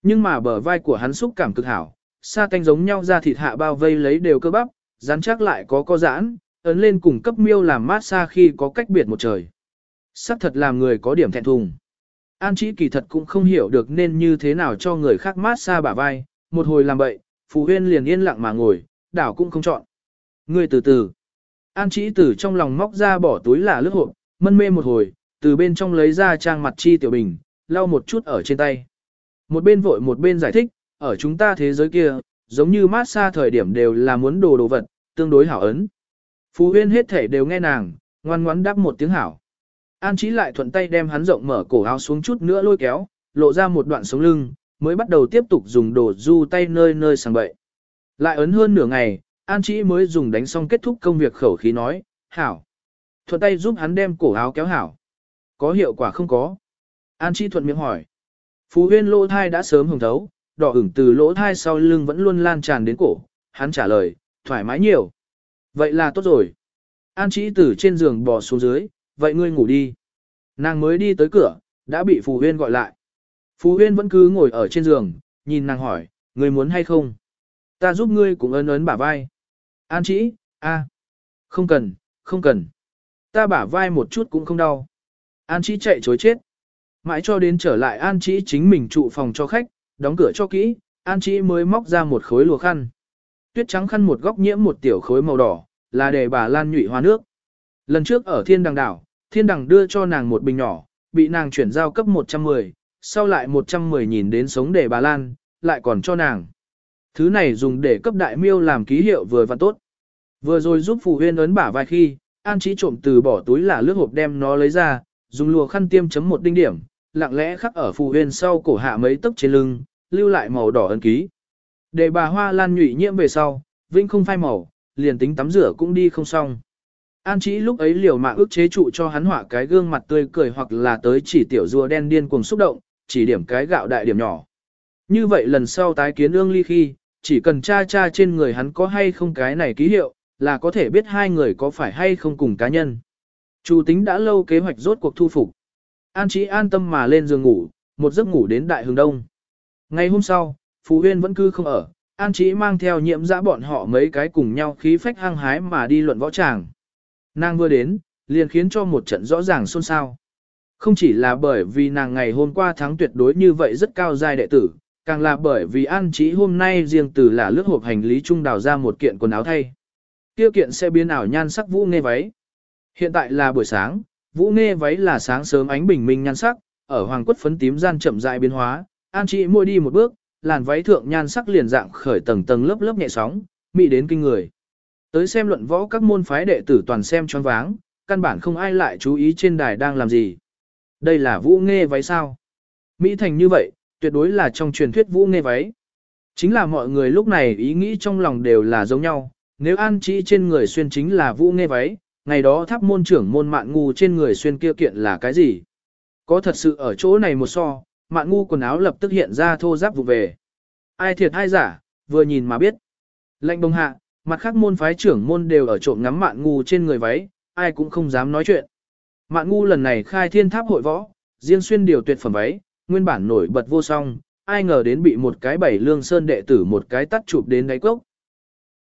Nhưng mà bờ vai của hắn xúc cảm cực hảo, sa tanh giống nhau ra thịt hạ bao vây lấy đều cơ bắp, rắn chắc lại có co giãn, ấn lên cùng cấp miêu làm mát xa khi có cách biệt một trời. Sắc thật làm người có điểm thẹn thùng. An Chí kỳ thật cũng không hiểu được nên như thế nào cho người khác mát xa bả vai, một hồi làm bậy, Phù Huyên liền yên lặng mà ngồi, đảo cũng không chọn. Người từ từ. An Chí từ trong lòng móc ra bỏ túi là lướt hộp, mân mê một hồi, từ bên trong lấy ra trang mặt chi tiểu bình, lau một chút ở trên tay. Một bên vội một bên giải thích, ở chúng ta thế giới kia, giống như mát xa thời điểm đều là muốn đồ đồ vật, tương đối hảo ấn. Phú Huyên hết thể đều nghe nàng, ngoan ngoãn đáp một tiếng hảo. An Chí lại thuận tay đem hắn rộng mở cổ áo xuống chút nữa lôi kéo, lộ ra một đoạn sống lưng, mới bắt đầu tiếp tục dùng đồ du tay nơi nơi sang bậy. Lại ấn hơn nửa ngày, An Chí mới dùng đánh xong kết thúc công việc khẩu khí nói, hảo. Thuận tay giúp hắn đem cổ áo kéo hảo. Có hiệu quả không có. An Chí thuận miệng hỏi. Phú huyên lỗ thai đã sớm hồng thấu, đỏ ửng từ lỗ thai sau lưng vẫn luôn lan tràn đến cổ. Hắn trả lời, thoải mái nhiều. Vậy là tốt rồi. An Chí từ trên giường bò xuống dưới, vậy ngươi ngủ đi. Nàng mới đi tới cửa, đã bị Phù Huyên gọi lại. Phù Huyên vẫn cứ ngồi ở trên giường, nhìn nàng hỏi, ngươi muốn hay không? Ta giúp ngươi cũng ấn ấn bả vai. An chỉ a, không cần, không cần. Ta bả vai một chút cũng không đau. An chỉ chạy chối chết. Mãi cho đến trở lại An chỉ chính mình trụ phòng cho khách, đóng cửa cho kỹ, An chỉ mới móc ra một khối lùa khăn. Tuyết trắng khăn một góc nhiễm một tiểu khối màu đỏ, là để bà Lan nhụy hoa nước. Lần trước ở thiên đằng đảo, thiên đằng đưa cho nàng một bình nhỏ, bị nàng chuyển giao cấp 110, sau lại 110 nhìn đến sống để bà Lan, lại còn cho nàng. Thứ này dùng để cấp đại miêu làm ký hiệu vừa và tốt. Vừa rồi giúp phù huyên ấn bả vai khi, an trí trộm từ bỏ túi là lướt hộp đem nó lấy ra, dùng lùa khăn tiêm chấm một đinh điểm, lặng lẽ khắc ở phù huyên sau cổ hạ mấy tấc trên lưng, lưu lại màu đỏ ấn ký. Để bà hoa lan nhụy nhiễm về sau, vinh không phai màu, liền tính tắm rửa cũng đi không xong. An chỉ lúc ấy liều mạng ước chế trụ cho hắn họa cái gương mặt tươi cười hoặc là tới chỉ tiểu rùa đen điên cuồng xúc động, chỉ điểm cái gạo đại điểm nhỏ. Như vậy lần sau tái kiến ương ly khi, chỉ cần tra tra trên người hắn có hay không cái này ký hiệu, là có thể biết hai người có phải hay không cùng cá nhân. Chủ tính đã lâu kế hoạch rốt cuộc thu phục. An chỉ an tâm mà lên giường ngủ, một giấc ngủ đến đại hướng đông. Ngày hôm sau, Phú Huyên vẫn cứ không ở, An Chí mang theo nhiệm dã bọn họ mấy cái cùng nhau khí phách hăng hái mà đi luận võ tràng. Nàng vừa đến, liền khiến cho một trận rõ ràng xôn xao. Không chỉ là bởi vì nàng ngày hôm qua thắng tuyệt đối như vậy rất cao giai đệ tử, càng là bởi vì An Chí hôm nay riêng từ là lướt hộp hành lý trung đào ra một kiện quần áo thay. Tiêu kiện sẽ biến ảo nhan sắc vũ nghe váy. Hiện tại là buổi sáng, vũ nghe váy là sáng sớm ánh bình minh nhan sắc, ở hoàng quất phấn tím gian chậm rãi biến hóa, An Chí mua đi một bước, làn váy thượng nhan sắc liền dạng khởi tầng tầng lớp lớp nhẹ sóng, mị đến kinh người. Tới xem luận võ các môn phái đệ tử toàn xem choáng váng, căn bản không ai lại chú ý trên đài đang làm gì. Đây là vũ nghe váy sao? Mỹ thành như vậy, tuyệt đối là trong truyền thuyết vũ nghe váy. Chính là mọi người lúc này ý nghĩ trong lòng đều là giống nhau, nếu an trí trên người xuyên chính là vũ nghe váy, ngày đó tháp môn trưởng môn mạn ngu trên người xuyên kia kiện là cái gì? Có thật sự ở chỗ này một so, mạn ngu quần áo lập tức hiện ra thô giáp vụ về. Ai thiệt ai giả, vừa nhìn mà biết. Lệnh bông hạ, mặt khác môn phái trưởng môn đều ở trộm ngắm mạn ngu trên người váy, ai cũng không dám nói chuyện. Mạn ngu lần này khai thiên tháp hội võ, riêng xuyên điều tuyệt phẩm váy, nguyên bản nổi bật vô song, ai ngờ đến bị một cái bảy lương sơn đệ tử một cái tắt chụp đến đáy cốc.